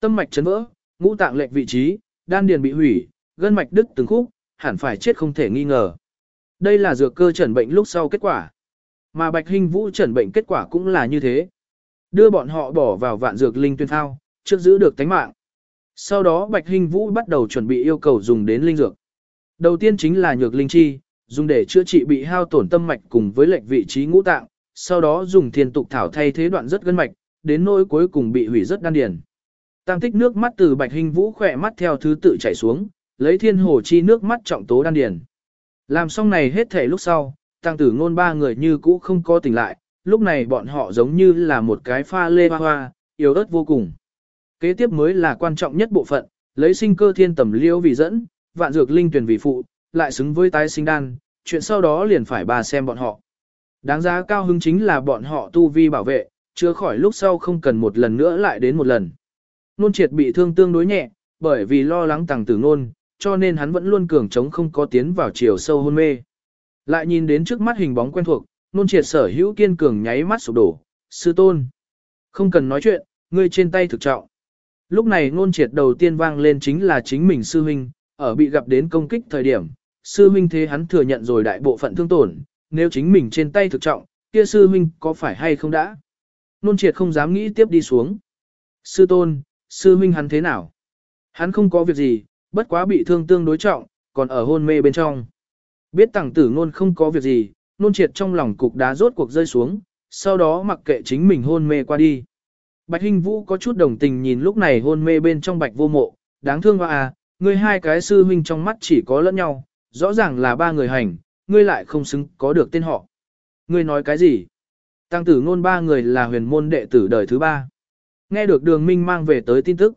Tâm mạch chấn vỡ, ngũ tạng lệch vị trí, đan điền bị hủy, gân mạch đứt từng khúc, hẳn phải chết không thể nghi ngờ. Đây là dược cơ chẩn bệnh lúc sau kết quả. Mà Bạch Hinh Vũ chẩn bệnh kết quả cũng là như thế. Đưa bọn họ bỏ vào vạn dược linh tuyên thao, trước giữ được tánh mạng. Sau đó Bạch Hinh Vũ bắt đầu chuẩn bị yêu cầu dùng đến linh dược. Đầu tiên chính là nhược linh chi, dùng để chữa trị bị hao tổn tâm mạch cùng với lệch vị trí ngũ tạng, sau đó dùng thiên tục thảo thay thế đoạn rất gân mạch, đến nỗi cuối cùng bị hủy rất đan điền tam tích nước mắt từ Bạch hình Vũ khỏe mắt theo thứ tự chảy xuống, lấy thiên hồ chi nước mắt trọng tố đan điền. Làm xong này hết thể lúc sau, tăng tử ngôn ba người như cũ không có tỉnh lại, lúc này bọn họ giống như là một cái pha lê hoa hoa, yếu ớt vô cùng. Kế tiếp mới là quan trọng nhất bộ phận, lấy sinh cơ thiên tầm liễu vì dẫn, vạn dược linh tuyển vì phụ, lại xứng với tái sinh đan, chuyện sau đó liền phải bà xem bọn họ. Đáng giá cao hứng chính là bọn họ tu vi bảo vệ, chưa khỏi lúc sau không cần một lần nữa lại đến một lần. Nôn triệt bị thương tương đối nhẹ, bởi vì lo lắng tàng tử nôn, cho nên hắn vẫn luôn cường chống không có tiến vào chiều sâu hôn mê. Lại nhìn đến trước mắt hình bóng quen thuộc, nôn triệt sở hữu kiên cường nháy mắt sụp đổ, sư tôn. Không cần nói chuyện, ngươi trên tay thực trọng. Lúc này nôn triệt đầu tiên vang lên chính là chính mình sư huynh, ở bị gặp đến công kích thời điểm, sư huynh thế hắn thừa nhận rồi đại bộ phận thương tổn, nếu chính mình trên tay thực trọng, kia sư huynh có phải hay không đã? Nôn triệt không dám nghĩ tiếp đi xuống. Sư tôn, sư huynh hắn thế nào? Hắn không có việc gì, bất quá bị thương tương đối trọng, còn ở hôn mê bên trong. Biết tàng tử ngôn không có việc gì, nôn triệt trong lòng cục đá rốt cuộc rơi xuống, sau đó mặc kệ chính mình hôn mê qua đi. Bạch Hinh Vũ có chút đồng tình nhìn lúc này hôn mê bên trong bạch vô mộ, đáng thương hoa à, ngươi hai cái sư huynh trong mắt chỉ có lẫn nhau, rõ ràng là ba người hành, ngươi lại không xứng có được tên họ. Ngươi nói cái gì? Tăng tử ngôn ba người là huyền môn đệ tử đời thứ ba. Nghe được đường minh mang về tới tin tức.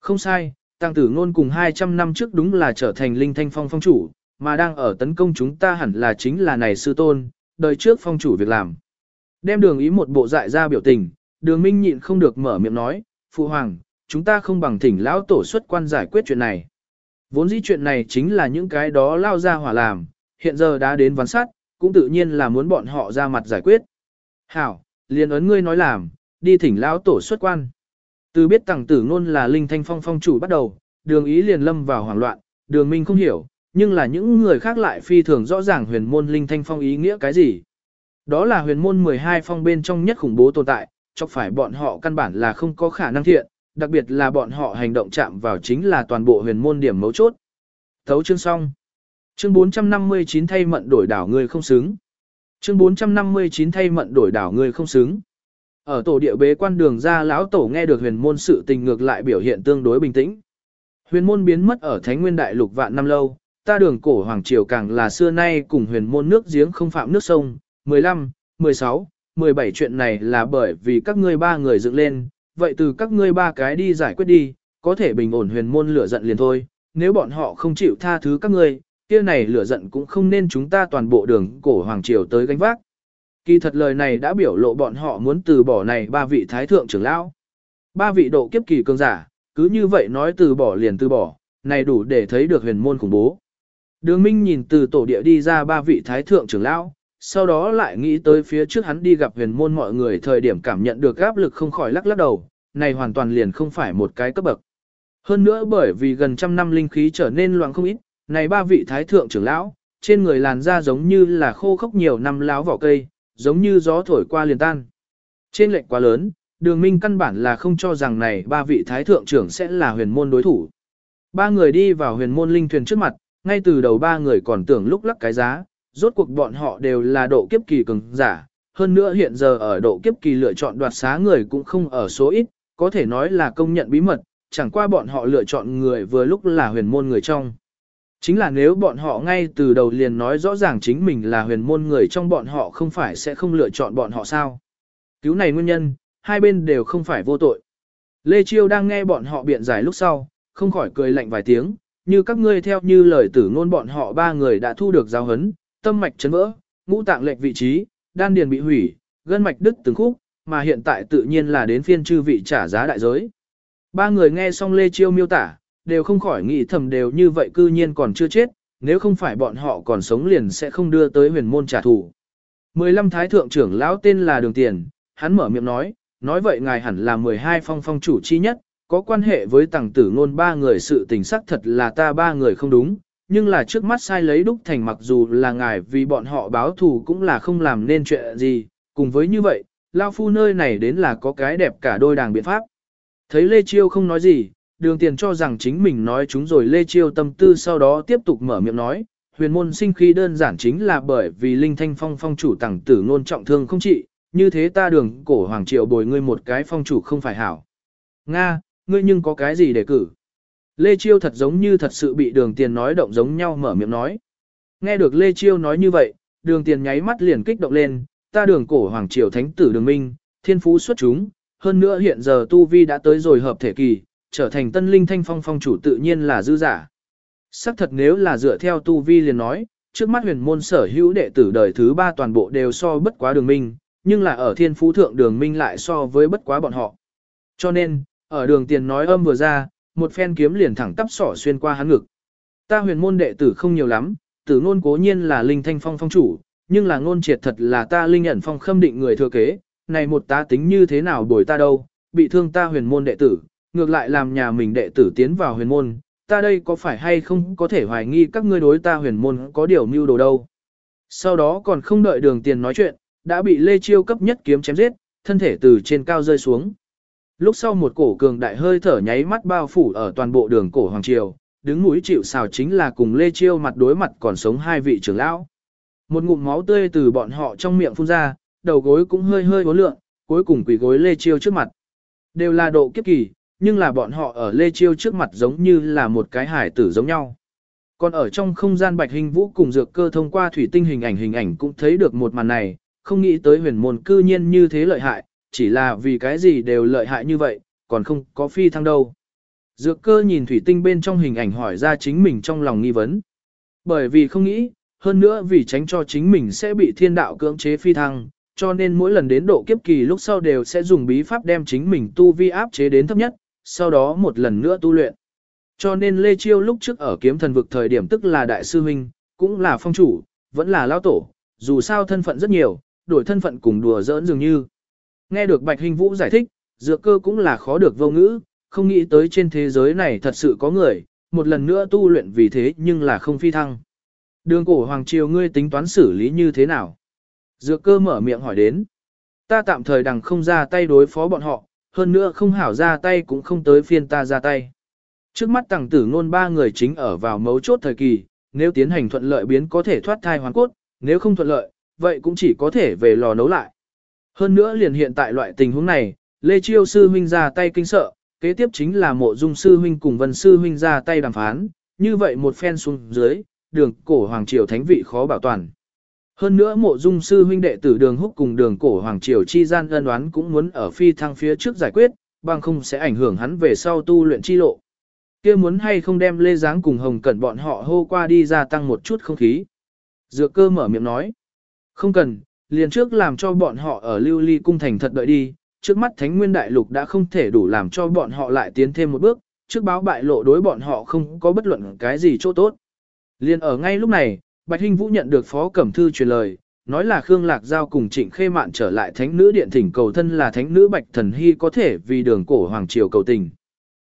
Không sai, tăng tử ngôn cùng 200 năm trước đúng là trở thành linh thanh phong phong chủ, mà đang ở tấn công chúng ta hẳn là chính là này sư tôn, đời trước phong chủ việc làm. Đem đường ý một bộ dại ra biểu tình, đường minh nhịn không được mở miệng nói, Phụ Hoàng, chúng ta không bằng thỉnh lão tổ xuất quan giải quyết chuyện này. Vốn dĩ chuyện này chính là những cái đó lao ra hỏa làm, hiện giờ đã đến ván sát, cũng tự nhiên là muốn bọn họ ra mặt giải quyết. Hảo, liền ấn ngươi nói làm, đi thỉnh lão tổ xuất quan. Từ biết tàng tử ngôn là linh thanh phong phong chủ bắt đầu, đường ý liền lâm vào hoảng loạn, đường minh không hiểu, nhưng là những người khác lại phi thường rõ ràng huyền môn linh thanh phong ý nghĩa cái gì. Đó là huyền môn 12 phong bên trong nhất khủng bố tồn tại, chọc phải bọn họ căn bản là không có khả năng thiện, đặc biệt là bọn họ hành động chạm vào chính là toàn bộ huyền môn điểm mấu chốt. Thấu chương xong. Chương 459 thay mận đổi đảo người không xứng. Chương 459 thay mận đổi đảo người không xứng. Ở tổ địa bế quan đường ra lão tổ nghe được huyền môn sự tình ngược lại biểu hiện tương đối bình tĩnh. Huyền môn biến mất ở Thánh Nguyên Đại Lục vạn năm lâu, ta đường cổ hoàng triều càng là xưa nay cùng huyền môn nước giếng không phạm nước sông, 15, 16, 17 chuyện này là bởi vì các ngươi ba người dựng lên, vậy từ các ngươi ba cái đi giải quyết đi, có thể bình ổn huyền môn lửa giận liền thôi, nếu bọn họ không chịu tha thứ các ngươi, kia này lửa giận cũng không nên chúng ta toàn bộ đường cổ hoàng triều tới gánh vác. Kỳ thật lời này đã biểu lộ bọn họ muốn từ bỏ này ba vị thái thượng trưởng lão. Ba vị độ kiếp kỳ cường giả, cứ như vậy nói từ bỏ liền từ bỏ, này đủ để thấy được huyền môn khủng bố. Đường Minh nhìn từ tổ địa đi ra ba vị thái thượng trưởng lão, sau đó lại nghĩ tới phía trước hắn đi gặp huyền môn mọi người thời điểm cảm nhận được áp lực không khỏi lắc lắc đầu, này hoàn toàn liền không phải một cái cấp bậc. Hơn nữa bởi vì gần trăm năm linh khí trở nên loạn không ít, này ba vị thái thượng trưởng lão, trên người làn da giống như là khô khốc nhiều năm láo vỏ cây, giống như gió thổi qua liền tan. Trên lệnh quá lớn, đường minh căn bản là không cho rằng này ba vị thái thượng trưởng sẽ là huyền môn đối thủ. Ba người đi vào huyền môn linh thuyền trước mặt, ngay từ đầu ba người còn tưởng lúc lắc cái giá, rốt cuộc bọn họ đều là độ kiếp kỳ cường giả, hơn nữa hiện giờ ở độ kiếp kỳ lựa chọn đoạt xá người cũng không ở số ít, có thể nói là công nhận bí mật, chẳng qua bọn họ lựa chọn người vừa lúc là huyền môn người trong. Chính là nếu bọn họ ngay từ đầu liền nói rõ ràng chính mình là huyền môn người trong bọn họ không phải sẽ không lựa chọn bọn họ sao. Cứu này nguyên nhân, hai bên đều không phải vô tội. Lê Chiêu đang nghe bọn họ biện giải lúc sau, không khỏi cười lạnh vài tiếng, như các ngươi theo như lời tử ngôn bọn họ ba người đã thu được giáo hấn, tâm mạch chấn vỡ, ngũ tạng lệch vị trí, đan điền bị hủy, gân mạch đứt từng khúc, mà hiện tại tự nhiên là đến phiên chư vị trả giá đại giới. Ba người nghe xong Lê Chiêu miêu tả, đều không khỏi nghĩ thầm đều như vậy cư nhiên còn chưa chết, nếu không phải bọn họ còn sống liền sẽ không đưa tới huyền môn trả thù. 15 thái thượng trưởng lão tên là Đường Tiền, hắn mở miệng nói, nói vậy ngài hẳn là 12 phong phong chủ chi nhất, có quan hệ với tàng tử ngôn ba người sự tình sắc thật là ta ba người không đúng, nhưng là trước mắt sai lấy đúc thành mặc dù là ngài vì bọn họ báo thù cũng là không làm nên chuyện gì, cùng với như vậy, Lao Phu nơi này đến là có cái đẹp cả đôi đàng biện pháp. Thấy Lê Chiêu không nói gì, đường tiền cho rằng chính mình nói chúng rồi Lê Chiêu tâm tư sau đó tiếp tục mở miệng nói, huyền môn sinh khí đơn giản chính là bởi vì Linh Thanh Phong phong chủ tàng tử ngôn trọng thương không trị, như thế ta đường cổ hoàng triệu bồi ngươi một cái phong chủ không phải hảo. Nga, ngươi nhưng có cái gì để cử? Lê Chiêu thật giống như thật sự bị đường tiền nói động giống nhau mở miệng nói. Nghe được Lê Chiêu nói như vậy, đường tiền nháy mắt liền kích động lên, ta đường cổ hoàng triều thánh tử đường minh, thiên phú xuất chúng, hơn nữa hiện giờ Tu Vi đã tới rồi hợp thể kỳ, trở thành tân linh thanh phong phong chủ tự nhiên là dư giả. Sắc thật nếu là dựa theo Tu Vi liền nói, trước mắt huyền môn sở hữu đệ tử đời thứ ba toàn bộ đều so bất quá đường minh, nhưng là ở thiên phú thượng đường minh lại so với bất quá bọn họ. Cho nên, ở đường tiền nói âm vừa ra, một phen kiếm liền thẳng tắp sỏ xuyên qua hắn ngực. Ta huyền môn đệ tử không nhiều lắm, tử ngôn cố nhiên là linh thanh phong phong chủ, nhưng là ngôn triệt thật là ta linh ẩn phong khâm định người thừa kế, này một tá tính như thế nào bồi ta đâu, bị thương ta huyền môn đệ tử, ngược lại làm nhà mình đệ tử tiến vào huyền môn, ta đây có phải hay không có thể hoài nghi các ngươi đối ta huyền môn có điều mưu đồ đâu. Sau đó còn không đợi đường tiền nói chuyện, đã bị Lê Chiêu cấp nhất kiếm chém giết, thân thể từ trên cao rơi xuống. Lúc sau một cổ cường đại hơi thở nháy mắt bao phủ ở toàn bộ đường cổ Hoàng Triều, đứng mũi chịu xào chính là cùng Lê Chiêu mặt đối mặt còn sống hai vị trưởng lão. Một ngụm máu tươi từ bọn họ trong miệng phun ra, đầu gối cũng hơi hơi bốn lượn, cuối cùng quỳ gối Lê Chiêu trước mặt. Đều là độ kiếp kỳ, nhưng là bọn họ ở Lê Chiêu trước mặt giống như là một cái hải tử giống nhau. Còn ở trong không gian bạch hình vũ cùng dược cơ thông qua thủy tinh hình ảnh hình ảnh cũng thấy được một màn này, không nghĩ tới huyền môn cư nhiên như thế lợi hại, chỉ là vì cái gì đều lợi hại như vậy, còn không có phi thăng đâu. Dược cơ nhìn thủy tinh bên trong hình ảnh hỏi ra chính mình trong lòng nghi vấn. Bởi vì không nghĩ, hơn nữa vì tránh cho chính mình sẽ bị thiên đạo cưỡng chế phi thăng, cho nên mỗi lần đến độ kiếp kỳ lúc sau đều sẽ dùng bí pháp đem chính mình tu vi áp chế đến thấp nhất, sau đó một lần nữa tu luyện. Cho nên Lê Chiêu lúc trước ở kiếm thần vực thời điểm tức là đại sư huynh, cũng là phong chủ, vẫn là lao tổ, dù sao thân phận rất nhiều, đổi thân phận cùng đùa giỡn dường như. Nghe được Bạch Hình Vũ giải thích, dược cơ cũng là khó được vô ngữ, không nghĩ tới trên thế giới này thật sự có người, một lần nữa tu luyện vì thế nhưng là không phi thăng. Đường cổ Hoàng Triều ngươi tính toán xử lý như thế nào? Dược cơ mở miệng hỏi đến. Ta tạm thời đằng không ra tay đối phó bọn họ, hơn nữa không hảo ra tay cũng không tới phiên ta ra tay. Trước mắt tàng tử ngôn ba người chính ở vào mấu chốt thời kỳ, nếu tiến hành thuận lợi biến có thể thoát thai hoàn cốt, nếu không thuận lợi, vậy cũng chỉ có thể về lò nấu lại. Hơn nữa liền hiện tại loại tình huống này, Lê Chiêu sư huynh ra tay kinh sợ, kế tiếp chính là mộ dung sư huynh cùng vân sư huynh ra tay đàm phán, như vậy một phen xuống dưới, đường cổ hoàng triều thánh vị khó bảo toàn. Hơn nữa mộ dung sư huynh đệ tử đường húc cùng đường cổ hoàng triều chi gian ân đoán cũng muốn ở phi thăng phía trước giải quyết, bằng không sẽ ảnh hưởng hắn về sau tu luyện chi lộ. kia muốn hay không đem lê giáng cùng hồng cẩn bọn họ hô qua đi ra tăng một chút không khí. Dược cơ mở miệng nói. Không cần, liền trước làm cho bọn họ ở lưu ly cung thành thật đợi đi, trước mắt thánh nguyên đại lục đã không thể đủ làm cho bọn họ lại tiến thêm một bước, trước báo bại lộ đối bọn họ không có bất luận cái gì chỗ tốt. Liền ở ngay lúc này, Bạch Hinh Vũ nhận được Phó Cẩm Thư truyền lời, nói là Khương Lạc Giao cùng Trịnh Khê Mạn trở lại thánh nữ điện thỉnh cầu thân là thánh nữ Bạch Thần Hy có thể vì đường cổ hoàng triều cầu tình.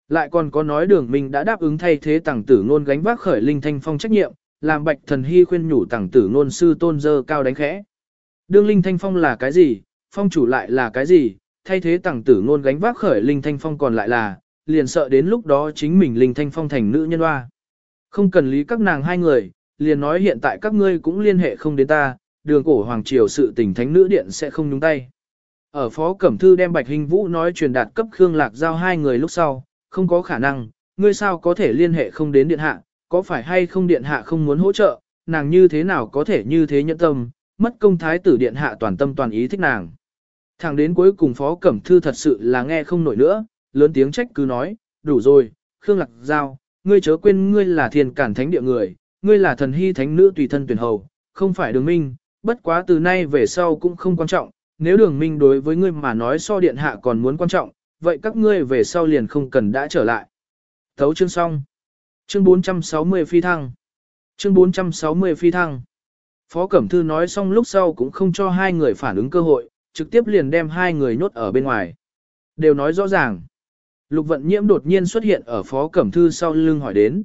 Lại còn có nói đường mình đã đáp ứng thay thế tàng tử ngôn gánh vác khởi linh thanh phong trách nhiệm, làm Bạch Thần Hy khuyên nhủ tàng tử ngôn sư tôn dơ cao đánh khẽ. Đương linh thanh phong là cái gì, phong chủ lại là cái gì, thay thế tàng tử ngôn gánh vác khởi linh thanh phong còn lại là, liền sợ đến lúc đó chính mình linh thanh phong thành nữ nhân hoa. Không cần lý các nàng hai người, liền nói hiện tại các ngươi cũng liên hệ không đến ta, đường cổ hoàng triều sự tình thánh nữ điện sẽ không nhúng tay. Ở phó cẩm thư đem bạch hình vũ nói truyền đạt cấp Khương Lạc giao hai người lúc sau, không có khả năng, ngươi sao có thể liên hệ không đến điện hạ, có phải hay không điện hạ không muốn hỗ trợ, nàng như thế nào có thể như thế nhẫn tâm, mất công thái tử điện hạ toàn tâm toàn ý thích nàng. Thẳng đến cuối cùng phó cẩm thư thật sự là nghe không nổi nữa, lớn tiếng trách cứ nói, đủ rồi, Khương Lạc Giao, ngươi chớ quên ngươi là thiền cản thánh địa người, ngươi là thần hy thánh nữ tùy thân tuyển hầu, không phải đường minh, bất quá từ nay về sau cũng không quan trọng, nếu đường minh đối với ngươi mà nói so điện hạ còn muốn quan trọng, vậy các ngươi về sau liền không cần đã trở lại. Thấu chương xong. Chương 460 phi thăng. Chương 460 phi thăng. Phó Cẩm Thư nói xong lúc sau cũng không cho hai người phản ứng cơ hội, trực tiếp liền đem hai người nhốt ở bên ngoài. Đều nói rõ ràng. Lục vận nhiễm đột nhiên xuất hiện ở phó cẩm thư sau lưng hỏi đến.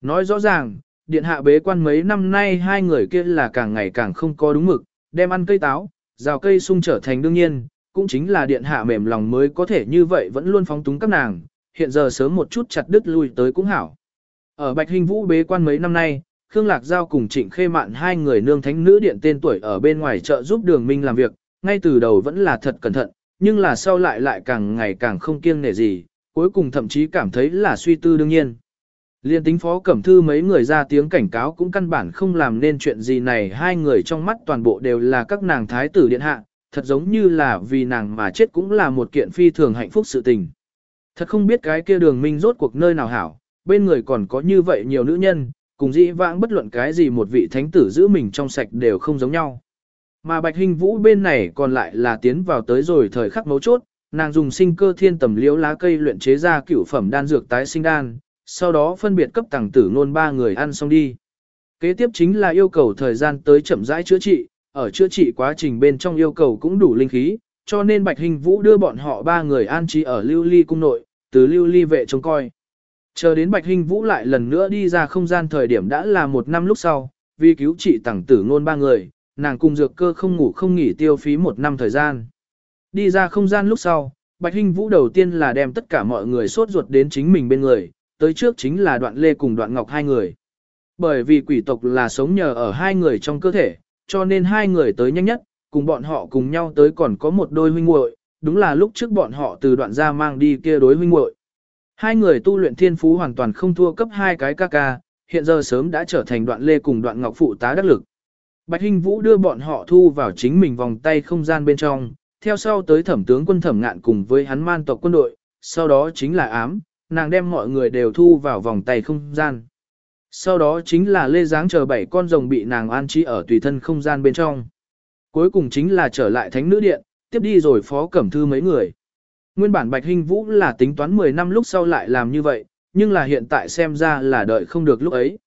Nói rõ ràng, điện hạ bế quan mấy năm nay hai người kia là càng ngày càng không có đúng mực, đem ăn cây táo, rào cây sung trở thành đương nhiên, cũng chính là điện hạ mềm lòng mới có thể như vậy vẫn luôn phóng túng các nàng, hiện giờ sớm một chút chặt đứt lui tới cũng hảo. Ở Bạch Hình Vũ bế quan mấy năm nay, Khương Lạc Giao cùng Trịnh Khê Mạn hai người nương thánh nữ điện tên tuổi ở bên ngoài chợ giúp đường minh làm việc, ngay từ đầu vẫn là thật cẩn thận, nhưng là sau lại lại càng ngày càng không kiêng nể gì, cuối cùng thậm chí cảm thấy là suy tư đương nhiên. Liên tính phó cẩm thư mấy người ra tiếng cảnh cáo cũng căn bản không làm nên chuyện gì này hai người trong mắt toàn bộ đều là các nàng thái tử điện hạ, thật giống như là vì nàng mà chết cũng là một kiện phi thường hạnh phúc sự tình. Thật không biết cái kia đường minh rốt cuộc nơi nào hảo, bên người còn có như vậy nhiều nữ nhân, cùng dĩ vãng bất luận cái gì một vị thánh tử giữ mình trong sạch đều không giống nhau. Mà Bạch Hình Vũ bên này còn lại là tiến vào tới rồi thời khắc mấu chốt, nàng dùng sinh cơ thiên tầm liễu lá cây luyện chế ra cửu phẩm đan dược tái sinh đan, sau đó phân biệt cấp tàng tử nôn ba người ăn xong đi. Kế tiếp chính là yêu cầu thời gian tới chậm rãi chữa trị, ở chữa trị quá trình bên trong yêu cầu cũng đủ linh khí, cho nên Bạch Hình Vũ đưa bọn họ ba người an trí ở lưu ly cung nội, từ lưu ly vệ trông coi. Chờ đến Bạch Hình Vũ lại lần nữa đi ra không gian thời điểm đã là một năm lúc sau, vì cứu trị tàng tử ngôn ba người, nàng cùng dược cơ không ngủ không nghỉ tiêu phí một năm thời gian. Đi ra không gian lúc sau, Bạch Hình Vũ đầu tiên là đem tất cả mọi người sốt ruột đến chính mình bên người, tới trước chính là đoạn lê cùng đoạn ngọc hai người. Bởi vì quỷ tộc là sống nhờ ở hai người trong cơ thể, cho nên hai người tới nhanh nhất, cùng bọn họ cùng nhau tới còn có một đôi huynh muội, đúng là lúc trước bọn họ từ đoạn ra mang đi kia đối huynh muội. Hai người tu luyện thiên phú hoàn toàn không thua cấp hai cái ca ca, hiện giờ sớm đã trở thành đoạn lê cùng đoạn ngọc phụ tá đắc lực. Bạch Hinh Vũ đưa bọn họ thu vào chính mình vòng tay không gian bên trong, theo sau tới thẩm tướng quân thẩm ngạn cùng với hắn man tộc quân đội, sau đó chính là ám, nàng đem mọi người đều thu vào vòng tay không gian. Sau đó chính là lê dáng chờ bảy con rồng bị nàng an trí ở tùy thân không gian bên trong. Cuối cùng chính là trở lại thánh nữ điện, tiếp đi rồi phó cẩm thư mấy người. Nguyên bản Bạch Hinh Vũ là tính toán 10 năm lúc sau lại làm như vậy, nhưng là hiện tại xem ra là đợi không được lúc ấy.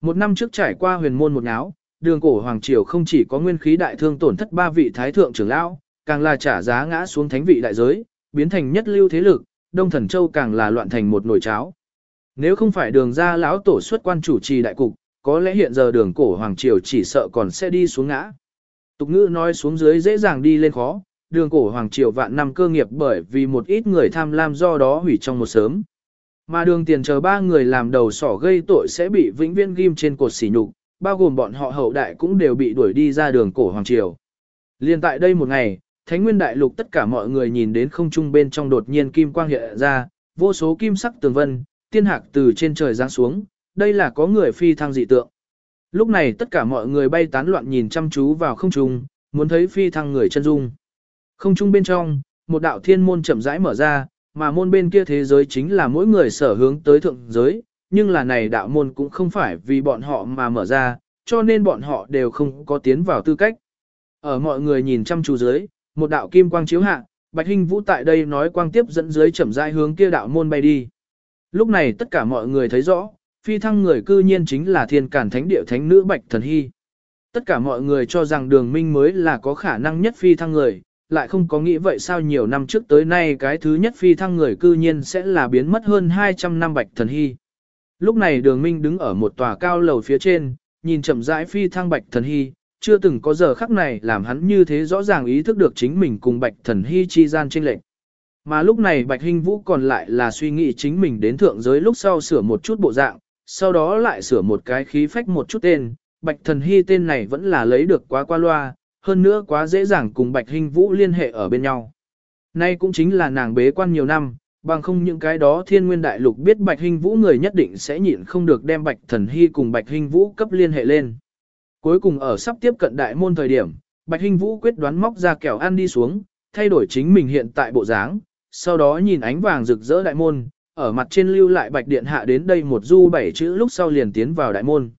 Một năm trước trải qua huyền môn một áo, đường cổ Hoàng Triều không chỉ có nguyên khí đại thương tổn thất ba vị thái thượng trưởng lão, càng là trả giá ngã xuống thánh vị đại giới, biến thành nhất lưu thế lực, Đông Thần Châu càng là loạn thành một nồi cháo. Nếu không phải đường ra lão tổ xuất quan chủ trì đại cục, có lẽ hiện giờ đường cổ Hoàng Triều chỉ sợ còn sẽ đi xuống ngã. Tục ngữ nói xuống dưới dễ dàng đi lên khó, đường cổ Hoàng Triều vạn năm cơ nghiệp bởi vì một ít người tham lam do đó hủy trong một sớm. Mà đường tiền chờ ba người làm đầu sỏ gây tội sẽ bị vĩnh viễn ghim trên cột sỉ nhục, bao gồm bọn họ hậu đại cũng đều bị đuổi đi ra đường cổ Hoàng Triều. Liên tại đây một ngày, Thánh Nguyên Đại Lục tất cả mọi người nhìn đến không trung bên trong đột nhiên kim quang hiện ra, vô số kim sắc tường vân, tiên hạc từ trên trời giáng xuống, đây là có người phi thăng dị tượng. Lúc này tất cả mọi người bay tán loạn nhìn chăm chú vào không trung, muốn thấy phi thăng người chân dung. Không trung bên trong, một đạo thiên môn chậm rãi mở ra, mà môn bên kia thế giới chính là mỗi người sở hướng tới thượng giới, nhưng là này đạo môn cũng không phải vì bọn họ mà mở ra, cho nên bọn họ đều không có tiến vào tư cách. Ở mọi người nhìn chăm chú dưới, một đạo kim quang chiếu hạ, Bạch Hinh Vũ tại đây nói quang tiếp dẫn dưới chậm rãi hướng kia đạo môn bay đi. Lúc này tất cả mọi người thấy rõ, phi thăng người cư nhiên chính là thiên cản thánh địa thánh nữ Bạch Thần Hy. Tất cả mọi người cho rằng đường minh mới là có khả năng nhất phi thăng người, lại không có nghĩ vậy sao nhiều năm trước tới nay cái thứ nhất phi thăng người cư nhiên sẽ là biến mất hơn 200 năm Bạch Thần Hy. Lúc này đường minh đứng ở một tòa cao lầu phía trên, nhìn chậm rãi phi thăng Bạch Thần Hy, chưa từng có giờ khắc này làm hắn như thế rõ ràng ý thức được chính mình cùng Bạch Thần Hy chi gian trên lệnh. Mà lúc này Bạch Hinh Vũ còn lại là suy nghĩ chính mình đến thượng giới lúc sau sửa một chút bộ dạng, sau đó lại sửa một cái khí phách một chút tên, Bạch Thần Hy tên này vẫn là lấy được quá qua loa, hơn nữa quá dễ dàng cùng Bạch Hinh Vũ liên hệ ở bên nhau. Nay cũng chính là nàng bế quan nhiều năm, bằng không những cái đó thiên nguyên đại lục biết Bạch Hinh Vũ người nhất định sẽ nhịn không được đem Bạch Thần Hy cùng Bạch Hinh Vũ cấp liên hệ lên. Cuối cùng ở sắp tiếp cận đại môn thời điểm, Bạch Hinh Vũ quyết đoán móc ra kẹo ăn đi xuống, thay đổi chính mình hiện tại bộ dáng, sau đó nhìn ánh vàng rực rỡ đại môn, ở mặt trên lưu lại Bạch Điện Hạ đến đây một du bảy chữ lúc sau liền tiến vào đại môn.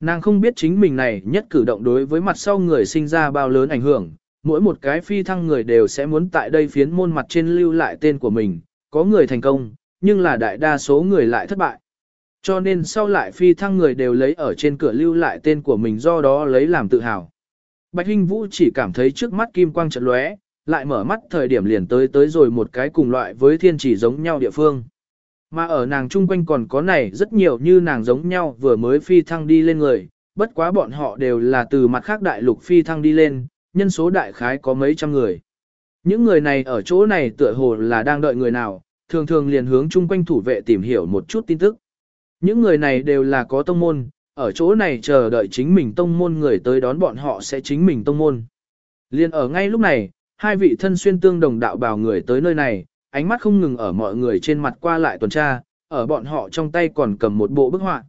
Nàng không biết chính mình này nhất cử động đối với mặt sau người sinh ra bao lớn ảnh hưởng, mỗi một cái phi thăng người đều sẽ muốn tại đây phiến môn mặt trên lưu lại tên của mình, có người thành công, nhưng là đại đa số người lại thất bại. Cho nên sau lại phi thăng người đều lấy ở trên cửa lưu lại tên của mình do đó lấy làm tự hào. Bạch Hinh Vũ chỉ cảm thấy trước mắt kim quang trận lóe, lại mở mắt thời điểm liền tới tới rồi một cái cùng loại với thiên chỉ giống nhau địa phương. Mà ở nàng chung quanh còn có này rất nhiều như nàng giống nhau vừa mới phi thăng đi lên người, bất quá bọn họ đều là từ mặt khác đại lục phi thăng đi lên, nhân số đại khái có mấy trăm người. Những người này ở chỗ này tựa hồ là đang đợi người nào, thường thường liền hướng chung quanh thủ vệ tìm hiểu một chút tin tức. Những người này đều là có tông môn, ở chỗ này chờ đợi chính mình tông môn người tới đón bọn họ sẽ chính mình tông môn. Liên ở ngay lúc này, hai vị thân xuyên tương đồng đạo bào người tới nơi này, ánh mắt không ngừng ở mọi người trên mặt qua lại tuần tra, ở bọn họ trong tay còn cầm một bộ bức họa.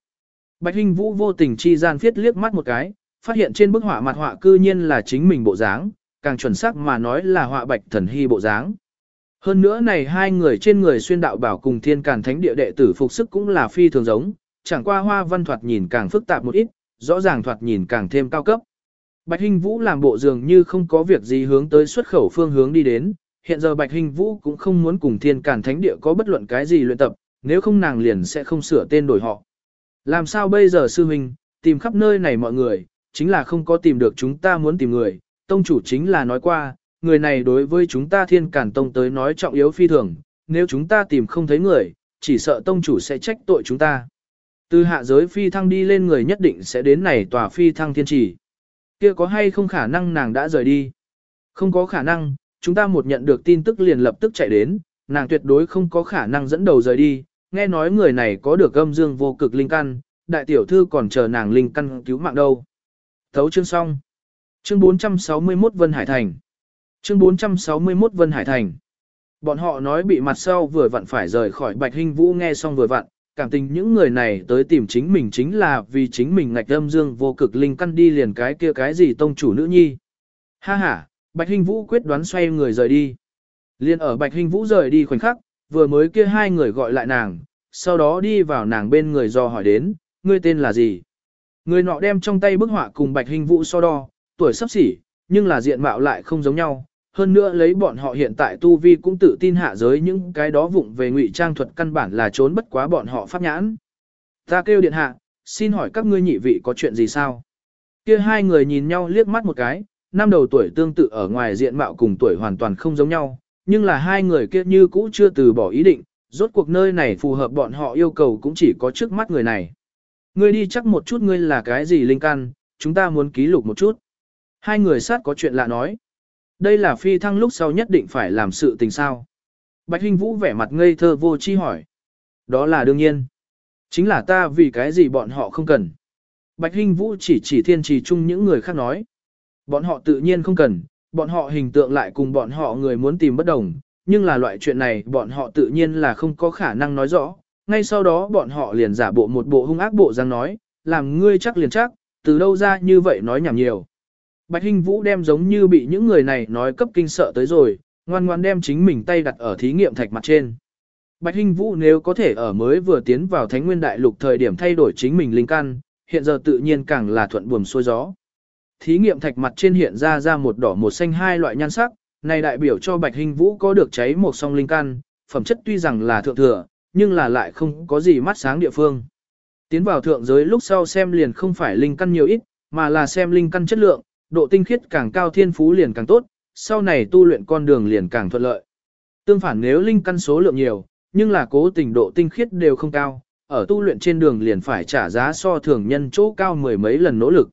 Bạch Hinh Vũ vô tình chi gian viết liếc mắt một cái, phát hiện trên bức họa mặt họa cư nhiên là chính mình bộ dáng, càng chuẩn xác mà nói là họa Bạch Thần Hy bộ dáng. Hơn nữa này hai người trên người xuyên đạo bảo cùng thiên càn thánh địa đệ tử phục sức cũng là phi thường giống, chẳng qua hoa văn thoạt nhìn càng phức tạp một ít, rõ ràng thoạt nhìn càng thêm cao cấp. Bạch Hinh Vũ làm bộ dường như không có việc gì hướng tới xuất khẩu phương hướng đi đến, hiện giờ Bạch Hinh Vũ cũng không muốn cùng thiên càn thánh địa có bất luận cái gì luyện tập, nếu không nàng liền sẽ không sửa tên đổi họ. Làm sao bây giờ sư huynh, tìm khắp nơi này mọi người, chính là không có tìm được chúng ta muốn tìm người, tông chủ chính là nói qua, người này đối với chúng ta thiên cản tông tới nói trọng yếu phi thường, nếu chúng ta tìm không thấy người, chỉ sợ tông chủ sẽ trách tội chúng ta. Từ hạ giới phi thăng đi lên người nhất định sẽ đến này tòa phi thăng thiên chỉ. Kia có hay không khả năng nàng đã rời đi? Không có khả năng, chúng ta một nhận được tin tức liền lập tức chạy đến, nàng tuyệt đối không có khả năng dẫn đầu rời đi, nghe nói người này có được âm dương vô cực linh căn, đại tiểu thư còn chờ nàng linh căn cứu mạng đâu. Thấu chương xong. Chương 461 Vân Hải Thành. Chương 461 Vân Hải Thành. Bọn họ nói bị mặt sau vừa vặn phải rời khỏi Bạch Hinh Vũ nghe xong vừa vặn, cảm tình những người này tới tìm chính mình chính là vì chính mình ngạch âm dương vô cực linh căn đi liền cái kia cái gì tông chủ nữ nhi. Ha ha, Bạch Hinh Vũ quyết đoán xoay người rời đi. Liên ở Bạch Hinh Vũ rời đi khoảnh khắc, vừa mới kia hai người gọi lại nàng, sau đó đi vào nàng bên người do hỏi đến, ngươi tên là gì? Người nọ đem trong tay bức họa cùng Bạch Hinh Vũ so đo, tuổi sắp xỉ, nhưng là diện mạo lại không giống nhau. Hơn nữa lấy bọn họ hiện tại tu vi cũng tự tin hạ giới những cái đó vụng về ngụy trang thuật căn bản là trốn bất quá bọn họ pháp nhãn. Ta kêu điện hạ, xin hỏi các ngươi nhị vị có chuyện gì sao? Kia hai người nhìn nhau liếc mắt một cái, năm đầu tuổi tương tự ở ngoài diện mạo cùng tuổi hoàn toàn không giống nhau, nhưng là hai người kia như cũ chưa từ bỏ ý định, rốt cuộc nơi này phù hợp bọn họ yêu cầu cũng chỉ có trước mắt người này. Ngươi đi chắc một chút ngươi là cái gì linh căn, chúng ta muốn ký lục một chút. Hai người sát có chuyện lạ nói. Đây là phi thăng lúc sau nhất định phải làm sự tình sao. Bạch Hinh Vũ vẻ mặt ngây thơ vô chi hỏi. Đó là đương nhiên. Chính là ta vì cái gì bọn họ không cần. Bạch Hinh Vũ chỉ chỉ thiên trì chung những người khác nói. Bọn họ tự nhiên không cần, bọn họ hình tượng lại cùng bọn họ người muốn tìm bất đồng, nhưng là loại chuyện này bọn họ tự nhiên là không có khả năng nói rõ. Ngay sau đó bọn họ liền giả bộ một bộ hung ác bộ răng nói, làm ngươi chắc liền chắc, từ đâu ra như vậy nói nhảm nhiều. Bạch Hinh Vũ đem giống như bị những người này nói cấp kinh sợ tới rồi, ngoan ngoan đem chính mình tay đặt ở thí nghiệm thạch mặt trên. Bạch Hinh Vũ nếu có thể ở mới vừa tiến vào Thánh Nguyên Đại Lục thời điểm thay đổi chính mình linh căn, hiện giờ tự nhiên càng là thuận buồm xuôi gió. Thí nghiệm thạch mặt trên hiện ra ra một đỏ một xanh hai loại nhan sắc, này đại biểu cho Bạch Hinh Vũ có được cháy một song linh căn, phẩm chất tuy rằng là thượng thừa, nhưng là lại không có gì mắt sáng địa phương. Tiến vào thượng giới lúc sau xem liền không phải linh căn nhiều ít, mà là xem linh căn chất lượng, độ tinh khiết càng cao thiên phú liền càng tốt, sau này tu luyện con đường liền càng thuận lợi. Tương phản nếu linh căn số lượng nhiều, nhưng là cố tình độ tinh khiết đều không cao, ở tu luyện trên đường liền phải trả giá so thường nhân chỗ cao mười mấy lần nỗ lực.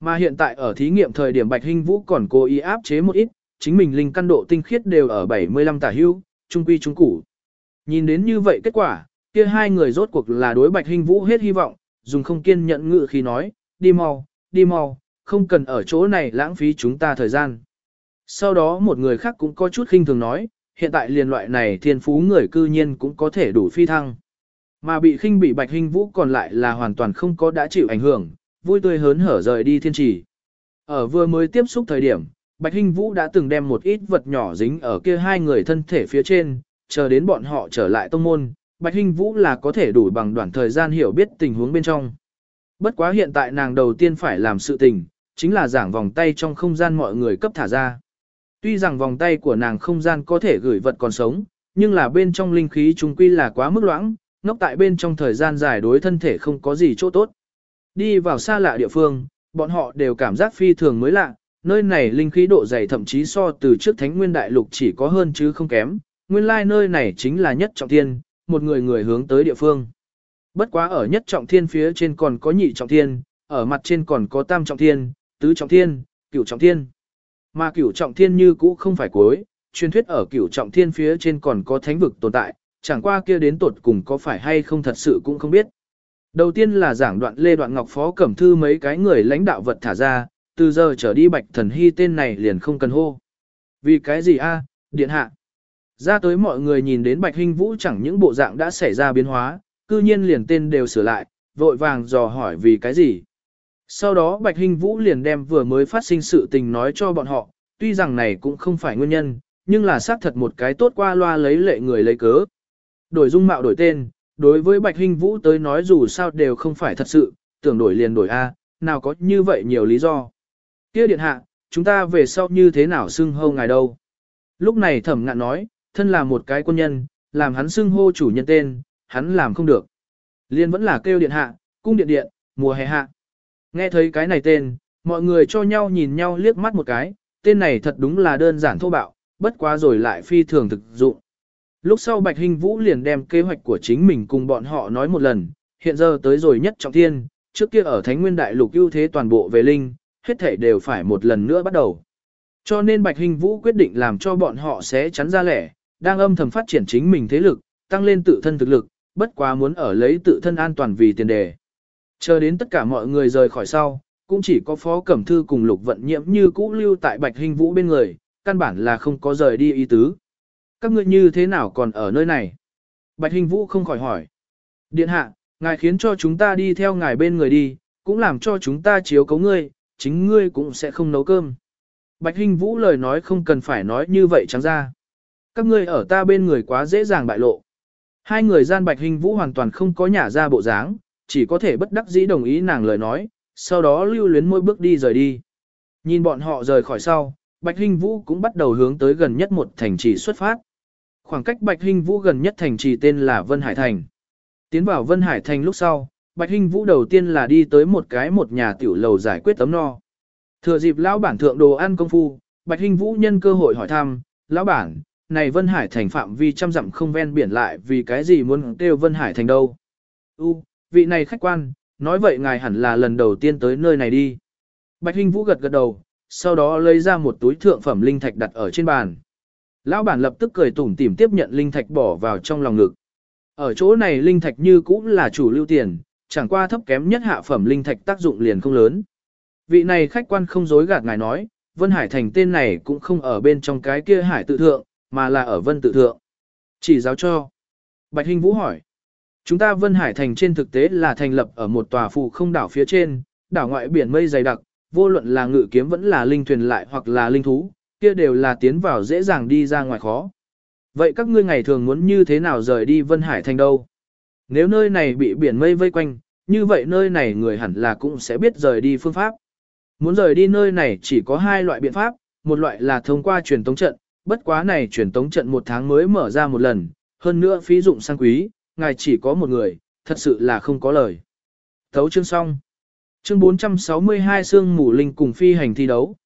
Mà hiện tại ở thí nghiệm thời điểm Bạch Hinh Vũ còn cố ý áp chế một ít, chính mình linh căn độ tinh khiết đều ở 75 tả hưu, trung quy trung củ. Nhìn đến như vậy kết quả, kia hai người rốt cuộc là đối Bạch Hinh Vũ hết hy vọng, dùng không kiên nhận ngự khi nói, đi mau, đi mau, không cần ở chỗ này lãng phí chúng ta thời gian. Sau đó một người khác cũng có chút khinh thường nói, hiện tại liền loại này thiên phú người cư nhiên cũng có thể đủ phi thăng. Mà bị khinh bị Bạch Hinh Vũ còn lại là hoàn toàn không có đã chịu ảnh hưởng, vui tươi hớn hở rời đi thiên trì. Ở vừa mới tiếp xúc thời điểm, Bạch Hinh Vũ đã từng đem một ít vật nhỏ dính ở kia hai người thân thể phía trên, chờ đến bọn họ trở lại tông môn, Bạch Hinh Vũ là có thể đủ bằng đoạn thời gian hiểu biết tình huống bên trong. Bất quá hiện tại nàng đầu tiên phải làm sự tình, chính là giảng vòng tay trong không gian mọi người cấp thả ra. Tuy rằng vòng tay của nàng không gian có thể gửi vật còn sống, nhưng là bên trong linh khí trung quy là quá mức loãng, ngốc tại bên trong thời gian dài đối thân thể không có gì chỗ tốt. Đi vào xa lạ địa phương, bọn họ đều cảm giác phi thường mới lạ, nơi này linh khí độ dày thậm chí so từ trước thánh nguyên đại lục chỉ có hơn chứ không kém, nguyên lai nơi này chính là nhất trọng thiên, một người người hướng tới địa phương. Bất quá ở nhất trọng thiên phía trên còn có nhị trọng thiên, ở mặt trên còn có tam trọng thiên, tứ trọng thiên, cửu trọng thiên. Mà cửu trọng thiên như cũ không phải cuối, truyền thuyết ở cửu trọng thiên phía trên còn có thánh vực tồn tại, chẳng qua kia đến tột cùng có phải hay không thật sự cũng không biết. Đầu tiên là giảng đoạn Lê Đoạn Ngọc Phó Cẩm Thư mấy cái người lãnh đạo vật thả ra, từ giờ trở đi Bạch Thần Hy tên này liền không cần hô. Vì cái gì a điện hạ. Ra tới mọi người nhìn đến Bạch Hinh Vũ chẳng những bộ dạng đã xảy ra biến hóa, cư nhiên liền tên đều sửa lại, vội vàng dò hỏi vì cái gì. Sau đó Bạch Hinh Vũ liền đem vừa mới phát sinh sự tình nói cho bọn họ, tuy rằng này cũng không phải nguyên nhân, nhưng là xác thật một cái tốt qua loa lấy lệ người lấy cớ. Đổi dung mạo đổi tên, đối với Bạch Hinh Vũ tới nói dù sao đều không phải thật sự, tưởng đổi liền đổi A, nào có như vậy nhiều lý do. Kia điện hạ, chúng ta về sau như thế nào xưng hô ngài đâu. Lúc này thẩm ngạn nói, thân là một cái quân nhân, làm hắn xưng hô chủ nhân tên, hắn làm không được. Liên vẫn là kêu điện hạ, cung điện điện, mùa hè hạ. Nghe thấy cái này tên, mọi người cho nhau nhìn nhau liếc mắt một cái, tên này thật đúng là đơn giản thô bạo, bất quá rồi lại phi thường thực dụng. Lúc sau Bạch Hình Vũ liền đem kế hoạch của chính mình cùng bọn họ nói một lần, hiện giờ tới rồi nhất trọng thiên, trước kia ở Thánh Nguyên Đại Lục ưu thế toàn bộ về linh, hết thảy đều phải một lần nữa bắt đầu. Cho nên Bạch Hình Vũ quyết định làm cho bọn họ sẽ chắn ra lẻ, đang âm thầm phát triển chính mình thế lực, tăng lên tự thân thực lực, bất quá muốn ở lấy tự thân an toàn vì tiền đề. Chờ đến tất cả mọi người rời khỏi sau, cũng chỉ có Phó Cẩm Thư cùng Lục Vận Nhiễm như cũ lưu tại Bạch Hình Vũ bên người, căn bản là không có rời đi ý tứ. Các ngươi như thế nào còn ở nơi này? Bạch Hình Vũ không khỏi hỏi. Điện hạ, ngài khiến cho chúng ta đi theo ngài bên người đi, cũng làm cho chúng ta chiếu cấu ngươi, chính ngươi cũng sẽ không nấu cơm. Bạch Hình Vũ lời nói không cần phải nói như vậy trắng ra. Các ngươi ở ta bên người quá dễ dàng bại lộ. Hai người gian Bạch Hình Vũ hoàn toàn không có nhả ra bộ dáng, chỉ có thể bất đắc dĩ đồng ý nàng lời nói, sau đó lưu luyến môi bước đi rời đi. Nhìn bọn họ rời khỏi sau, Bạch hinh Vũ cũng bắt đầu hướng tới gần nhất một thành trì xuất phát. Khoảng cách Bạch hinh Vũ gần nhất thành trì tên là Vân Hải Thành. Tiến vào Vân Hải Thành lúc sau, Bạch hinh Vũ đầu tiên là đi tới một cái một nhà tiểu lầu giải quyết tấm no. Thừa dịp lão bản thượng đồ ăn công phu, Bạch hinh Vũ nhân cơ hội hỏi thăm, lão bản, này Vân Hải Thành phạm vi trăm dặm không ven biển lại vì cái gì muốn kêu Vân Hải Thành đâu? U, vị này khách quan, nói vậy ngài hẳn là lần đầu tiên tới nơi này đi. Bạch hinh Vũ gật gật đầu, sau đó lấy ra một túi thượng phẩm linh thạch đặt ở trên bàn. Lão bản lập tức cười tủm tỉm tiếp nhận linh thạch bỏ vào trong lòng ngực. Ở chỗ này linh thạch như cũng là chủ lưu tiền, chẳng qua thấp kém nhất hạ phẩm linh thạch tác dụng liền không lớn. Vị này khách quan không dối gạt ngài nói, Vân Hải Thành tên này cũng không ở bên trong cái kia hải tự thượng, mà là ở Vân tự thượng. Chỉ giáo cho. Bạch Hinh Vũ hỏi. Chúng ta Vân Hải Thành trên thực tế là thành lập ở một tòa phù không đảo phía trên, đảo ngoại biển mây dày đặc, vô luận là ngự kiếm vẫn là linh thuyền lại hoặc là linh thú, kia đều là tiến vào dễ dàng đi ra ngoài khó. Vậy các ngươi ngày thường muốn như thế nào rời đi Vân Hải Thành đâu? Nếu nơi này bị biển mây vây quanh, như vậy nơi này người hẳn là cũng sẽ biết rời đi phương pháp. Muốn rời đi nơi này chỉ có hai loại biện pháp, một loại là thông qua truyền tống trận, bất quá này truyền tống trận một tháng mới mở ra một lần, hơn nữa phí dụng sang quý, ngài chỉ có một người, thật sự là không có lời. Thấu chương xong. Chương 462 Sương Mù Linh cùng phi hành thi đấu.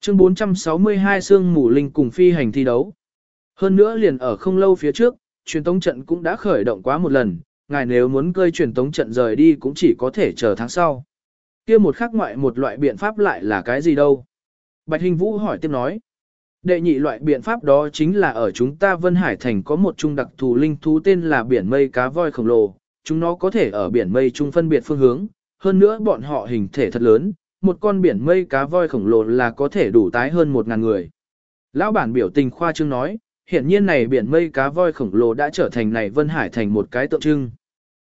Chương 462 Sương Mù Linh cùng phi hành thi đấu. Hơn nữa liền ở không lâu phía trước, truyền tống trận cũng đã khởi động quá một lần, ngài nếu muốn cơi truyền tống trận rời đi cũng chỉ có thể chờ tháng sau. kia một khắc ngoại một loại biện pháp lại là cái gì đâu? Bạch Hình Vũ hỏi tiếp nói. Đệ nhị loại biện pháp đó chính là ở chúng ta Vân Hải Thành có một trung đặc thù linh thú tên là biển mây cá voi khổng lồ, chúng nó có thể ở biển mây trung phân biệt phương hướng, hơn nữa bọn họ hình thể thật lớn, một con biển mây cá voi khổng lồ là có thể đủ tái hơn một ngàn người. Lão bản biểu tình khoa trương nói, hiển nhiên này biển mây cá voi khổng lồ đã trở thành này Vân Hải thành một cái tượng trưng.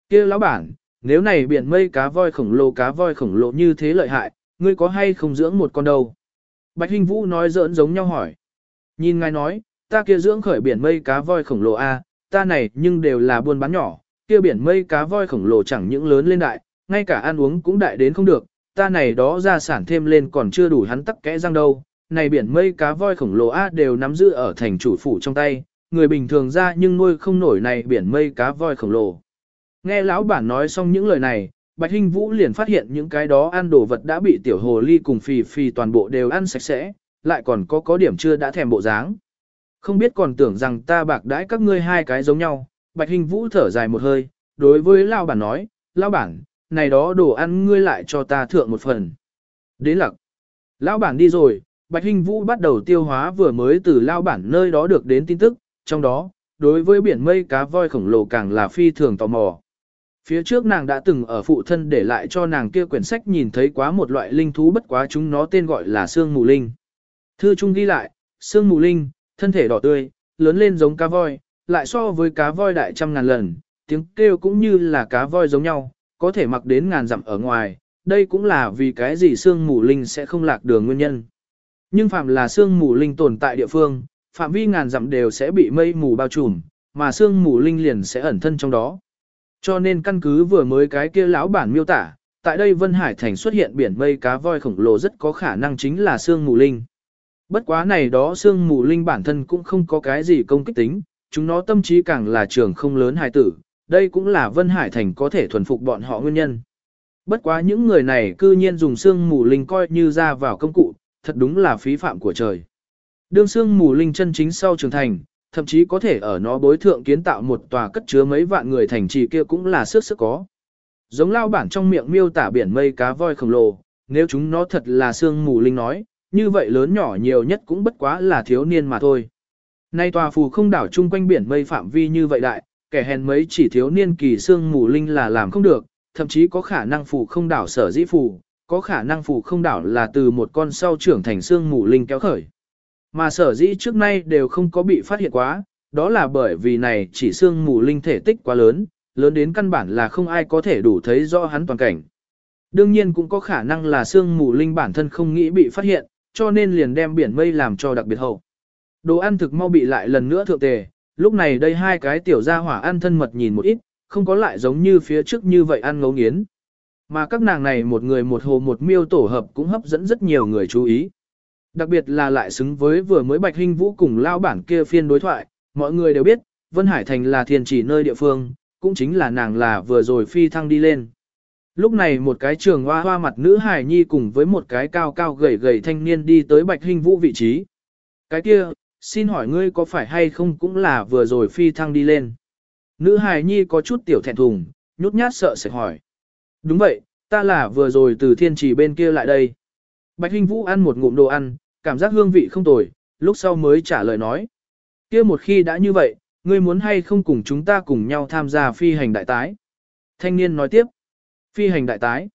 kia lão bản, nếu này biển mây cá voi khổng lồ cá voi khổng lồ như thế lợi hại, ngươi có hay không dưỡng một con đâu? Bạch Hình Vũ nói giỡn giống nhau hỏi. Nhìn ngài nói, ta kia dưỡng khởi biển mây cá voi khổng lồ A, ta này nhưng đều là buôn bán nhỏ, kia biển mây cá voi khổng lồ chẳng những lớn lên đại, ngay cả ăn uống cũng đại đến không được, ta này đó ra sản thêm lên còn chưa đủ hắn tắc kẽ răng đâu. Này biển mây cá voi khổng lồ A đều nắm giữ ở thành chủ phủ trong tay, người bình thường ra nhưng nuôi không nổi này biển mây cá voi khổng lồ. Nghe lão bản nói xong những lời này, Bạch Hinh Vũ liền phát hiện những cái đó ăn đồ vật đã bị tiểu hồ ly cùng phì phì toàn bộ đều ăn sạch sẽ, lại còn có có điểm chưa đã thèm bộ dáng. Không biết còn tưởng rằng ta bạc đãi các ngươi hai cái giống nhau, Bạch hình Vũ thở dài một hơi, đối với Lao Bản nói, Lao Bản, này đó đồ ăn ngươi lại cho ta thượng một phần. Đến lặc. Lão Bản đi rồi, Bạch hình Vũ bắt đầu tiêu hóa vừa mới từ Lao Bản nơi đó được đến tin tức, trong đó, đối với biển mây cá voi khổng lồ càng là phi thường tò mò. Phía trước nàng đã từng ở phụ thân để lại cho nàng kia quyển sách nhìn thấy quá một loại linh thú bất quá chúng nó tên gọi là xương mù linh. Thư trung ghi lại, xương mù linh, thân thể đỏ tươi, lớn lên giống cá voi, lại so với cá voi đại trăm ngàn lần, tiếng kêu cũng như là cá voi giống nhau, có thể mặc đến ngàn dặm ở ngoài, đây cũng là vì cái gì xương mù linh sẽ không lạc đường nguyên nhân. Nhưng phạm là xương mù linh tồn tại địa phương, phạm vi ngàn dặm đều sẽ bị mây mù bao trùm, mà xương mù linh liền sẽ ẩn thân trong đó. Cho nên căn cứ vừa mới cái kia lão bản miêu tả, tại đây Vân Hải Thành xuất hiện biển mây cá voi khổng lồ rất có khả năng chính là xương mù linh. Bất quá này đó xương mù linh bản thân cũng không có cái gì công kích tính, chúng nó tâm trí càng là trường không lớn hài tử, đây cũng là Vân Hải Thành có thể thuần phục bọn họ nguyên nhân. Bất quá những người này cư nhiên dùng xương mù linh coi như ra vào công cụ, thật đúng là phí phạm của trời. Đương xương mù linh chân chính sau trưởng thành, thậm chí có thể ở nó bối thượng kiến tạo một tòa cất chứa mấy vạn người thành trì kia cũng là sức sức có. Giống lao bản trong miệng miêu tả biển mây cá voi khổng lồ, nếu chúng nó thật là xương mù linh nói, như vậy lớn nhỏ nhiều nhất cũng bất quá là thiếu niên mà thôi. Nay tòa phù không đảo chung quanh biển mây phạm vi như vậy đại, kẻ hèn mấy chỉ thiếu niên kỳ xương mù linh là làm không được, thậm chí có khả năng phù không đảo sở dĩ phù, có khả năng phù không đảo là từ một con sau trưởng thành xương mù linh kéo khởi. Mà sở dĩ trước nay đều không có bị phát hiện quá, đó là bởi vì này chỉ xương mù linh thể tích quá lớn, lớn đến căn bản là không ai có thể đủ thấy rõ hắn toàn cảnh. Đương nhiên cũng có khả năng là xương mù linh bản thân không nghĩ bị phát hiện, cho nên liền đem biển mây làm cho đặc biệt hậu. Đồ ăn thực mau bị lại lần nữa thượng tề, lúc này đây hai cái tiểu gia hỏa ăn thân mật nhìn một ít, không có lại giống như phía trước như vậy ăn ngấu nghiến. Mà các nàng này một người một hồ một miêu tổ hợp cũng hấp dẫn rất nhiều người chú ý. Đặc biệt là lại xứng với vừa mới Bạch Hinh Vũ cùng lao bản kia phiên đối thoại, mọi người đều biết, Vân Hải Thành là thiền chỉ nơi địa phương, cũng chính là nàng là vừa rồi phi thăng đi lên. Lúc này một cái trường hoa hoa mặt nữ hài nhi cùng với một cái cao cao gầy gầy thanh niên đi tới Bạch hình Vũ vị trí. Cái kia, xin hỏi ngươi có phải hay không cũng là vừa rồi phi thăng đi lên. Nữ hài nhi có chút tiểu thẹn thùng, nhút nhát sợ sẽ hỏi. Đúng vậy, ta là vừa rồi từ thiên trì bên kia lại đây. Bạch Hinh Vũ ăn một ngụm đồ ăn, cảm giác hương vị không tồi, lúc sau mới trả lời nói. kia một khi đã như vậy, ngươi muốn hay không cùng chúng ta cùng nhau tham gia phi hành đại tái? Thanh niên nói tiếp. Phi hành đại tái.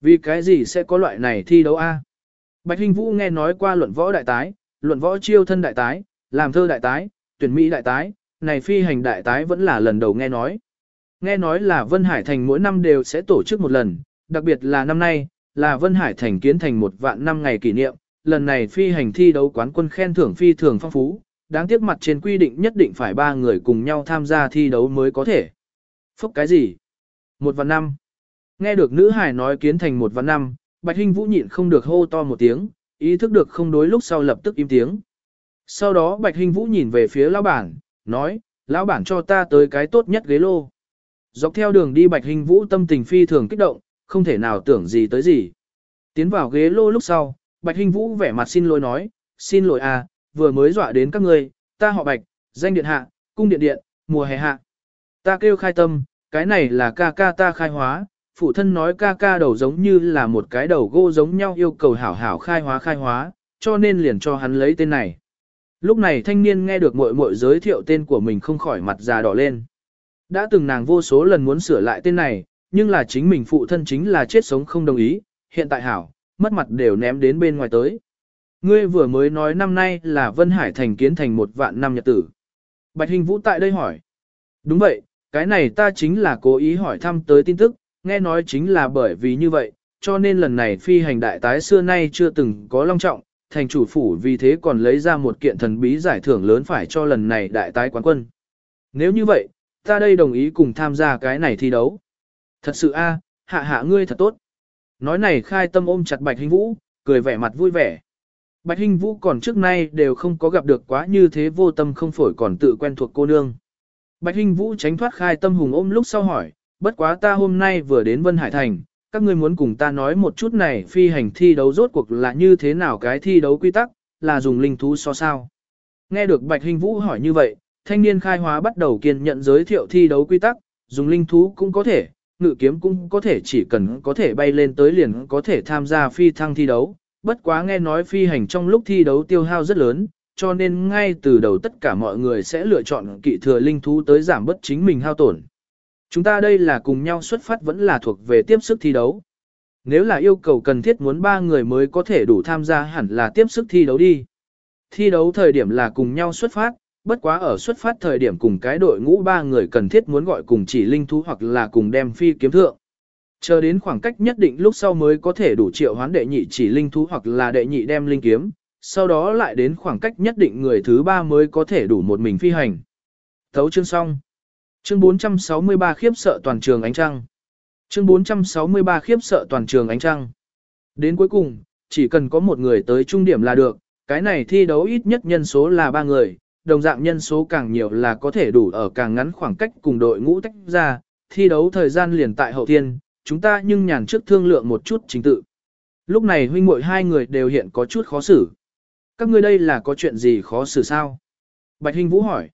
Vì cái gì sẽ có loại này thi đấu a? Bạch Hinh Vũ nghe nói qua luận võ đại tái, luận võ chiêu thân đại tái, làm thơ đại tái, tuyển mỹ đại tái, này phi hành đại tái vẫn là lần đầu nghe nói. Nghe nói là Vân Hải Thành mỗi năm đều sẽ tổ chức một lần, đặc biệt là năm nay, là Vân Hải Thành kiến thành một vạn năm ngày kỷ niệm, lần này phi hành thi đấu quán quân khen thưởng phi thường phong phú, đáng tiếc mặt trên quy định nhất định phải ba người cùng nhau tham gia thi đấu mới có thể. Phúc cái gì? Một vạn năm. Nghe được nữ hải nói kiến thành một vạn năm, Bạch Hinh Vũ nhịn không được hô to một tiếng, ý thức được không đối lúc sau lập tức im tiếng. Sau đó Bạch Hinh Vũ nhìn về phía lão bản, nói, lão bản cho ta tới cái tốt nhất ghế lô. Dọc theo đường đi Bạch Hinh Vũ tâm tình phi thường kích động, không thể nào tưởng gì tới gì. Tiến vào ghế lô lúc sau, Bạch Hinh Vũ vẻ mặt xin lỗi nói, xin lỗi à, vừa mới dọa đến các ngươi, ta họ Bạch, danh điện hạ, cung điện điện, mùa hè hạ. Ta kêu khai tâm, cái này là ca ca ta khai hóa, phụ thân nói ca ca đầu giống như là một cái đầu gỗ giống nhau yêu cầu hảo hảo khai hóa khai hóa, cho nên liền cho hắn lấy tên này. Lúc này thanh niên nghe được muội muội giới thiệu tên của mình không khỏi mặt già đỏ lên. Đã từng nàng vô số lần muốn sửa lại tên này, nhưng là chính mình phụ thân chính là chết sống không đồng ý, hiện tại hảo, mất mặt đều ném đến bên ngoài tới. Ngươi vừa mới nói năm nay là Vân Hải thành kiến thành một vạn năm nhật tử. Bạch Hình Vũ tại đây hỏi. Đúng vậy, cái này ta chính là cố ý hỏi thăm tới tin tức, nghe nói chính là bởi vì như vậy, cho nên lần này phi hành đại tái xưa nay chưa từng có long trọng, thành chủ phủ vì thế còn lấy ra một kiện thần bí giải thưởng lớn phải cho lần này đại tái quán quân. Nếu như vậy, ta đây đồng ý cùng tham gia cái này thi đấu. Thật sự a, hạ hạ ngươi thật tốt. Nói này khai tâm ôm chặt Bạch Hinh Vũ, cười vẻ mặt vui vẻ. Bạch Hinh Vũ còn trước nay đều không có gặp được quá như thế vô tâm không phổi còn tự quen thuộc cô nương. Bạch Hinh Vũ tránh thoát khai tâm hùng ôm lúc sau hỏi, bất quá ta hôm nay vừa đến Vân Hải Thành, các ngươi muốn cùng ta nói một chút này phi hành thi đấu rốt cuộc là như thế nào cái thi đấu quy tắc, là dùng linh thú so sao. Nghe được Bạch Hình Vũ hỏi như vậy, thanh niên khai hóa bắt đầu kiên nhận giới thiệu thi đấu quy tắc, dùng linh thú cũng có thể, ngự kiếm cũng có thể chỉ cần có thể bay lên tới liền có thể tham gia phi thăng thi đấu. Bất quá nghe nói phi hành trong lúc thi đấu tiêu hao rất lớn, cho nên ngay từ đầu tất cả mọi người sẽ lựa chọn kỵ thừa linh thú tới giảm bớt chính mình hao tổn. Chúng ta đây là cùng nhau xuất phát vẫn là thuộc về tiếp sức thi đấu. Nếu là yêu cầu cần thiết muốn ba người mới có thể đủ tham gia hẳn là tiếp sức thi đấu đi. Thi đấu thời điểm là cùng nhau xuất phát, bất quá ở xuất phát thời điểm cùng cái đội ngũ ba người cần thiết muốn gọi cùng chỉ linh thú hoặc là cùng đem phi kiếm thượng. Chờ đến khoảng cách nhất định lúc sau mới có thể đủ triệu hoán đệ nhị chỉ linh thú hoặc là đệ nhị đem linh kiếm, sau đó lại đến khoảng cách nhất định người thứ ba mới có thể đủ một mình phi hành. Thấu chương xong. Chương 463 khiếp sợ toàn trường ánh trăng. Chương 463 khiếp sợ toàn trường ánh trăng. Đến cuối cùng, chỉ cần có một người tới trung điểm là được, cái này thi đấu ít nhất nhân số là ba người, đồng dạng nhân số càng nhiều là có thể đủ ở càng ngắn khoảng cách cùng đội ngũ tách ra, thi đấu thời gian liền tại hậu thiên, chúng ta nhưng nhàn trước thương lượng một chút chính tự. Lúc này huynh muội hai người đều hiện có chút khó xử. Các ngươi đây là có chuyện gì khó xử sao? Bạch Hinh Vũ hỏi.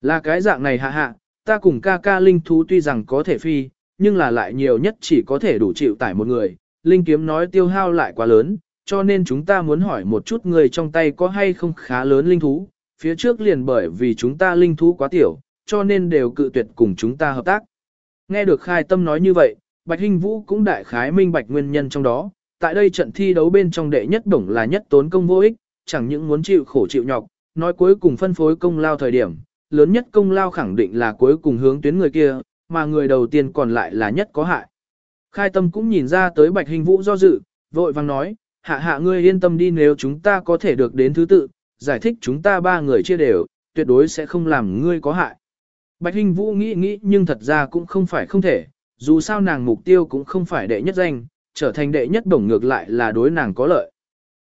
Là cái dạng này hạ hạ, ta cùng ca ca linh thú tuy rằng có thể phi, nhưng là lại nhiều nhất chỉ có thể đủ chịu tải một người. Linh kiếm nói tiêu hao lại quá lớn, cho nên chúng ta muốn hỏi một chút người trong tay có hay không khá lớn linh thú. Phía trước liền bởi vì chúng ta linh thú quá tiểu, cho nên đều cự tuyệt cùng chúng ta hợp tác. Nghe được khai tâm nói như vậy, Bạch Hinh Vũ cũng đại khái minh bạch nguyên nhân trong đó. Tại đây trận thi đấu bên trong đệ nhất đồng là nhất tốn công vô ích, chẳng những muốn chịu khổ chịu nhọc, nói cuối cùng phân phối công lao thời điểm, lớn nhất công lao khẳng định là cuối cùng hướng tuyến người kia, mà người đầu tiên còn lại là nhất có hại. Khai tâm cũng nhìn ra tới bạch hình vũ do dự, vội vang nói, hạ hạ ngươi yên tâm đi nếu chúng ta có thể được đến thứ tự, giải thích chúng ta ba người chia đều, tuyệt đối sẽ không làm ngươi có hại. Bạch Hình Vũ nghĩ nghĩ nhưng thật ra cũng không phải không thể, dù sao nàng mục tiêu cũng không phải đệ nhất danh, trở thành đệ nhất đồng ngược lại là đối nàng có lợi.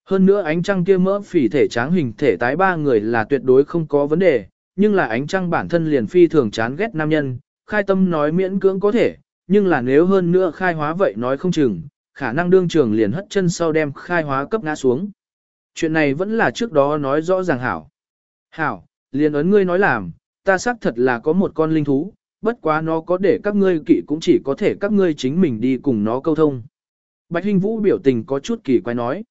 Hơn nữa ánh trăng kia mỡ phỉ thể tráng hình thể tái ba người là tuyệt đối không có vấn đề, nhưng là ánh trăng bản thân liền phi thường chán ghét nam nhân, khai tâm nói miễn cưỡng có thể, nhưng là nếu hơn nữa khai hóa vậy nói không chừng, khả năng đương trường liền hất chân sau đem khai hóa cấp ngã xuống. Chuyện này vẫn là trước đó nói rõ ràng hảo. Hảo, liền ấn ngươi nói làm, ta xác thật là có một con linh thú, bất quá nó có để các ngươi kỵ cũng chỉ có thể các ngươi chính mình đi cùng nó câu thông. Bạch Hinh Vũ biểu tình có chút kỳ quái nói.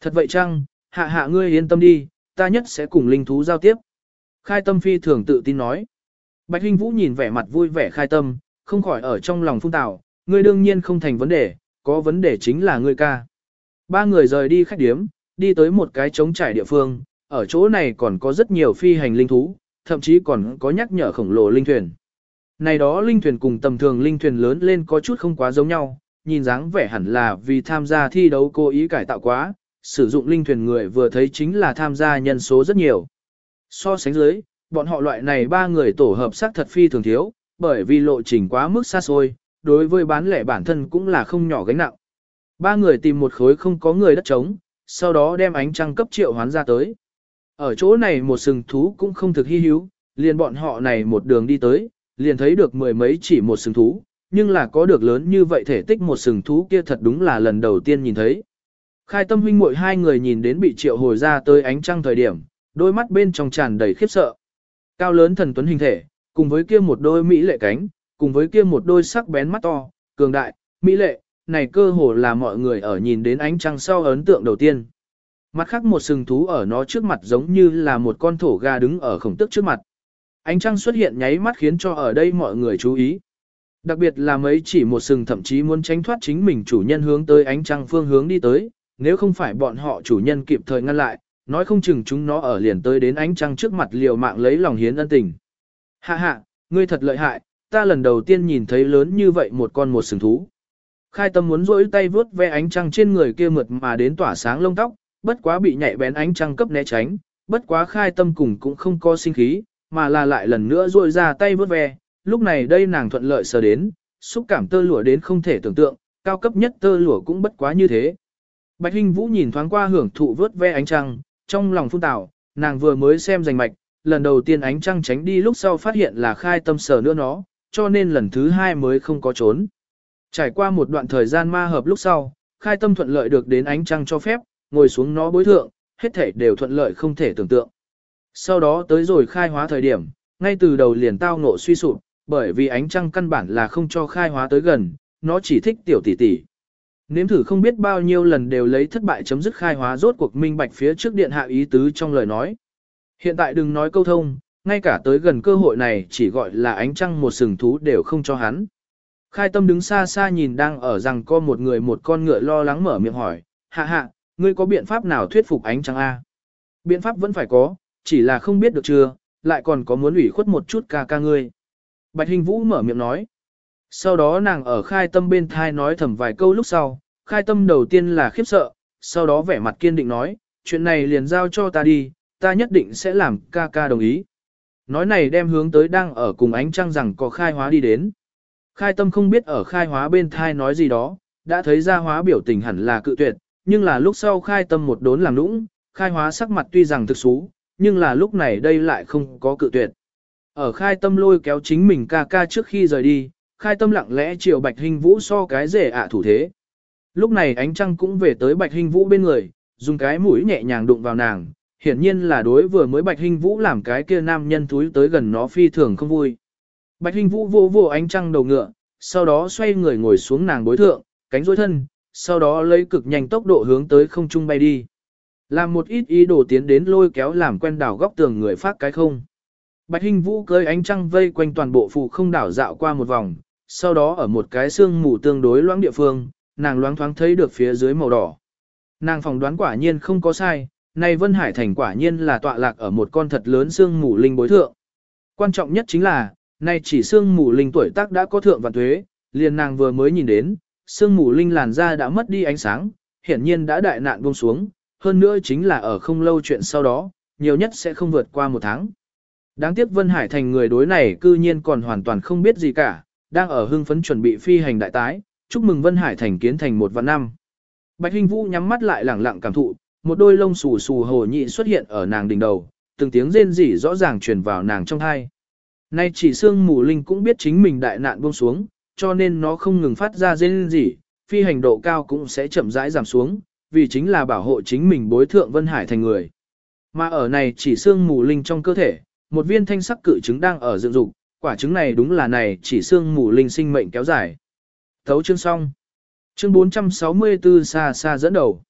Thật vậy chăng, hạ hạ ngươi yên tâm đi, ta nhất sẽ cùng linh thú giao tiếp. Khai tâm phi thường tự tin nói. Bạch Hinh Vũ nhìn vẻ mặt vui vẻ khai tâm, không khỏi ở trong lòng phung tạo, ngươi đương nhiên không thành vấn đề, có vấn đề chính là ngươi ca. Ba người rời đi khách điếm, đi tới một cái trống trải địa phương, ở chỗ này còn có rất nhiều phi hành linh thú, thậm chí còn có nhắc nhở khổng lồ linh thuyền. Này đó linh thuyền cùng tầm thường linh thuyền lớn lên có chút không quá giống nhau, nhìn dáng vẻ hẳn là vì tham gia thi đấu cố ý cải tạo quá, sử dụng linh thuyền người vừa thấy chính là tham gia nhân số rất nhiều. So sánh dưới, bọn họ loại này ba người tổ hợp sắc thật phi thường thiếu, bởi vì lộ trình quá mức xa xôi, đối với bán lẻ bản thân cũng là không nhỏ gánh nặng. Ba người tìm một khối không có người đất trống, sau đó đem ánh trăng cấp triệu hoán ra tới. Ở chỗ này một sừng thú cũng không thực hy hữu, liền bọn họ này một đường đi tới, liền thấy được mười mấy chỉ một sừng thú, nhưng là có được lớn như vậy thể tích một sừng thú kia thật đúng là lần đầu tiên nhìn thấy. Khai tâm huynh muội hai người nhìn đến bị triệu hồi ra tới ánh trăng thời điểm, đôi mắt bên trong tràn đầy khiếp sợ. Cao lớn thần tuấn hình thể, cùng với kia một đôi mỹ lệ cánh, cùng với kia một đôi sắc bén mắt to, cường đại, mỹ lệ, này cơ hồ là mọi người ở nhìn đến ánh trăng sau ấn tượng đầu tiên. Mặt khác một sừng thú ở nó trước mặt giống như là một con thổ gà đứng ở khổng tức trước mặt. Ánh trăng xuất hiện nháy mắt khiến cho ở đây mọi người chú ý. Đặc biệt là mấy chỉ một sừng thậm chí muốn tránh thoát chính mình chủ nhân hướng tới ánh trăng phương hướng đi tới, nếu không phải bọn họ chủ nhân kịp thời ngăn lại, nói không chừng chúng nó ở liền tới đến ánh trăng trước mặt liều mạng lấy lòng hiến ân tình. Hạ hạ, ngươi thật lợi hại, ta lần đầu tiên nhìn thấy lớn như vậy một con một sừng thú. Khai tâm muốn rỗi tay vướt ve ánh trăng trên người kia mượt mà đến tỏa sáng lông tóc, bất quá bị nhạy bén ánh trăng cấp né tránh, bất quá khai tâm cùng cũng không có sinh khí, mà là lại lần nữa rỗi ra tay vướt ve, lúc này đây nàng thuận lợi sờ đến, xúc cảm tơ lụa đến không thể tưởng tượng, cao cấp nhất tơ lụa cũng bất quá như thế. Bạch Hinh Vũ nhìn thoáng qua hưởng thụ vớt ve ánh trăng, trong lòng phun tảo, nàng vừa mới xem rành mạch, lần đầu tiên ánh trăng tránh đi lúc sau phát hiện là khai tâm sở nữa nó, cho nên lần thứ hai mới không có trốn. Trải qua một đoạn thời gian ma hợp lúc sau, khai tâm thuận lợi được đến ánh trăng cho phép, ngồi xuống nó bối thượng, hết thể đều thuận lợi không thể tưởng tượng. Sau đó tới rồi khai hóa thời điểm, ngay từ đầu liền tao ngộ suy sụp, bởi vì ánh trăng căn bản là không cho khai hóa tới gần, nó chỉ thích tiểu tỷ tỷ. Nếm thử không biết bao nhiêu lần đều lấy thất bại chấm dứt khai hóa rốt cuộc minh bạch phía trước điện hạ ý tứ trong lời nói. Hiện tại đừng nói câu thông, ngay cả tới gần cơ hội này chỉ gọi là ánh trăng một sừng thú đều không cho hắn. Khai tâm đứng xa xa nhìn đang ở rằng có một người một con ngựa lo lắng mở miệng hỏi, hạ hạ, ngươi có biện pháp nào thuyết phục ánh trăng A? Biện pháp vẫn phải có, chỉ là không biết được chưa, lại còn có muốn ủy khuất một chút ca ca ngươi. Bạch Hình Vũ mở miệng nói. Sau đó nàng ở khai tâm bên thai nói thầm vài câu lúc sau, khai tâm đầu tiên là khiếp sợ, sau đó vẻ mặt kiên định nói, chuyện này liền giao cho ta đi, ta nhất định sẽ làm ca ca đồng ý. Nói này đem hướng tới đang ở cùng ánh trăng rằng có khai hóa đi đến. Khai tâm không biết ở khai hóa bên thai nói gì đó, đã thấy ra hóa biểu tình hẳn là cự tuyệt, nhưng là lúc sau khai tâm một đốn làm nũng, khai hóa sắc mặt tuy rằng thực xú, nhưng là lúc này đây lại không có cự tuyệt. Ở khai tâm lôi kéo chính mình ca ca trước khi rời đi, khai tâm lặng lẽ chiều bạch hình vũ so cái rể ạ thủ thế. Lúc này ánh trăng cũng về tới bạch hình vũ bên người, dùng cái mũi nhẹ nhàng đụng vào nàng, hiển nhiên là đối vừa mới bạch hình vũ làm cái kia nam nhân túi tới gần nó phi thường không vui. Bạch hình vũ vô vô ánh trăng đầu ngựa, sau đó xoay người ngồi xuống nàng bối thượng, cánh dối thân, sau đó lấy cực nhanh tốc độ hướng tới không trung bay đi. Làm một ít ý đồ tiến đến lôi kéo làm quen đảo góc tường người phát cái không. Bạch Hinh Vũ cưới ánh trăng vây quanh toàn bộ phù không đảo dạo qua một vòng, sau đó ở một cái xương mù tương đối loãng địa phương, nàng loáng thoáng thấy được phía dưới màu đỏ. Nàng phỏng đoán quả nhiên không có sai, này Vân Hải Thành quả nhiên là tọa lạc ở một con thật lớn xương mù linh bối thượng. Quan trọng nhất chính là, này chỉ xương mù linh tuổi tác đã có thượng vạn thuế, liền nàng vừa mới nhìn đến, xương mù linh làn da đã mất đi ánh sáng, hiển nhiên đã đại nạn buông xuống, hơn nữa chính là ở không lâu chuyện sau đó, nhiều nhất sẽ không vượt qua một tháng. Đáng tiếc Vân Hải Thành người đối này cư nhiên còn hoàn toàn không biết gì cả, đang ở hưng phấn chuẩn bị phi hành đại tái, chúc mừng Vân Hải Thành kiến thành một vạn năm. Bạch Hinh Vũ nhắm mắt lại lẳng lặng cảm thụ, một đôi lông xù xù hồ nhị xuất hiện ở nàng đỉnh đầu, từng tiếng rên rỉ rõ ràng truyền vào nàng trong tai. Nay chỉ xương mù linh cũng biết chính mình đại nạn buông xuống, cho nên nó không ngừng phát ra rên rỉ, phi hành độ cao cũng sẽ chậm rãi giảm xuống, vì chính là bảo hộ chính mình bối thượng Vân Hải thành người. Mà ở này chỉ xương mù linh trong cơ thể, một viên thanh sắc cự trứng đang ở dựng dục, quả trứng này đúng là này chỉ xương mù linh sinh mệnh kéo dài. Thấu chương xong. Chương 464 xa xa dẫn đầu.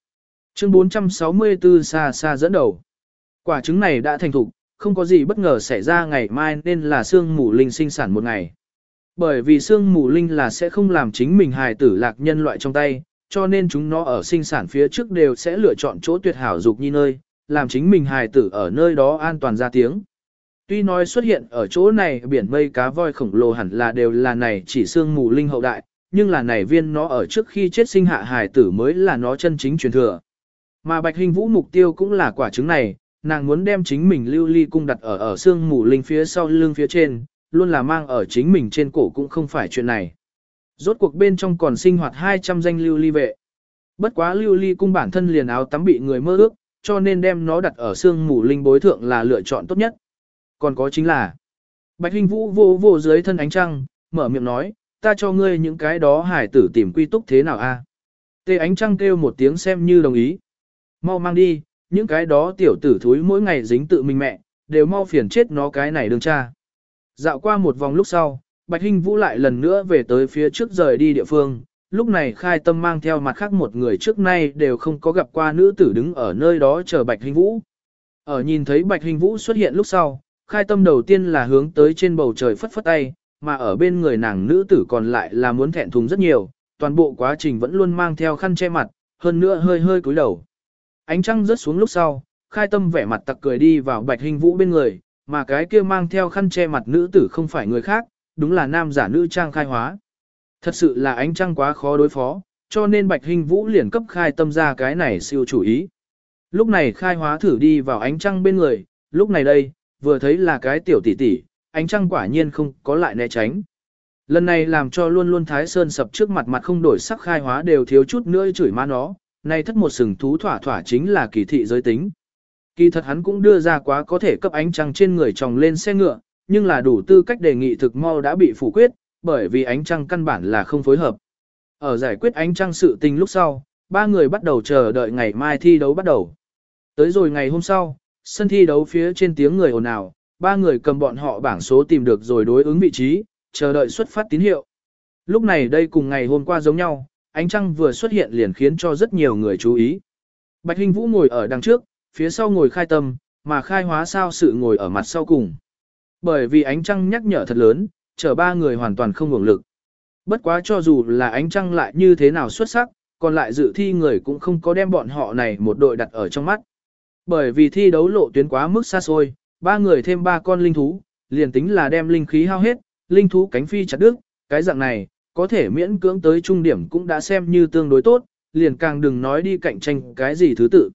Chương 464 xa xa dẫn đầu. Quả trứng này đã thành thục, không có gì bất ngờ xảy ra ngày mai nên là xương mù linh sinh sản một ngày. Bởi vì xương mù linh là sẽ không làm chính mình hài tử lạc nhân loại trong tay, cho nên chúng nó ở sinh sản phía trước đều sẽ lựa chọn chỗ tuyệt hảo dục như nơi, làm chính mình hài tử ở nơi đó an toàn ra tiếng. Tuy nói xuất hiện ở chỗ này biển mây cá voi khổng lồ hẳn là đều là này chỉ xương mù linh hậu đại, nhưng là này viên nó ở trước khi chết sinh hạ hài tử mới là nó chân chính truyền thừa. Mà Bạch Hình Vũ mục tiêu cũng là quả trứng này, nàng muốn đem chính mình lưu ly cung đặt ở ở xương mù linh phía sau lưng phía trên, luôn là mang ở chính mình trên cổ cũng không phải chuyện này. Rốt cuộc bên trong còn sinh hoạt 200 danh lưu ly vệ. Bất quá lưu ly cung bản thân liền áo tắm bị người mơ ước, cho nên đem nó đặt ở xương mù linh bối thượng là lựa chọn tốt nhất. Còn có chính là, Bạch Hình Vũ vô vô dưới thân ánh trăng, mở miệng nói, ta cho ngươi những cái đó hải tử tìm quy túc thế nào a? Tê ánh trăng kêu một tiếng xem như đồng ý. Mau mang đi, những cái đó tiểu tử thúi mỗi ngày dính tự mình mẹ, đều mau phiền chết nó cái này đương cha. Dạo qua một vòng lúc sau, Bạch Hinh Vũ lại lần nữa về tới phía trước rời đi địa phương, lúc này khai tâm mang theo mặt khác một người trước nay đều không có gặp qua nữ tử đứng ở nơi đó chờ Bạch Hinh Vũ. Ở nhìn thấy Bạch Hinh Vũ xuất hiện lúc sau, khai tâm đầu tiên là hướng tới trên bầu trời phất phất tay, mà ở bên người nàng nữ tử còn lại là muốn thẹn thùng rất nhiều, toàn bộ quá trình vẫn luôn mang theo khăn che mặt, hơn nữa hơi hơi cúi đầu. Ánh trăng rớt xuống lúc sau, khai tâm vẻ mặt tặc cười đi vào Bạch hình Vũ bên người, mà cái kia mang theo khăn che mặt nữ tử không phải người khác, đúng là nam giả nữ trang khai hóa. Thật sự là ánh trăng quá khó đối phó, cho nên Bạch hình Vũ liền cấp khai tâm ra cái này siêu chủ ý. Lúc này khai hóa thử đi vào ánh trăng bên người, lúc này đây, vừa thấy là cái tiểu tỷ tỷ, ánh trăng quả nhiên không có lại né tránh. Lần này làm cho luôn luôn Thái Sơn sập trước mặt mặt không đổi sắc khai hóa đều thiếu chút nữa chửi má nó, nay thất một sừng thú thỏa thỏa chính là kỳ thị giới tính. Kỳ thật hắn cũng đưa ra quá có thể cấp ánh trăng trên người chồng lên xe ngựa, nhưng là đủ tư cách đề nghị thực mau đã bị phủ quyết, bởi vì ánh trăng căn bản là không phối hợp. Ở giải quyết ánh trăng sự tình lúc sau, ba người bắt đầu chờ đợi ngày mai thi đấu bắt đầu. Tới rồi ngày hôm sau, sân thi đấu phía trên tiếng người ồn ào, ba người cầm bọn họ bảng số tìm được rồi đối ứng vị trí, chờ đợi xuất phát tín hiệu. Lúc này đây cùng ngày hôm qua giống nhau, ánh trăng vừa xuất hiện liền khiến cho rất nhiều người chú ý. Bạch Hình Vũ ngồi ở đằng trước, phía sau ngồi khai tâm, mà khai hóa sao sự ngồi ở mặt sau cùng. Bởi vì ánh trăng nhắc nhở thật lớn, chở ba người hoàn toàn không hưởng lực. Bất quá cho dù là ánh trăng lại như thế nào xuất sắc, còn lại dự thi người cũng không có đem bọn họ này một đội đặt ở trong mắt. Bởi vì thi đấu lộ tuyến quá mức xa xôi, ba người thêm ba con linh thú, liền tính là đem linh khí hao hết, linh thú cánh phi chặt đứt, cái dạng này, có thể miễn cưỡng tới trung điểm cũng đã xem như tương đối tốt, liền càng đừng nói đi cạnh tranh cái gì thứ tự.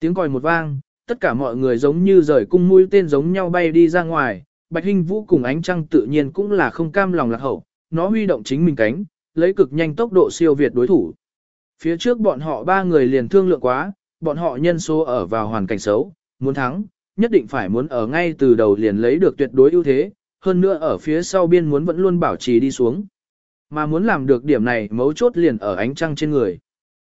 Tiếng còi một vang, tất cả mọi người giống như rời cung mũi tên giống nhau bay đi ra ngoài, Bạch Hinh Vũ cùng ánh trăng tự nhiên cũng là không cam lòng lạc hậu, nó huy động chính mình cánh, lấy cực nhanh tốc độ siêu việt đối thủ. Phía trước bọn họ ba người liền thương lượng quá, bọn họ nhân số ở vào hoàn cảnh xấu, muốn thắng, nhất định phải muốn ở ngay từ đầu liền lấy được tuyệt đối ưu thế, hơn nữa ở phía sau biên muốn vẫn luôn bảo trì đi xuống. Mà muốn làm được điểm này mấu chốt liền ở ánh trăng trên người.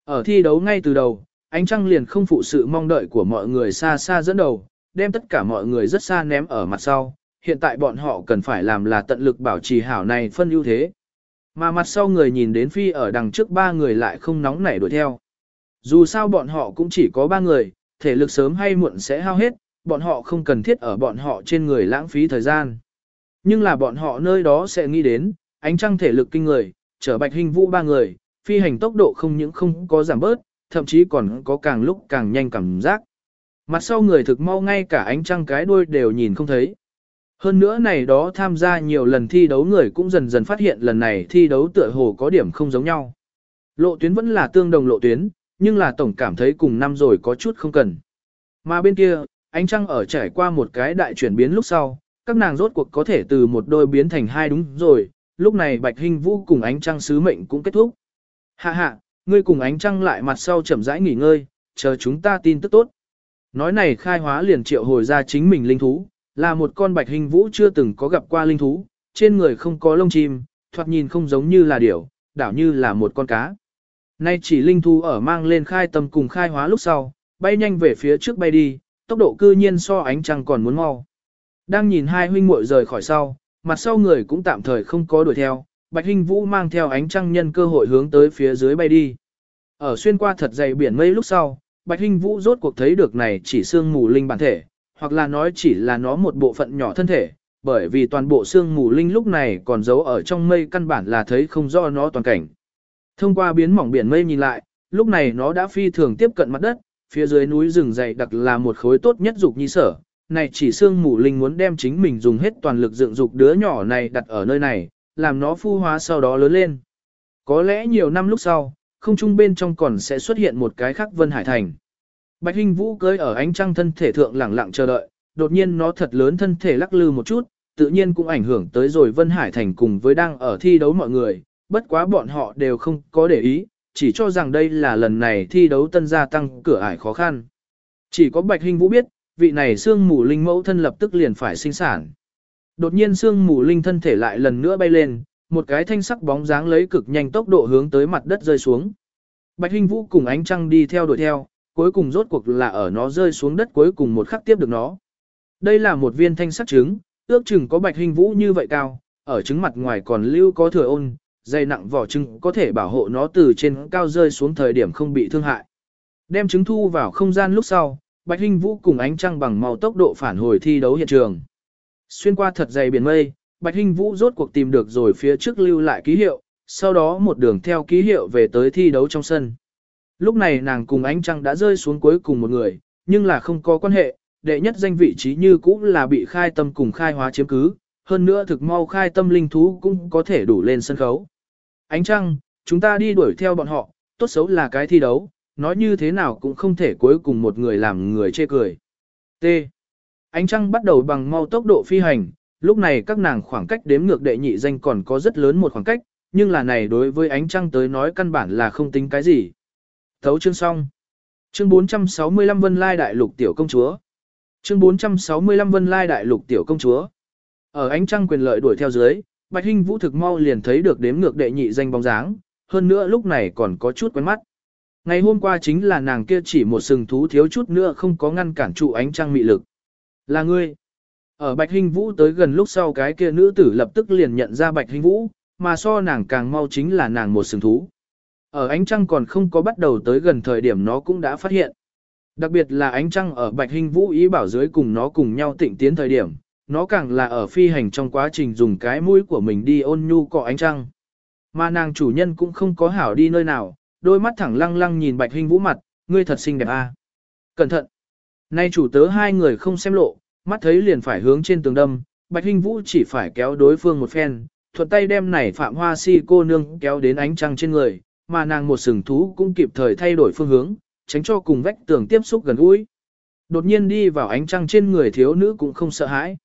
Ở thi đấu ngay từ đầu, ánh trăng liền không phụ sự mong đợi của mọi người xa xa dẫn đầu, đem tất cả mọi người rất xa ném ở mặt sau. Hiện tại bọn họ cần phải làm là tận lực bảo trì hảo này phân ưu thế. Mà mặt sau người nhìn đến phi ở đằng trước ba người lại không nóng nảy đuổi theo. Dù sao bọn họ cũng chỉ có ba người, thể lực sớm hay muộn sẽ hao hết, bọn họ không cần thiết ở bọn họ trên người lãng phí thời gian. Nhưng là bọn họ nơi đó sẽ nghĩ đến, ánh trăng thể lực kinh người, trở bạch hình vũ ba người, phi hành tốc độ không những không có giảm bớt, thậm chí còn có càng lúc càng nhanh cảm giác. Mặt sau người thực mau ngay cả ánh trăng cái đuôi đều nhìn không thấy. Hơn nữa này đó tham gia nhiều lần thi đấu người cũng dần dần phát hiện lần này thi đấu tựa hồ có điểm không giống nhau. Lộ tuyến vẫn là tương đồng lộ tuyến, nhưng là tổng cảm thấy cùng năm rồi có chút không cần. Mà bên kia, ánh trăng ở trải qua một cái đại chuyển biến lúc sau, các nàng rốt cuộc có thể từ một đôi biến thành hai đúng rồi, lúc này Bạch Hinh Vũ cùng ánh trăng sứ mệnh cũng kết thúc. Hạ hạ, ngươi cùng ánh trăng lại mặt sau chậm rãi nghỉ ngơi, chờ chúng ta tin tức tốt. Nói này khai hóa liền triệu hồi ra chính mình linh thú, là một con Bạch Hinh Vũ chưa từng có gặp qua linh thú, trên người không có lông chim, thoạt nhìn không giống như là điểu, đảo như là một con cá. Nay chỉ linh thú ở mang lên khai tâm cùng khai hóa lúc sau, bay nhanh về phía trước bay đi, tốc độ cư nhiên so ánh trăng còn muốn mau. Đang nhìn hai huynh muội rời khỏi sau, mặt sau người cũng tạm thời không có đuổi theo, Bạch Hinh Vũ mang theo ánh trăng nhân cơ hội hướng tới phía dưới bay đi. Ở xuyên qua thật dày biển mây lúc sau, Bạch Hinh Vũ rốt cuộc thấy được này chỉ xương mù linh bản thể, hoặc là nói chỉ là nó một bộ phận nhỏ thân thể, bởi vì toàn bộ xương mù linh lúc này còn giấu ở trong mây căn bản là thấy không rõ nó toàn cảnh. Thông qua biến mỏng biển mây nhìn lại, lúc này nó đã phi thường tiếp cận mặt đất, phía dưới núi rừng dày đặc là một khối tốt nhất dục nhi sở. Này chỉ xương mù linh muốn đem chính mình dùng hết toàn lực dựng dục đứa nhỏ này đặt ở nơi này, làm nó phu hóa sau đó lớn lên. Có lẽ nhiều năm lúc sau, không trung bên trong còn sẽ xuất hiện một cái khác Vân Hải Thành. Bạch Hinh Vũ cưới ở ánh trăng thân thể thượng lẳng lặng chờ đợi, đột nhiên nó thật lớn thân thể lắc lư một chút, tự nhiên cũng ảnh hưởng tới rồi Vân Hải Thành cùng với đang ở thi đấu mọi người, bất quá bọn họ đều không có để ý, chỉ cho rằng đây là lần này thi đấu tân gia tăng cửa ải khó khăn. Chỉ có Bạch Hinh Vũ biết, vị này xương mù linh mẫu thân lập tức liền phải sinh sản. Đột nhiên xương mù linh thân thể lại lần nữa bay lên, một cái thanh sắc bóng dáng lấy cực nhanh tốc độ hướng tới mặt đất rơi xuống. Bạch Hinh Vũ cùng ánh trăng đi theo đuổi theo, cuối cùng rốt cuộc là ở nó rơi xuống đất cuối cùng một khắc tiếp được nó. Đây là một viên thanh sắc trứng, ước chừng có Bạch Hinh Vũ như vậy cao, ở trứng mặt ngoài còn lưu có thừa ôn, dày nặng vỏ trứng có thể bảo hộ nó từ trên cao rơi xuống thời điểm không bị thương hại. Đem trứng thu vào không gian lúc sau, Bạch Hinh Vũ cùng ánh trăng bằng màu tốc độ phản hồi thi đấu hiện trường. Xuyên qua thật dày biển mây, Bạch Hinh Vũ rốt cuộc tìm được rồi phía trước lưu lại ký hiệu, sau đó một đường theo ký hiệu về tới thi đấu trong sân. Lúc này nàng cùng ánh trăng đã rơi xuống cuối cùng một người, nhưng là không có quan hệ, đệ nhất danh vị trí như cũ là bị khai tâm cùng khai hóa chiếm cứ, hơn nữa thực mau khai tâm linh thú cũng có thể đủ lên sân khấu. Ánh trăng, chúng ta đi đuổi theo bọn họ, tốt xấu là cái thi đấu, nói như thế nào cũng không thể cuối cùng một người làm người chê cười. T. Ánh trăng bắt đầu bằng mau tốc độ phi hành, lúc này các nàng khoảng cách đếm ngược đệ nhị danh còn có rất lớn một khoảng cách, nhưng là này đối với ánh trăng tới nói căn bản là không tính cái gì. Thấu chương xong. Chương 465 Vân Lai Đại Lục Tiểu Công Chúa. Chương 465 Vân Lai Đại Lục Tiểu Công Chúa. Ở ánh trăng quyền lợi đuổi theo dưới, Bạch Hinh Vũ thực mau liền thấy được đếm ngược đệ nhị danh bóng dáng, hơn nữa lúc này còn có chút quen mắt. Ngày hôm qua chính là nàng kia chỉ một sừng thú thiếu chút nữa không có ngăn cản trụ ánh trăng mị lực. Là ngươi. Ở Bạch Hinh Vũ tới gần lúc sau cái kia nữ tử lập tức liền nhận ra Bạch Hinh Vũ, mà so nàng càng mau chính là nàng một sừng thú. Ở ánh trăng còn không có bắt đầu tới gần thời điểm nó cũng đã phát hiện. Đặc biệt là ánh trăng ở Bạch Hinh Vũ ý bảo dưới cùng nó cùng nhau tịnh tiến thời điểm, nó càng là ở phi hành trong quá trình dùng cái mũi của mình đi ôn nhu cọ ánh trăng. Mà nàng chủ nhân cũng không có hảo đi nơi nào, đôi mắt thẳng lăng lăng nhìn Bạch Hinh Vũ mặt, ngươi thật xinh đẹp a. Cẩn thận. Nay chủ tớ hai người không xem lộ, mắt thấy liền phải hướng trên tường đâm, Bạch Hinh Vũ chỉ phải kéo đối phương một phen, thuận tay đem này Phạm Hoa Si cô nương kéo đến ánh trăng trên người, mà nàng một sừng thú cũng kịp thời thay đổi phương hướng, tránh cho cùng vách tường tiếp xúc gần gũi. Đột nhiên đi vào ánh trăng trên người thiếu nữ cũng không sợ hãi.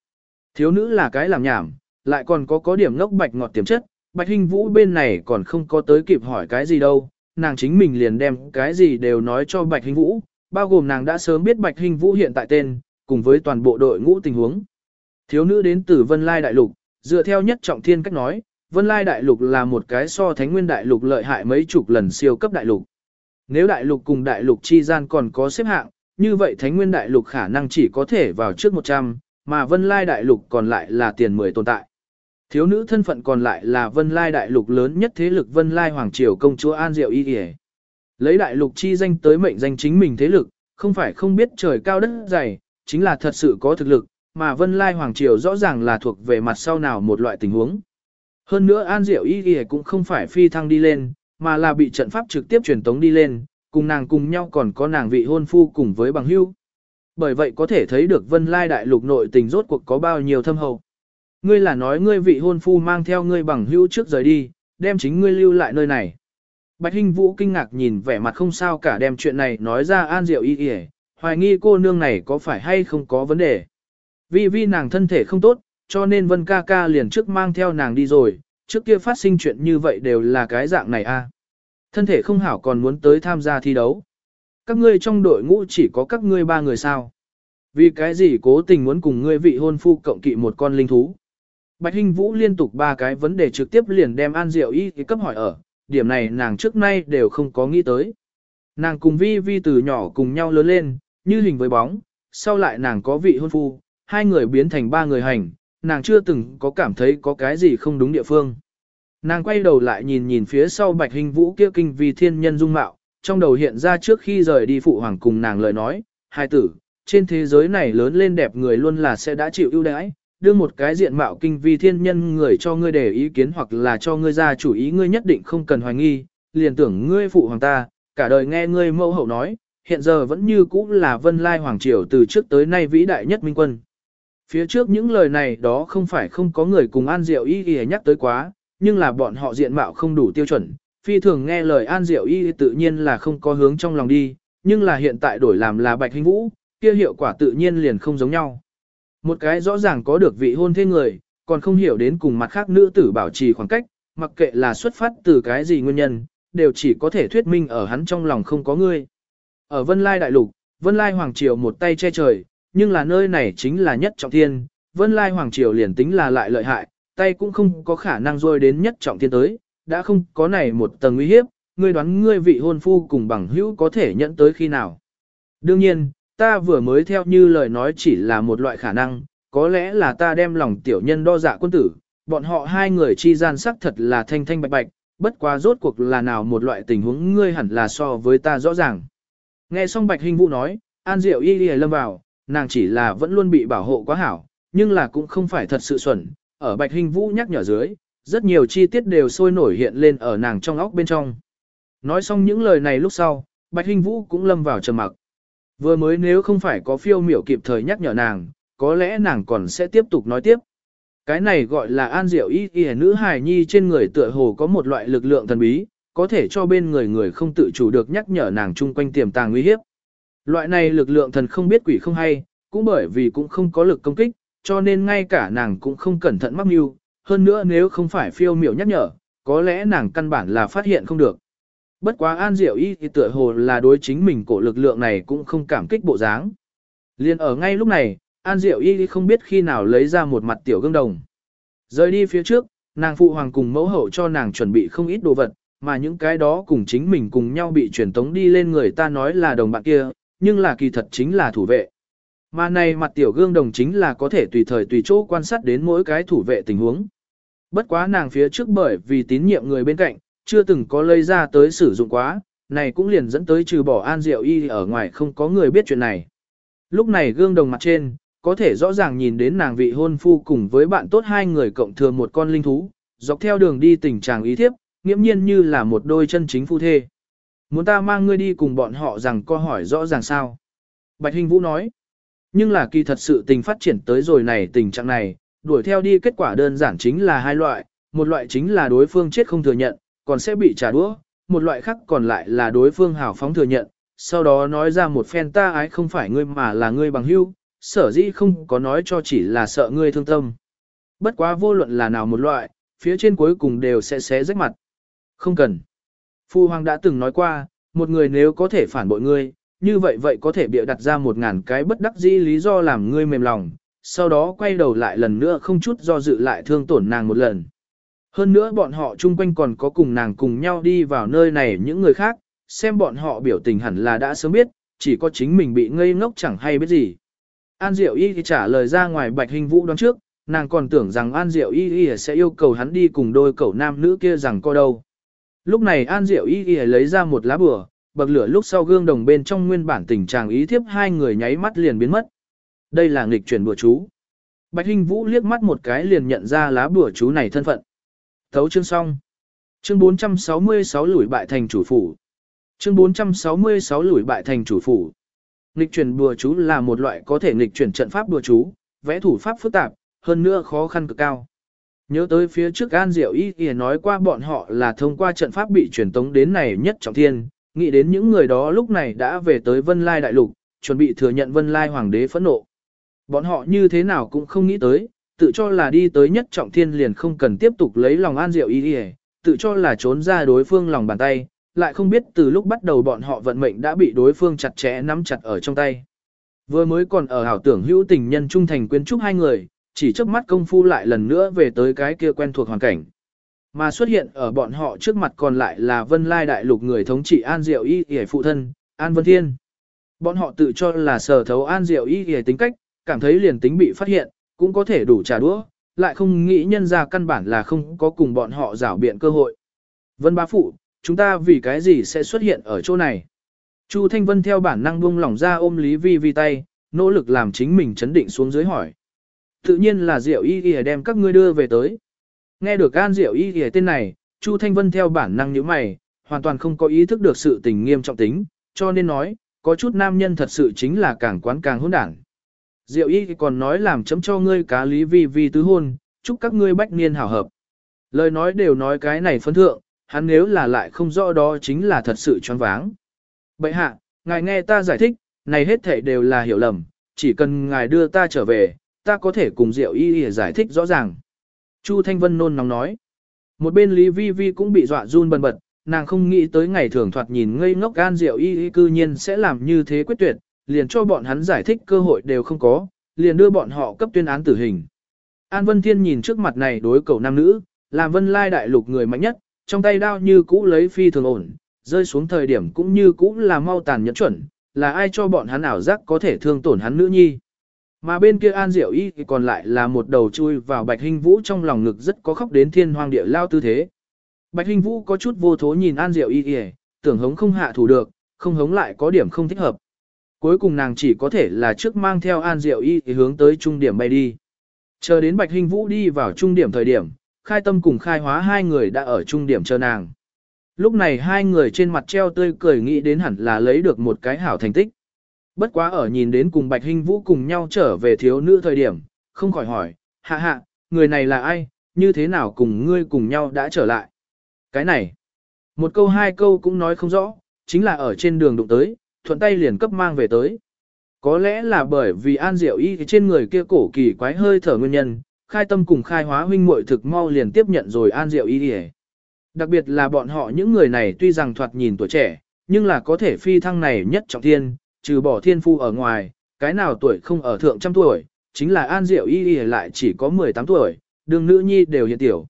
Thiếu nữ là cái làm nhảm, lại còn có có điểm ngốc bạch ngọt tiềm chất, Bạch hình Vũ bên này còn không có tới kịp hỏi cái gì đâu, nàng chính mình liền đem cái gì đều nói cho Bạch hình Vũ, bao gồm nàng đã sớm biết Bạch hình Vũ hiện tại tên, cùng với toàn bộ đội ngũ tình huống. Thiếu nữ đến từ Vân Lai Đại Lục, dựa theo nhất trọng thiên cách nói, Vân Lai Đại Lục là một cái so Thánh Nguyên Đại Lục lợi hại mấy chục lần siêu cấp Đại Lục. Nếu Đại Lục cùng Đại Lục chi gian còn có xếp hạng, như vậy Thánh Nguyên Đại Lục khả năng chỉ có thể vào trước 100, mà Vân Lai Đại Lục còn lại là tiền 10 tồn tại. Thiếu nữ thân phận còn lại là Vân Lai Đại Lục lớn nhất thế lực Vân Lai Hoàng Triều công chúa An Diệu Y Y. Lấy Đại Lục chi danh tới mệnh danh chính mình thế lực, không phải không biết trời cao đất dày, chính là thật sự có thực lực, mà Vân Lai Hoàng Triều rõ ràng là thuộc về mặt sau nào một loại tình huống. Hơn nữa An Diệu Y Y cũng không phải phi thăng đi lên, mà là bị trận pháp trực tiếp truyền tống đi lên, cùng nàng cùng nhau còn có nàng vị hôn phu cùng với bằng hưu. Bởi vậy có thể thấy được Vân Lai Đại Lục nội tình rốt cuộc có bao nhiêu thâm hậu. Ngươi là nói ngươi vị hôn phu mang theo ngươi bằng hữu trước rời đi, đem chính ngươi lưu lại nơi này. Bạch Hinh Vũ kinh ngạc nhìn vẻ mặt không sao cả đem chuyện này nói ra an diệu y y, hoài nghi cô nương này có phải hay không có vấn đề. Vì vi nàng thân thể không tốt, cho nên Vân ca ca liền trước mang theo nàng đi rồi, trước kia phát sinh chuyện như vậy đều là cái dạng này a. À. Thân thể không hảo còn muốn tới tham gia thi đấu. Các ngươi trong đội ngũ chỉ có các ngươi ba người sao. Vì cái gì cố tình muốn cùng ngươi vị hôn phu cộng kỵ một con linh thú. Bạch Hinh Vũ liên tục ba cái vấn đề trực tiếp liền đem An Diệu Y cấp hỏi ở, điểm này nàng trước nay đều không có nghĩ tới. Nàng cùng Vi Vi từ nhỏ cùng nhau lớn lên, như hình với bóng, sau lại nàng có vị hôn phu, hai người biến thành ba người hành, nàng chưa từng có cảm thấy có cái gì không đúng địa phương. Nàng quay đầu lại nhìn nhìn phía sau Bạch Hinh Vũ kia kinh vì thiên nhân dung mạo, trong đầu hiện ra trước khi rời đi phụ hoàng cùng nàng lời nói, hai tử, trên thế giới này lớn lên đẹp người luôn là sẽ đã chịu ưu đãi, đưa một cái diện mạo kinh vi thiên nhân người cho ngươi để ý kiến hoặc là cho ngươi ra chủ ý ngươi nhất định không cần hoài nghi, liền tưởng ngươi phụ hoàng ta, cả đời nghe ngươi mẫu hậu nói, hiện giờ vẫn như cũ là vân lai hoàng triều từ trước tới nay vĩ đại nhất minh quân. Phía trước những lời này đó không phải không có người cùng An Diệu ý Y nhắc tới quá, nhưng là bọn họ diện mạo không đủ tiêu chuẩn, phi thường nghe lời An Diệu Y tự nhiên là không có hướng trong lòng đi, nhưng là hiện tại đổi làm là Bạch Hình Vũ, kia hiệu quả tự nhiên liền không giống nhau. Một cái rõ ràng có được vị hôn thế người, còn không hiểu đến cùng mặt khác nữ tử bảo trì khoảng cách, mặc kệ là xuất phát từ cái gì nguyên nhân, đều chỉ có thể thuyết minh ở hắn trong lòng không có ngươi. Ở Vân Lai Đại Lục, Vân Lai Hoàng Triều một tay che trời, nhưng là nơi này chính là nhất trọng thiên, Vân Lai Hoàng Triều liền tính là lại lợi hại, tay cũng không có khả năng rôi đến nhất trọng thiên tới, đã không có này một tầng uy hiếp, ngươi đoán ngươi vị hôn phu cùng bằng hữu có thể nhận tới khi nào. Đương nhiên, ta vừa mới theo như lời nói chỉ là một loại khả năng, có lẽ là ta đem lòng tiểu nhân đo dạ quân tử, bọn họ hai người chi gian sắc thật là thanh thanh bạch bạch, bất quá rốt cuộc là nào một loại tình huống ngươi hẳn là so với ta rõ ràng. Nghe xong Bạch Hình Vũ nói, An Diệu y y lâm vào, nàng chỉ là vẫn luôn bị bảo hộ quá hảo, nhưng là cũng không phải thật sự xuẩn, ở Bạch Hình Vũ nhắc nhở dưới, rất nhiều chi tiết đều sôi nổi hiện lên ở nàng trong óc bên trong. Nói xong những lời này lúc sau, Bạch Hinh Vũ cũng lâm vào trầm mặc. Vừa mới nếu không phải có phiêu miểu kịp thời nhắc nhở nàng, có lẽ nàng còn sẽ tiếp tục nói tiếp. Cái này gọi là an diệu y y nữ hài nhi trên người tựa hồ có một loại lực lượng thần bí, có thể cho bên người người không tự chủ được nhắc nhở nàng chung quanh tiềm tàng nguy hiếp. Loại này lực lượng thần không biết quỷ không hay, cũng bởi vì cũng không có lực công kích, cho nên ngay cả nàng cũng không cẩn thận mắc mưu, hơn nữa nếu không phải phiêu miểu nhắc nhở, có lẽ nàng căn bản là phát hiện không được. Bất quá An Diệu Y thì tựa hồ là đối chính mình cổ lực lượng này cũng không cảm kích bộ dáng. Liên ở ngay lúc này, An Diệu Y không biết khi nào lấy ra một mặt tiểu gương đồng. Rời đi phía trước, nàng phụ hoàng cùng mẫu hậu cho nàng chuẩn bị không ít đồ vật, mà những cái đó cùng chính mình cùng nhau bị truyền tống đi lên người ta nói là đồng bạn kia, nhưng là kỳ thật chính là thủ vệ. Mà này mặt tiểu gương đồng chính là có thể tùy thời tùy chỗ quan sát đến mỗi cái thủ vệ tình huống. Bất quá nàng phía trước bởi vì tín nhiệm người bên cạnh, chưa từng có lấy ra tới sử dụng quá, này cũng liền dẫn tới trừ bỏ an diệu y ở ngoài không có người biết chuyện này. Lúc này gương đồng mặt trên, có thể rõ ràng nhìn đến nàng vị hôn phu cùng với bạn tốt hai người cộng thường một con linh thú, dọc theo đường đi tình trạng ý thiếp, nghiễm nhiên như là một đôi chân chính phu thê. Muốn ta mang ngươi đi cùng bọn họ rằng co hỏi rõ ràng sao. Bạch Hình Vũ nói, nhưng là kỳ thật sự tình phát triển tới rồi này tình trạng này, đuổi theo đi kết quả đơn giản chính là hai loại, một loại chính là đối phương chết không thừa nhận, còn sẽ bị trả đũa, một loại khác còn lại là đối phương hào phóng thừa nhận, sau đó nói ra một phen ta ái không phải ngươi mà là ngươi bằng hữu, sở dĩ không có nói cho chỉ là sợ ngươi thương tâm. Bất quá vô luận là nào một loại, phía trên cuối cùng đều sẽ xé rách mặt. Không cần. Phu Hoàng đã từng nói qua, một người nếu có thể phản bội ngươi, như vậy vậy có thể bịa đặt ra một ngàn cái bất đắc dĩ lý do làm ngươi mềm lòng, sau đó quay đầu lại lần nữa không chút do dự lại thương tổn nàng một lần. Hơn nữa bọn họ chung quanh còn có cùng nàng cùng nhau đi vào nơi này những người khác, xem bọn họ biểu tình hẳn là đã sớm biết, chỉ có chính mình bị ngây ngốc chẳng hay biết gì. An Diệu Y thì trả lời ra ngoài Bạch Hình Vũ đoán trước, nàng còn tưởng rằng An Diệu Y Y sẽ yêu cầu hắn đi cùng đôi cậu nam nữ kia rằng co đâu. Lúc này An Diệu Y Y lấy ra một lá bừa bậc lửa lúc sau gương đồng bên trong nguyên bản tình trạng ý thiếp hai người nháy mắt liền biến mất. Đây là nghịch chuyển bùa chú. Bạch Hinh Vũ liếc mắt một cái liền nhận ra lá bùa chú này thân phận. Thấu chương xong. Chương 466 lủi bại thành chủ phủ. Chương 466 lủi bại thành chủ phủ. Nghịch chuyển bùa chú là một loại có thể nghịch chuyển trận pháp bùa chú, vẽ thủ pháp phức tạp, hơn nữa khó khăn cực cao. Nhớ tới phía trước An Diệu Y kìa nói qua bọn họ là thông qua trận pháp bị truyền tống đến này nhất trọng thiên, nghĩ đến những người đó lúc này đã về tới Vân Lai Đại Lục, chuẩn bị thừa nhận Vân Lai Hoàng đế phẫn nộ. Bọn họ như thế nào cũng không nghĩ tới, tự cho là đi tới nhất trọng thiên liền không cần tiếp tục lấy lòng An Diệu ý đi tự cho là trốn ra đối phương lòng bàn tay, lại không biết từ lúc bắt đầu bọn họ vận mệnh đã bị đối phương chặt chẽ nắm chặt ở trong tay. Vừa mới còn ở hảo tưởng hữu tình nhân trung thành quyến trúc hai người, chỉ trước mắt công phu lại lần nữa về tới cái kia quen thuộc hoàn cảnh. Mà xuất hiện ở bọn họ trước mặt còn lại là Vân Lai Đại Lục người thống trị An Diệu Y Y phụ thân, An Vân Thiên. Bọn họ tự cho là sở thấu An Diệu Y Y tính cách, cảm thấy liền tính bị phát hiện, cũng có thể đủ trả đũa, lại không nghĩ nhân ra căn bản là không có cùng bọn họ rảo biện cơ hội. Vân Bá Phụ, chúng ta vì cái gì sẽ xuất hiện ở chỗ này? Chu Thanh Vân theo bản năng buông lỏng ra ôm Lý Vi Vi tay, nỗ lực làm chính mình chấn định xuống dưới hỏi. Tự nhiên là Diệu Y Y đem các ngươi đưa về tới. Nghe được An Diệu Y Y tên này, Chu Thanh Vân theo bản năng nhíu mày, hoàn toàn không có ý thức được sự tình nghiêm trọng tính, cho nên nói, có chút nam nhân thật sự chính là càng quán càng hỗn đảng. Diệu Y còn nói làm chấm cho ngươi cá lý vi vi tứ hôn, chúc các ngươi bách niên hảo hợp. Lời nói đều nói cái này phân thượng, hắn nếu là lại không rõ đó chính là thật sự choáng váng. Bậy hạ, ngài nghe ta giải thích, này hết thể đều là hiểu lầm, chỉ cần ngài đưa ta trở về, ta có thể cùng Diệu Y Y giải thích rõ ràng. Chu Thanh Vân nôn nóng nói. Một bên Lý Vi Vi cũng bị dọa run bần bật, nàng không nghĩ tới ngày thường thoạt nhìn ngây ngốc gan Diệu Y Y cư nhiên sẽ làm như thế quyết tuyệt, liền cho bọn hắn giải thích cơ hội đều không có, liền đưa bọn họ cấp tuyên án tử hình. An Vân Thiên nhìn trước mặt này đối cầu nam nữ, làm Vân Lai đại lục người mạnh nhất, trong tay đao như cũ lấy phi thường ổn, rơi xuống thời điểm cũng như cũ là mau tàn nhẫn chuẩn, là ai cho bọn hắn ảo giác có thể thương tổn hắn nữ nhi. Mà bên kia An Diệu Y thì còn lại là một đầu chui vào Bạch Hinh Vũ trong lòng ngực rất có khóc đến thiên hoang địa lao tư thế. Bạch Hinh Vũ có chút vô thố nhìn An Diệu Y thì tưởng hống không hạ thủ được, không hống lại có điểm không thích hợp. Cuối cùng nàng chỉ có thể là trước mang theo An Diệu Y thì hướng tới trung điểm bay đi. Chờ đến Bạch Hình Vũ đi vào trung điểm thời điểm, khai tâm cùng khai hóa hai người đã ở trung điểm chờ nàng. Lúc này hai người trên mặt treo tươi cười nghĩ đến hẳn là lấy được một cái hảo thành tích. Bất quá ở nhìn đến cùng Bạch Hinh Vũ cùng nhau trở về thiếu nữ thời điểm, không khỏi hỏi, hạ hạ, người này là ai, như thế nào cùng ngươi cùng nhau đã trở lại. Cái này, một câu hai câu cũng nói không rõ, chính là ở trên đường đụng tới, thuận tay liền cấp mang về tới. Có lẽ là bởi vì An Diệu Y trên người kia cổ kỳ quái hơi thở nguyên nhân, khai tâm cùng khai hóa huynh muội thực mau liền tiếp nhận rồi An Diệu Y đi Đặc biệt là bọn họ những người này tuy rằng thoạt nhìn tuổi trẻ, nhưng là có thể phi thăng này nhất trọng thiên, trừ bỏ thiên phu ở ngoài, cái nào tuổi không ở thượng trăm tuổi, chính là An Diệu Y Y lại chỉ có 18 tuổi, đường nữ nhi đều hiện tiểu.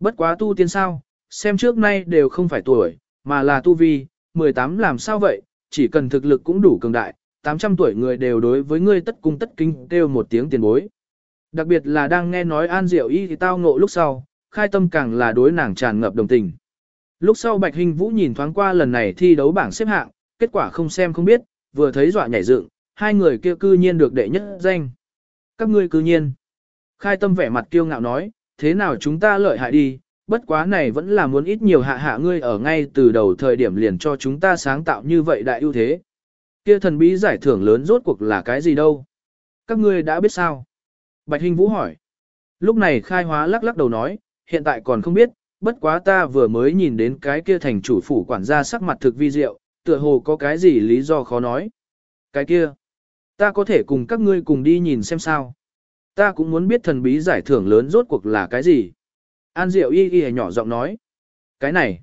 Bất quá tu tiên sao, xem trước nay đều không phải tuổi, mà là tu vi, 18 làm sao vậy, chỉ cần thực lực cũng đủ cường đại, 800 tuổi người đều đối với ngươi tất cung tất kinh kêu một tiếng tiền bối. Đặc biệt là đang nghe nói An Diệu Y thì tao ngộ lúc sau, khai tâm càng là đối nàng tràn ngập đồng tình. Lúc sau Bạch Hình Vũ nhìn thoáng qua lần này thi đấu bảng xếp hạng, kết quả không xem không biết, vừa thấy dọa nhảy dựng, hai người kia cư nhiên được đệ nhất danh. Các ngươi cư nhiên. Khai tâm vẻ mặt kiêu ngạo nói, thế nào chúng ta lợi hại đi, bất quá này vẫn là muốn ít nhiều hạ hạ ngươi ở ngay từ đầu thời điểm liền cho chúng ta sáng tạo như vậy đại ưu thế. Kia thần bí giải thưởng lớn rốt cuộc là cái gì đâu? Các ngươi đã biết sao? Bạch Hình Vũ hỏi. Lúc này khai hóa lắc lắc đầu nói, hiện tại còn không biết, bất quá ta vừa mới nhìn đến cái kia thành chủ phủ quản gia sắc mặt thực vi diệu, tựa hồ có cái gì lý do khó nói. Cái kia, ta có thể cùng các ngươi cùng đi nhìn xem sao. Ta cũng muốn biết thần bí giải thưởng lớn rốt cuộc là cái gì. An Diệu y y nhỏ giọng nói. Cái này,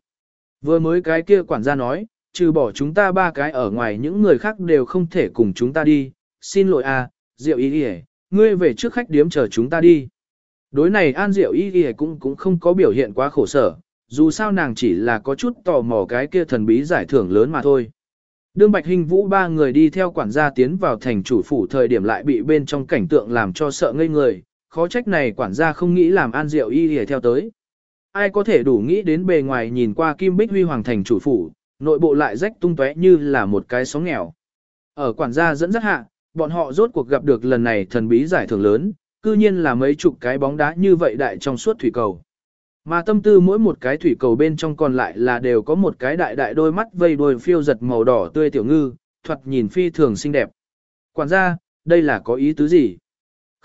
vừa mới cái kia quản gia nói, trừ bỏ chúng ta ba cái ở ngoài những người khác đều không thể cùng chúng ta đi. Xin lỗi à, Diệu y y, ngươi về trước khách điếm chờ chúng ta đi. Đối này An Diệu y y cũng cũng không có biểu hiện quá khổ sở, dù sao nàng chỉ là có chút tò mò cái kia thần bí giải thưởng lớn mà thôi. Đương Bạch Hình Vũ ba người đi theo quản gia tiến vào thành chủ phủ thời điểm lại bị bên trong cảnh tượng làm cho sợ ngây người, khó trách này quản gia không nghĩ làm An Diệu y hề theo tới. Ai có thể đủ nghĩ đến bề ngoài nhìn qua Kim Bích Huy Hoàng thành chủ phủ, nội bộ lại rách tung tóe như là một cái sóng nghèo. Ở quản gia dẫn dắt hạ, bọn họ rốt cuộc gặp được lần này thần bí giải thưởng lớn, cư nhiên là mấy chục cái bóng đá như vậy đại trong suốt thủy cầu. Mà tâm tư mỗi một cái thủy cầu bên trong còn lại là đều có một cái đại đại đôi mắt vây đôi phiêu giật màu đỏ tươi tiểu ngư, thuật nhìn phi thường xinh đẹp. Quản gia, đây là có ý tứ gì?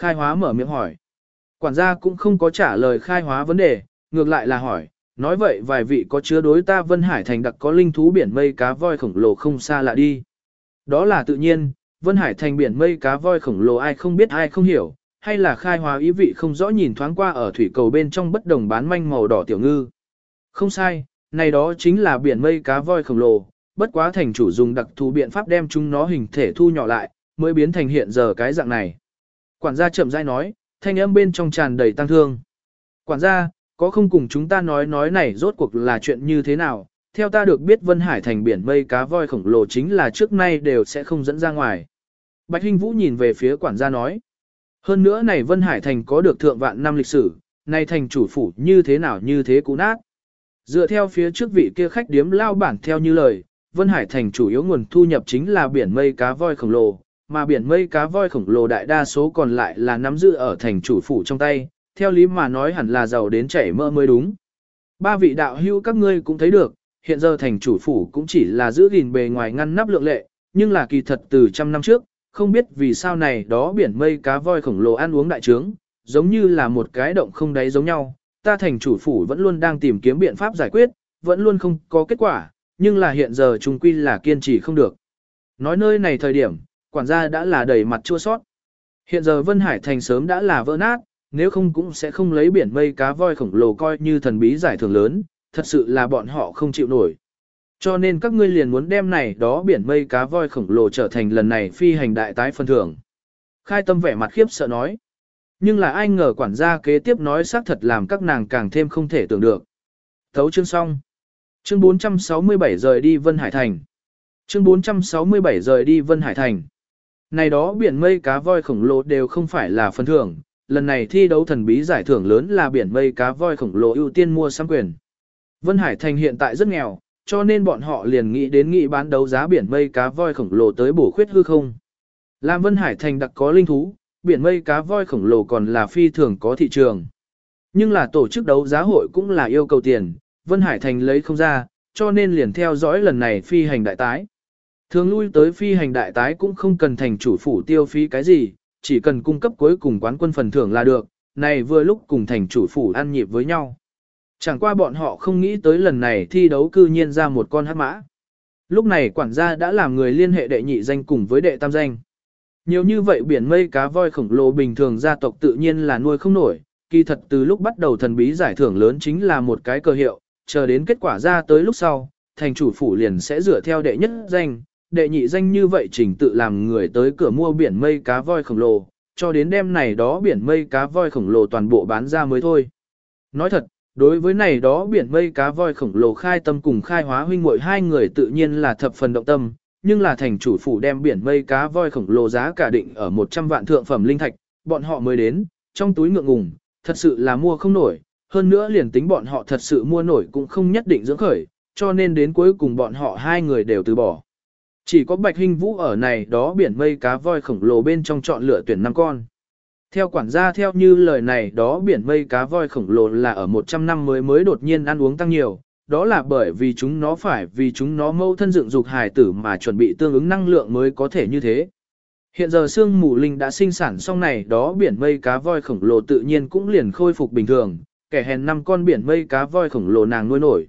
Khai hóa mở miệng hỏi. Quản gia cũng không có trả lời khai hóa vấn đề, ngược lại là hỏi, nói vậy vài vị có chứa đối ta Vân Hải Thành đặc có linh thú biển mây cá voi khổng lồ không xa lạ đi. Đó là tự nhiên, Vân Hải Thành biển mây cá voi khổng lồ ai không biết ai không hiểu, hay là khai hóa ý vị không rõ nhìn thoáng qua ở thủy cầu bên trong bất đồng bán manh màu đỏ tiểu ngư. Không sai, này đó chính là biển mây cá voi khổng lồ, bất quá thành chủ dùng đặc thù biện pháp đem chúng nó hình thể thu nhỏ lại, mới biến thành hiện giờ cái dạng này. Quản gia chậm rãi nói, thanh âm bên trong tràn đầy tăng thương. Quản gia, có không cùng chúng ta nói nói này rốt cuộc là chuyện như thế nào? Theo ta được biết Vân Hải thành biển mây cá voi khổng lồ chính là trước nay đều sẽ không dẫn ra ngoài. Bạch Hinh Vũ nhìn về phía quản gia nói. Hơn nữa này Vân Hải Thành có được thượng vạn năm lịch sử, này thành chủ phủ như thế nào như thế cũ nát. Dựa theo phía trước vị kia khách điếm lao bản theo như lời, Vân Hải Thành chủ yếu nguồn thu nhập chính là biển mây cá voi khổng lồ, mà biển mây cá voi khổng lồ đại đa số còn lại là nắm giữ ở thành chủ phủ trong tay, theo lý mà nói hẳn là giàu đến chảy mơ mới đúng. Ba vị đạo hữu các ngươi cũng thấy được, hiện giờ thành chủ phủ cũng chỉ là giữ gìn bề ngoài ngăn nắp lượng lệ, nhưng là kỳ thật từ trăm năm trước, không biết vì sao này đó biển mây cá voi khổng lồ ăn uống đại trướng, giống như là một cái động không đáy giống nhau. Ta thành chủ phủ vẫn luôn đang tìm kiếm biện pháp giải quyết, vẫn luôn không có kết quả, nhưng là hiện giờ chung quy là kiên trì không được. Nói nơi này thời điểm, quản gia đã là đầy mặt chua sót. Hiện giờ Vân Hải thành sớm đã là vỡ nát, nếu không cũng sẽ không lấy biển mây cá voi khổng lồ coi như thần bí giải thưởng lớn, thật sự là bọn họ không chịu nổi. Cho nên các ngươi liền muốn đem này đó biển mây cá voi khổng lồ trở thành lần này phi hành đại tái phân thưởng. Khai tâm vẻ mặt khiếp sợ nói. Nhưng là ai ngờ quản gia kế tiếp nói xác thật làm các nàng càng thêm không thể tưởng được. Thấu chương xong. Chương 467 rời đi Vân Hải Thành. Chương 467 rời đi Vân Hải Thành. Này đó biển mây cá voi khổng lồ đều không phải là phần thưởng, lần này thi đấu thần bí giải thưởng lớn là biển mây cá voi khổng lồ ưu tiên mua sắm quyền. Vân Hải Thành hiện tại rất nghèo, cho nên bọn họ liền nghĩ đến nghị bán đấu giá biển mây cá voi khổng lồ tới bổ khuyết hư không. Làm Vân Hải thành đặc có linh thú, biển mây cá voi khổng lồ còn là phi thường có thị trường. Nhưng là tổ chức đấu giá hội cũng là yêu cầu tiền, Vân Hải thành lấy không ra, cho nên liền theo dõi lần này phi hành đại tái. Thường lui tới phi hành đại tái cũng không cần thành chủ phủ tiêu phí cái gì, chỉ cần cung cấp cuối cùng quán quân phần thưởng là được, này vừa lúc cùng thành chủ phủ ăn nhịp với nhau. Chẳng qua bọn họ không nghĩ tới lần này thi đấu cư nhiên ra một con hát mã. Lúc này quản gia đã làm người liên hệ đệ nhị danh cùng với đệ tam danh. Nhiều như vậy biển mây cá voi khổng lồ bình thường gia tộc tự nhiên là nuôi không nổi, kỳ thật từ lúc bắt đầu thần bí giải thưởng lớn chính là một cái cơ hiệu, chờ đến kết quả ra tới lúc sau, thành chủ phủ liền sẽ dựa theo đệ nhất danh, đệ nhị danh như vậy trình tự làm người tới cửa mua biển mây cá voi khổng lồ, cho đến đêm này đó biển mây cá voi khổng lồ toàn bộ bán ra mới thôi. Nói thật, đối với này đó biển mây cá voi khổng lồ khai tâm cùng khai hóa huynh muội hai người tự nhiên là thập phần động tâm, nhưng là thành chủ phủ đem biển mây cá voi khổng lồ giá cả định ở 100 vạn thượng phẩm linh thạch, bọn họ mới đến, trong túi ngượng ngùng, thật sự là mua không nổi, hơn nữa liền tính bọn họ thật sự mua nổi cũng không nhất định dưỡng khởi, cho nên đến cuối cùng bọn họ hai người đều từ bỏ. Chỉ có Bạch hình Vũ ở này đó biển mây cá voi khổng lồ bên trong chọn lựa tuyển năm con. Theo quản gia theo như lời này đó biển mây cá voi khổng lồ là ở 100 năm mới mới đột nhiên ăn uống tăng nhiều, đó là bởi vì chúng nó phải vì chúng nó mâu thân dựng dục hài tử mà chuẩn bị tương ứng năng lượng mới có thể như thế. Hiện giờ xương mù linh đã sinh sản xong này đó biển mây cá voi khổng lồ tự nhiên cũng liền khôi phục bình thường, kẻ hèn năm con biển mây cá voi khổng lồ nàng nuôi nổi.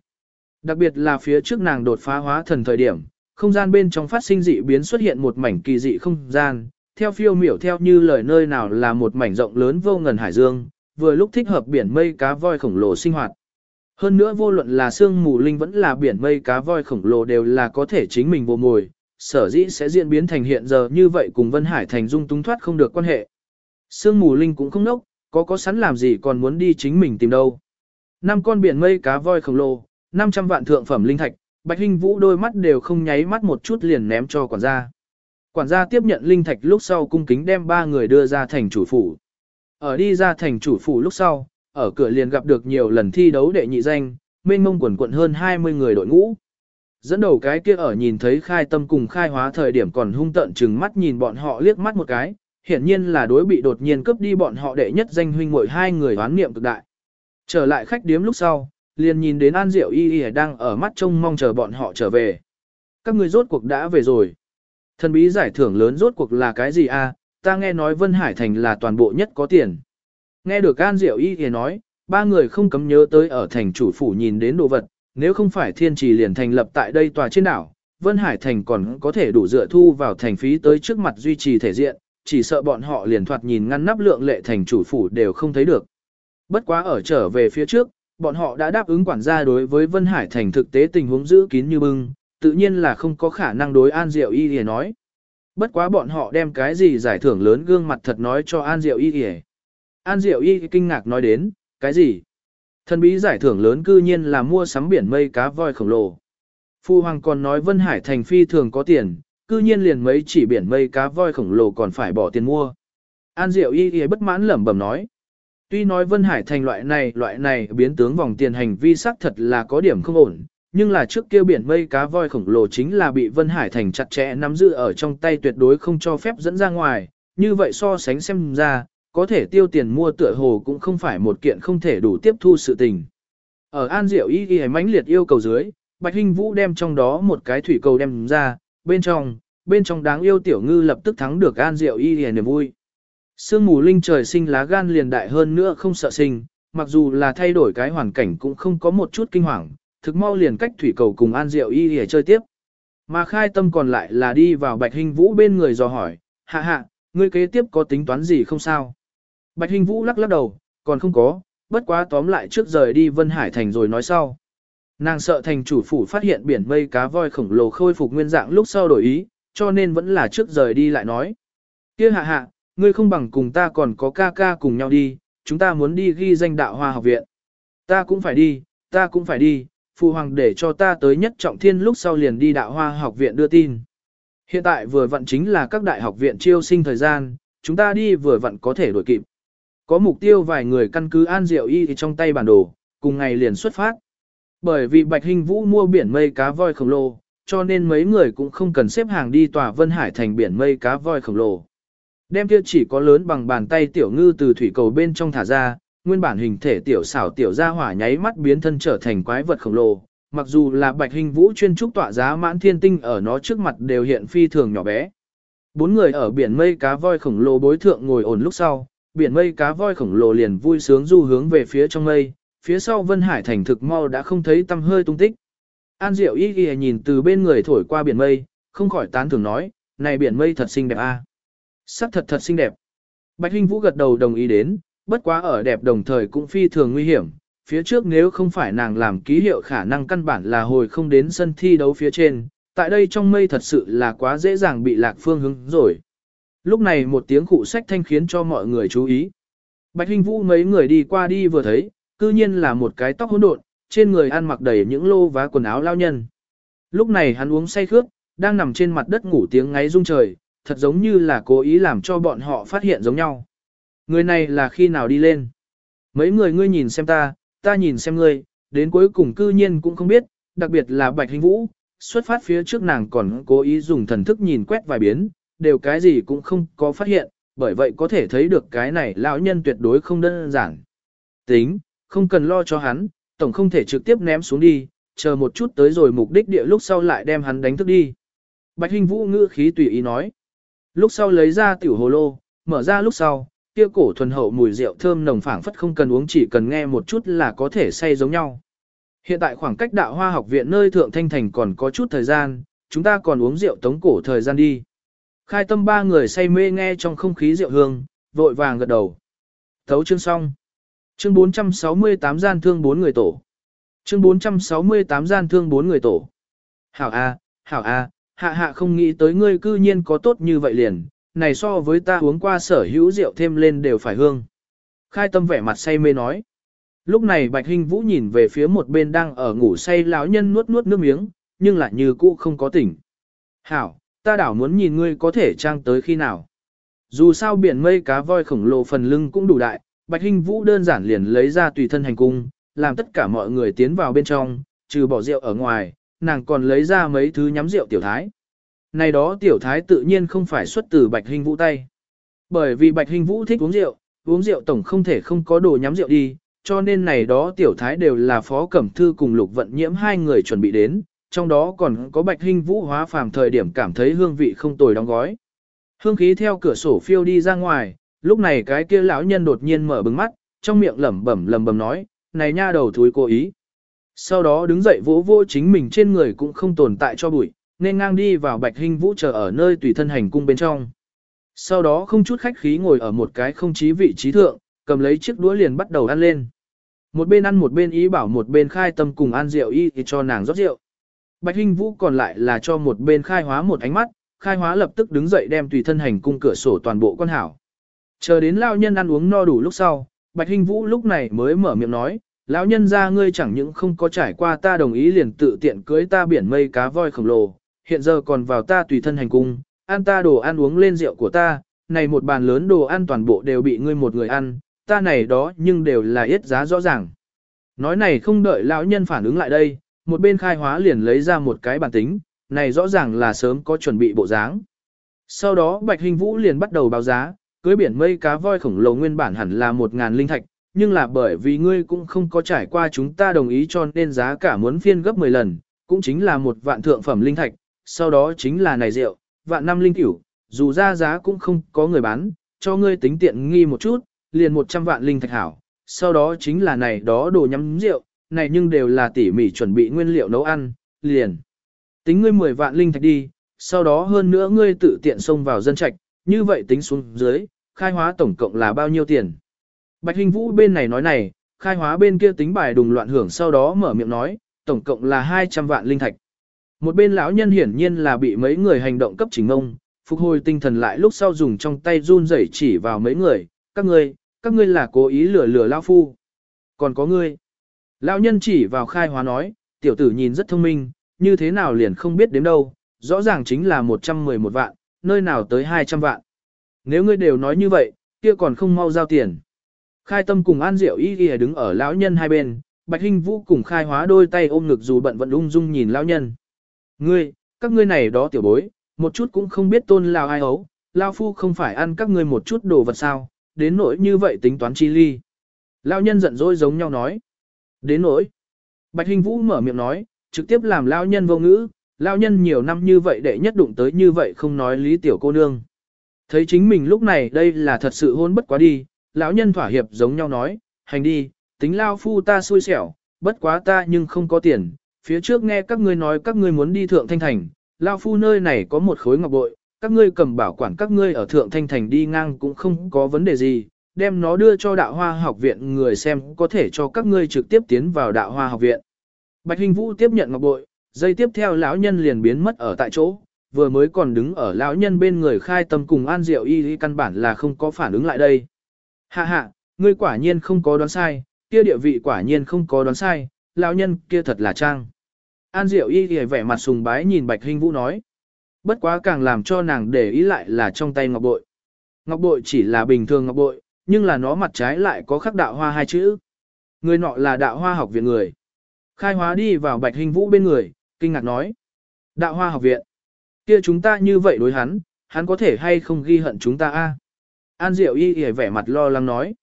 Đặc biệt là phía trước nàng đột phá hóa thần thời điểm, không gian bên trong phát sinh dị biến xuất hiện một mảnh kỳ dị không gian, theo phiêu miểu theo như lời nơi nào là một mảnh rộng lớn vô ngần hải dương, vừa lúc thích hợp biển mây cá voi khổng lồ sinh hoạt. Hơn nữa vô luận là xương mù linh vẫn là biển mây cá voi khổng lồ đều là có thể chính mình vô mồi, sở dĩ sẽ diễn biến thành hiện giờ như vậy cùng Vân Hải thành dung túng thoát không được quan hệ. Sương mù linh cũng không nốc, có có sẵn làm gì còn muốn đi chính mình tìm đâu. Năm con biển mây cá voi khổng lồ, 500 vạn thượng phẩm linh thạch, Bạch Hinh Vũ đôi mắt đều không nháy mắt một chút liền ném cho quản gia. Quản gia tiếp nhận linh thạch lúc sau cung kính đem ba người đưa ra thành chủ phủ. Ở đi ra thành chủ phủ lúc sau, ở cửa liền gặp được nhiều lần thi đấu đệ nhị danh, mênh mông quần quận hơn 20 người đội ngũ. Dẫn đầu cái kia ở nhìn thấy khai tâm cùng khai hóa thời điểm còn hung tận chừng mắt nhìn bọn họ liếc mắt một cái, hiển nhiên là đối bị đột nhiên cướp đi bọn họ đệ nhất danh huynh muội hai người oán niệm cực đại. Trở lại khách điếm lúc sau, liền nhìn đến An Diệu Y Y đang ở mắt trông mong chờ bọn họ trở về. Các người rốt cuộc đã về rồi. Thần bí giải thưởng lớn rốt cuộc là cái gì a? ta nghe nói Vân Hải Thành là toàn bộ nhất có tiền. Nghe được An Diệu Y Y nói, ba người không cấm nhớ tới ở thành chủ phủ nhìn đến đồ vật, nếu không phải thiên trì liền thành lập tại đây tòa trên đảo, Vân Hải Thành còn có thể đủ dựa thu vào thành phí tới trước mặt duy trì thể diện, chỉ sợ bọn họ liền thoạt nhìn ngăn nắp lượng lệ thành chủ phủ đều không thấy được. Bất quá ở trở về phía trước, bọn họ đã đáp ứng quản gia đối với Vân Hải Thành thực tế tình huống giữ kín như bưng, tự nhiên là không có khả năng đối An Diệu Y để nói. Bất quá bọn họ đem cái gì giải thưởng lớn gương mặt thật nói cho An Diệu Y để. An Diệu Y kinh ngạc nói đến, cái gì? Thần bí giải thưởng lớn cư nhiên là mua sắm biển mây cá voi khổng lồ. Phu Hoàng còn nói Vân Hải thành phi thường có tiền, cư nhiên liền mấy chỉ biển mây cá voi khổng lồ còn phải bỏ tiền mua. An Diệu y y bất mãn lẩm bẩm nói. Tuy nói Vân Hải thành loại này loại này biến tướng vòng tiền hành vi sắc thật là có điểm không ổn, nhưng là trước kia biển mây cá voi khổng lồ chính là bị Vân Hải thành chặt chẽ nắm giữ ở trong tay tuyệt đối không cho phép dẫn ra ngoài, như vậy so sánh xem ra, có thể tiêu tiền mua tựa hồ cũng không phải một kiện không thể đủ tiếp thu sự tình. Ở An Diệu Y Y mãnh liệt yêu cầu dưới, Bạch Hinh Vũ đem trong đó một cái thủy cầu đem ra, bên trong, bên trong đáng yêu tiểu ngư lập tức thắng được An Diệu Y Y niềm vui. Sương mù linh trời sinh lá gan liền đại hơn nữa không sợ sinh, mặc dù là thay đổi cái hoàn cảnh cũng không có một chút kinh hoàng, thực mau liền cách thủy cầu cùng An Diệu Y để chơi tiếp. Mà khai tâm còn lại là đi vào Bạch Hinh Vũ bên người dò hỏi, hạ hạ, ngươi kế tiếp có tính toán gì không sao? Bạch Hình Vũ lắc lắc đầu, còn không có, bất quá tóm lại trước rời đi Vân Hải Thành rồi nói sau. Nàng sợ thành chủ phủ phát hiện biển mây cá voi khổng lồ khôi phục nguyên dạng lúc sau đổi ý, cho nên vẫn là trước rời đi lại nói. kia hạ hạ, ngươi không bằng cùng ta còn có ca ca cùng nhau đi, chúng ta muốn đi ghi danh đạo hoa học viện. Ta cũng phải đi, ta cũng phải đi, phụ hoàng để cho ta tới nhất trọng thiên lúc sau liền đi đạo hoa học viện đưa tin. Hiện tại vừa vặn chính là các đại học viện chiêu sinh thời gian, chúng ta đi vừa vặn có thể đuổi kịp. Có mục tiêu vài người căn cứ an diệu y thì trong tay bản đồ, cùng ngày liền xuất phát. Bởi vì Bạch Hình Vũ mua biển mây cá voi khổng lồ, cho nên mấy người cũng không cần xếp hàng đi tòa Vân Hải thành biển mây cá voi khổng lồ. Đem kia chỉ có lớn bằng bàn tay tiểu ngư từ thủy cầu bên trong thả ra, nguyên bản hình thể tiểu xảo tiểu ra hỏa nháy mắt biến thân trở thành quái vật khổng lồ. Mặc dù là Bạch Hình Vũ chuyên trúc tọa giá mãn thiên tinh ở nó trước mặt đều hiện phi thường nhỏ bé. Bốn người ở biển mây cá voi khổng lồ bối thượng ngồi ổn lúc sau, biển mây cá voi khổng lồ liền vui sướng du hướng về phía trong mây, phía sau Vân Hải thành thực mau đã không thấy tăm hơi tung tích. An Diệu Y Y nhìn từ bên người thổi qua biển mây, không khỏi tán thưởng nói, này biển mây thật xinh đẹp a. Sắc thật thật xinh đẹp. Bạch Hinh Vũ gật đầu đồng ý đến, bất quá ở đẹp đồng thời cũng phi thường nguy hiểm, phía trước nếu không phải nàng làm ký hiệu khả năng căn bản là hồi không đến sân thi đấu phía trên, tại đây trong mây thật sự là quá dễ dàng bị lạc phương hướng rồi. Lúc này một tiếng cụ sách thanh khiến cho mọi người chú ý. Bạch Hinh Vũ mấy người đi qua đi vừa thấy, cư nhiên là một cái tóc hỗn độn, trên người ăn mặc đầy những lô vá quần áo lao nhân. Lúc này hắn uống say khước, đang nằm trên mặt đất ngủ tiếng ngáy rung trời, thật giống như là cố ý làm cho bọn họ phát hiện giống nhau. Người này là khi nào đi lên? Mấy người ngươi nhìn xem ta, ta nhìn xem ngươi, đến cuối cùng cư nhiên cũng không biết, đặc biệt là Bạch Hình Vũ, xuất phát phía trước nàng còn cố ý dùng thần thức nhìn quét vài biến, đều cái gì cũng không có phát hiện, bởi vậy có thể thấy được cái này lão nhân tuyệt đối không đơn giản. Tính, không cần lo cho hắn, tổng không thể trực tiếp ném xuống đi, chờ một chút tới rồi mục đích địa lúc sau lại đem hắn đánh thức đi. Bạch Hình Vũ ngữ khí tùy ý nói. Lúc sau lấy ra tiểu hồ lô, mở ra lúc sau, kia cổ thuần hậu mùi rượu thơm nồng phảng phất không cần uống chỉ cần nghe một chút là có thể say giống nhau. Hiện tại khoảng cách đạo hoa học viện nơi thượng thanh thành còn có chút thời gian, chúng ta còn uống rượu tống cổ thời gian đi. Khai tâm ba người say mê nghe trong không khí rượu hương, vội vàng gật đầu. Thấu chương xong. Chương 468 gian thương bốn người tổ. Chương 468 gian thương bốn người tổ. Hảo A, Hảo A, hạ hạ không nghĩ tới ngươi cư nhiên có tốt như vậy liền, này so với ta uống qua sở hữu rượu thêm lên đều phải hương. Khai tâm vẻ mặt say mê nói. Lúc này Bạch Hinh Vũ nhìn về phía một bên đang ở ngủ say lão nhân nuốt nuốt nước miếng, nhưng lại như cũ không có tỉnh. Hảo, ta đảo muốn nhìn ngươi có thể trang tới khi nào. Dù sao biển mây cá voi khổng lồ phần lưng cũng đủ đại, Bạch Hinh Vũ đơn giản liền lấy ra tùy thân hành cung, làm tất cả mọi người tiến vào bên trong, trừ bỏ rượu ở ngoài, nàng còn lấy ra mấy thứ nhắm rượu tiểu thái. Này đó tiểu thái tự nhiên không phải xuất từ Bạch Hinh Vũ tay. Bởi vì Bạch Hinh Vũ thích uống rượu, uống rượu tổng không thể không có đồ nhắm rượu đi, cho nên này đó tiểu thái đều là Phó Cẩm Thư cùng Lục Vận Nhiễm hai người chuẩn bị đến, trong đó còn có Bạch Hinh Vũ hóa phàm thời điểm cảm thấy hương vị không tồi đóng gói. Hương khí theo cửa sổ phiêu đi ra ngoài, lúc này cái kia lão nhân đột nhiên mở bừng mắt, trong miệng lẩm bẩm lẩm bẩm nói, này nha đầu thúi cố ý. Sau đó đứng dậy vỗ vỗ chính mình trên người cũng không tồn tại cho bụi, nên ngang đi vào Bạch hình Vũ chờ ở nơi tùy thân hành cung bên trong. Sau đó không chút khách khí ngồi ở một cái không chí vị trí thượng, cầm lấy chiếc đũa liền bắt đầu ăn lên. Một bên ăn một bên ý bảo một bên khai tâm cùng ăn rượu y thì cho nàng rót rượu. Bạch Hinh Vũ còn lại là cho một bên khai hóa một ánh mắt, khai hóa lập tức đứng dậy đem tùy thân hành cung cửa sổ toàn bộ quan hảo. Chờ đến lao nhân ăn uống no đủ lúc sau, Bạch Hinh Vũ lúc này mới mở miệng nói, lão nhân ra ngươi chẳng những không có trải qua ta đồng ý liền tự tiện cưới ta biển mây cá voi khổng lồ, hiện giờ còn vào ta tùy thân hành cung, ăn ta đồ ăn uống lên rượu của ta, này một bàn lớn đồ ăn toàn bộ đều bị ngươi một người ăn, ta này đó nhưng đều là ít giá rõ ràng. Nói này không đợi lão nhân phản ứng lại đây, một bên khai hóa liền lấy ra một cái bản tính, này rõ ràng là sớm có chuẩn bị bộ dáng. Sau đó Bạch Hình Vũ liền bắt đầu báo giá, cưới biển mây cá voi khổng lồ nguyên bản hẳn là một ngàn linh thạch, nhưng là bởi vì ngươi cũng không có trải qua chúng ta đồng ý cho nên giá cả muốn phiên gấp 10 lần, cũng chính là một vạn thượng phẩm linh thạch, sau đó chính là này rượu, vạn năm linh cửu, dù ra giá cũng không có người bán, cho ngươi tính tiện nghi một chút, liền 100 vạn linh thạch hảo, sau đó chính là này đó đồ nhắm rượu, này nhưng đều là tỉ mỉ chuẩn bị nguyên liệu nấu ăn, liền. Tính ngươi 10 vạn linh thạch đi, sau đó hơn nữa ngươi tự tiện xông vào dân trạch, như vậy tính xuống dưới, khai hóa tổng cộng là bao nhiêu tiền. Bạch Hình Vũ bên này nói này, khai hóa bên kia tính bài đùng loạn hưởng sau đó mở miệng nói, tổng cộng là 200 vạn linh thạch. Một bên lão nhân hiển nhiên là bị mấy người hành động cấp chỉnh ngông, phục hồi tinh thần lại lúc sau dùng trong tay run rẩy chỉ vào mấy người, các ngươi, các ngươi là cố ý lừa lừa lão phu. Còn có ngươi. Lão nhân chỉ vào khai hóa nói, tiểu tử nhìn rất thông minh, như thế nào liền không biết đến đâu, rõ ràng chính là 111 vạn, nơi nào tới 200 vạn. Nếu ngươi đều nói như vậy, kia còn không mau giao tiền. Khai tâm cùng An Diệu Y Y đứng ở lão nhân hai bên, Bạch Hinh Vũ cùng khai hóa đôi tay ôm ngực dù bận vận ung dung nhìn lão nhân. Ngươi, các ngươi này đó tiểu bối, một chút cũng không biết tôn lao ai ấu, lao phu không phải ăn các ngươi một chút đồ vật sao, đến nỗi như vậy tính toán chi ly. Lão nhân giận dỗi giống nhau nói. Đến nỗi. Bạch Hình Vũ mở miệng nói, trực tiếp làm lão nhân vô ngữ, lão nhân nhiều năm như vậy để nhất đụng tới như vậy không nói lý tiểu cô nương. Thấy chính mình lúc này đây là thật sự hôn bất quá đi, lão nhân thỏa hiệp giống nhau nói, hành đi, tính lao phu ta xui xẻo, bất quá ta nhưng không có tiền, phía trước nghe các ngươi nói các ngươi muốn đi thượng thanh thành, lao phu nơi này có một khối ngọc bội, các ngươi cầm bảo quản các ngươi ở thượng thanh thành đi ngang cũng không có vấn đề gì, đem nó đưa cho đạo hoa học viện người xem có thể cho các ngươi trực tiếp tiến vào đạo hoa học viện. Bạch Hình Vũ tiếp nhận ngọc bội, dây tiếp theo lão nhân liền biến mất ở tại chỗ, vừa mới còn đứng ở lão nhân bên người khai tâm cùng An Diệu Y căn bản là không có phản ứng lại đây. Hạ hạ, ngươi quả nhiên không có đoán sai, kia địa vị quả nhiên không có đoán sai, lão nhân kia thật là trang. An Diệu Y thì vẻ mặt sùng bái nhìn Bạch Hinh Vũ nói. Bất quá càng làm cho nàng để ý lại là trong tay ngọc bội. Ngọc bội chỉ là bình thường ngọc bội, nhưng là nó mặt trái lại có khắc đạo hoa hai chữ. Người nọ là đạo hoa học viện người. Khai hóa đi vào Bạch Hinh Vũ bên người, kinh ngạc nói. Đạo hoa học viện. kia chúng ta như vậy đối hắn, hắn có thể hay không ghi hận chúng ta a? An Diệu Y Y vẻ mặt lo lắng nói.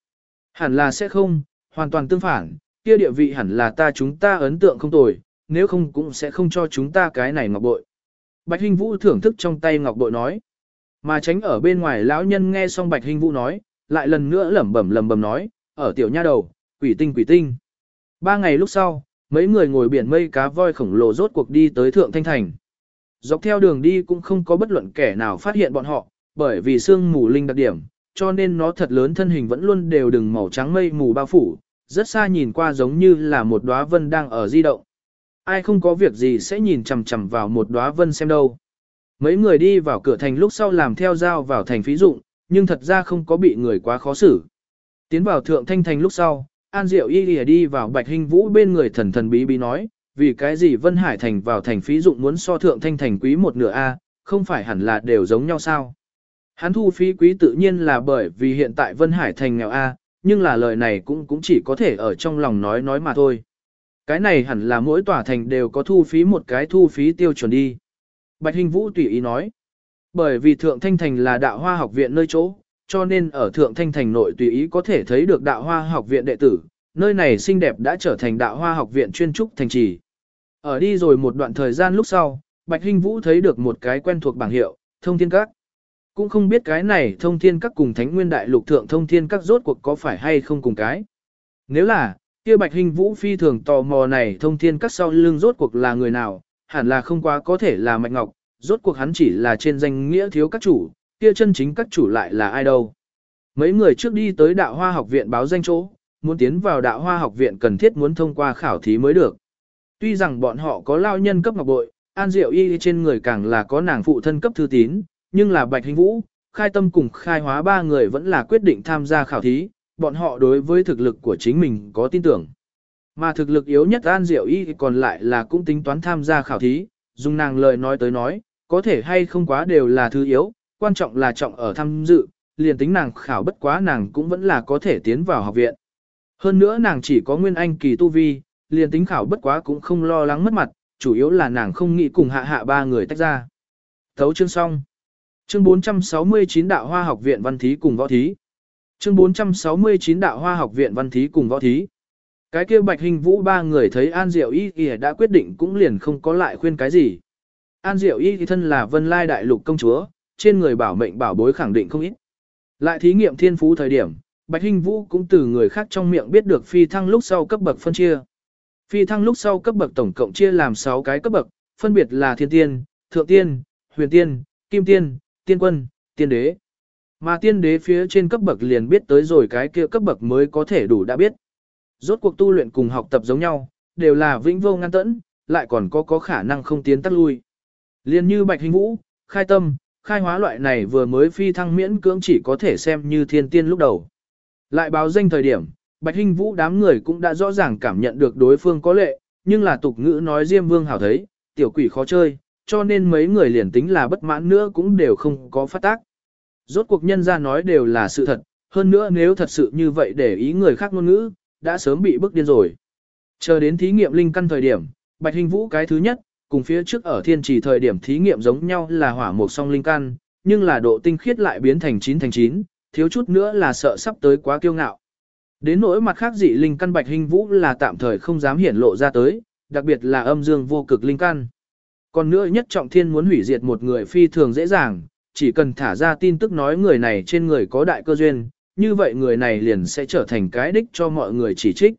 Hẳn là sẽ không, hoàn toàn tương phản, kia địa vị hẳn là ta chúng ta ấn tượng không tồi, nếu không cũng sẽ không cho chúng ta cái này ngọc bội. Bạch Hinh Vũ thưởng thức trong tay ngọc bội nói. Mà tránh ở bên ngoài lão nhân nghe xong Bạch Hinh Vũ nói, lại lần nữa lẩm bẩm lẩm bẩm nói, ở tiểu nha đầu, quỷ tinh quỷ tinh. Ba ngày lúc sau, mấy người ngồi biển mây cá voi khổng lồ rốt cuộc đi tới Thượng Thanh Thành. Dọc theo đường đi cũng không có bất luận kẻ nào phát hiện bọn họ, bởi vì sương mù linh đặc điểm, cho nên nó thật lớn thân hình vẫn luôn đều đừng màu trắng mây mù bao phủ, rất xa nhìn qua giống như là một đóa vân đang ở di động. Ai không có việc gì sẽ nhìn chằm chằm vào một đóa vân xem đâu. Mấy người đi vào cửa thành lúc sau làm theo giao vào thành phí dụng, nhưng thật ra không có bị người quá khó xử. Tiến vào thượng thanh thành lúc sau, An Diệu y lìa đi vào Bạch Hinh Vũ bên người thần thần bí bí nói, vì cái gì Vân Hải Thành vào thành phí dụng muốn so thượng thanh thành quý một nửa A, không phải hẳn là đều giống nhau sao. Hắn thu phí quý tự nhiên là bởi vì hiện tại Vân Hải Thành nghèo A, nhưng là lời này cũng cũng chỉ có thể ở trong lòng nói nói mà thôi. Cái này hẳn là mỗi tòa thành đều có thu phí một cái thu phí tiêu chuẩn đi. Bạch Hình Vũ tùy ý nói. Bởi vì Thượng Thanh Thành là đạo hoa học viện nơi chỗ, cho nên ở Thượng Thanh Thành nội tùy ý có thể thấy được đạo hoa học viện đệ tử, nơi này xinh đẹp đã trở thành đạo hoa học viện chuyên trúc thành trì. Ở đi rồi một đoạn thời gian lúc sau, Bạch Hinh Vũ thấy được một cái quen thuộc bảng hiệu, thông thiên các. Cũng không biết cái này thông thiên các cùng thánh nguyên đại lục thượng thông thiên các rốt cuộc có phải hay không cùng cái. Nếu là, kia Bạch hình Vũ phi thường tò mò này thông thiên các sau lưng rốt cuộc là người nào, hẳn là không quá có thể là mạnh Ngọc, rốt cuộc hắn chỉ là trên danh nghĩa thiếu các chủ, kia chân chính các chủ lại là ai đâu. Mấy người trước đi tới đạo hoa học viện báo danh chỗ, muốn tiến vào đạo hoa học viện cần thiết muốn thông qua khảo thí mới được. Tuy rằng bọn họ có lao nhân cấp ngọc bội, an diệu y trên người càng là có nàng phụ thân cấp thư tín, nhưng là bạch hình vũ, khai tâm cùng khai hóa ba người vẫn là quyết định tham gia khảo thí, bọn họ đối với thực lực của chính mình có tin tưởng. Mà thực lực yếu nhất an diệu y còn lại là cũng tính toán tham gia khảo thí, dùng nàng lời nói tới nói, có thể hay không quá đều là thứ yếu, quan trọng là trọng ở tham dự, liền tính nàng khảo bất quá nàng cũng vẫn là có thể tiến vào học viện. Hơn nữa nàng chỉ có nguyên anh kỳ tu vi, liền tính khảo bất quá cũng không lo lắng mất mặt, chủ yếu là nàng không nghĩ cùng hạ hạ ba người tách ra. Thấu chương xong. Chương 469 Đạo Hoa Học viện Văn Thí cùng Võ Thí. Chương 469 Đạo Hoa Học viện Văn Thí cùng Võ Thí. Cái kia Bạch Hình Vũ ba người thấy An Diệu Y thì đã quyết định cũng liền không có lại khuyên cái gì. An Diệu Y thì thân là Vân Lai Đại Lục công chúa, trên người bảo mệnh bảo bối khẳng định không ít. Lại thí nghiệm thiên phú thời điểm, Bạch Hinh Vũ cũng từ người khác trong miệng biết được phi thăng lúc sau cấp bậc phân chia. Phi thăng lúc sau cấp bậc tổng cộng chia làm 6 cái cấp bậc, phân biệt là thiên tiên, thượng tiên, huyền tiên, kim tiên, tiên quân, tiên đế. Mà tiên đế phía trên cấp bậc liền biết tới rồi cái kia cấp bậc mới có thể đủ đã biết. Rốt cuộc tu luyện cùng học tập giống nhau, đều là vĩnh vô ngăn tẫn, lại còn có có khả năng không tiến tắt lui. Liên như Bạch Hình Vũ, khai tâm, khai hóa loại này vừa mới phi thăng miễn cưỡng chỉ có thể xem như thiên tiên lúc đầu. Lại báo danh thời điểm, Bạch Hinh Vũ đám người cũng đã rõ ràng cảm nhận được đối phương có lệ, nhưng là tục ngữ nói Diêm Vương hảo thấy, tiểu quỷ khó chơi, cho nên mấy người liền tính là bất mãn nữa cũng đều không có phát tác. Rốt cuộc nhân ra nói đều là sự thật, hơn nữa nếu thật sự như vậy để ý người khác ngôn ngữ, đã sớm bị bức điên rồi. Chờ đến thí nghiệm linh căn thời điểm, Bạch Hình Vũ cái thứ nhất, cùng phía trước ở thiên trì thời điểm thí nghiệm giống nhau là hỏa một song linh căn, nhưng là độ tinh khiết lại biến thành 9 thành 9, thiếu chút nữa là sợ sắp tới quá kiêu ngạo. Đến nỗi mặt khác dị linh căn bạch hình vũ là tạm thời không dám hiển lộ ra tới, đặc biệt là âm dương vô cực linh căn. Còn nữa nhất trọng thiên muốn hủy diệt một người phi thường dễ dàng, chỉ cần thả ra tin tức nói người này trên người có đại cơ duyên, như vậy người này liền sẽ trở thành cái đích cho mọi người chỉ trích.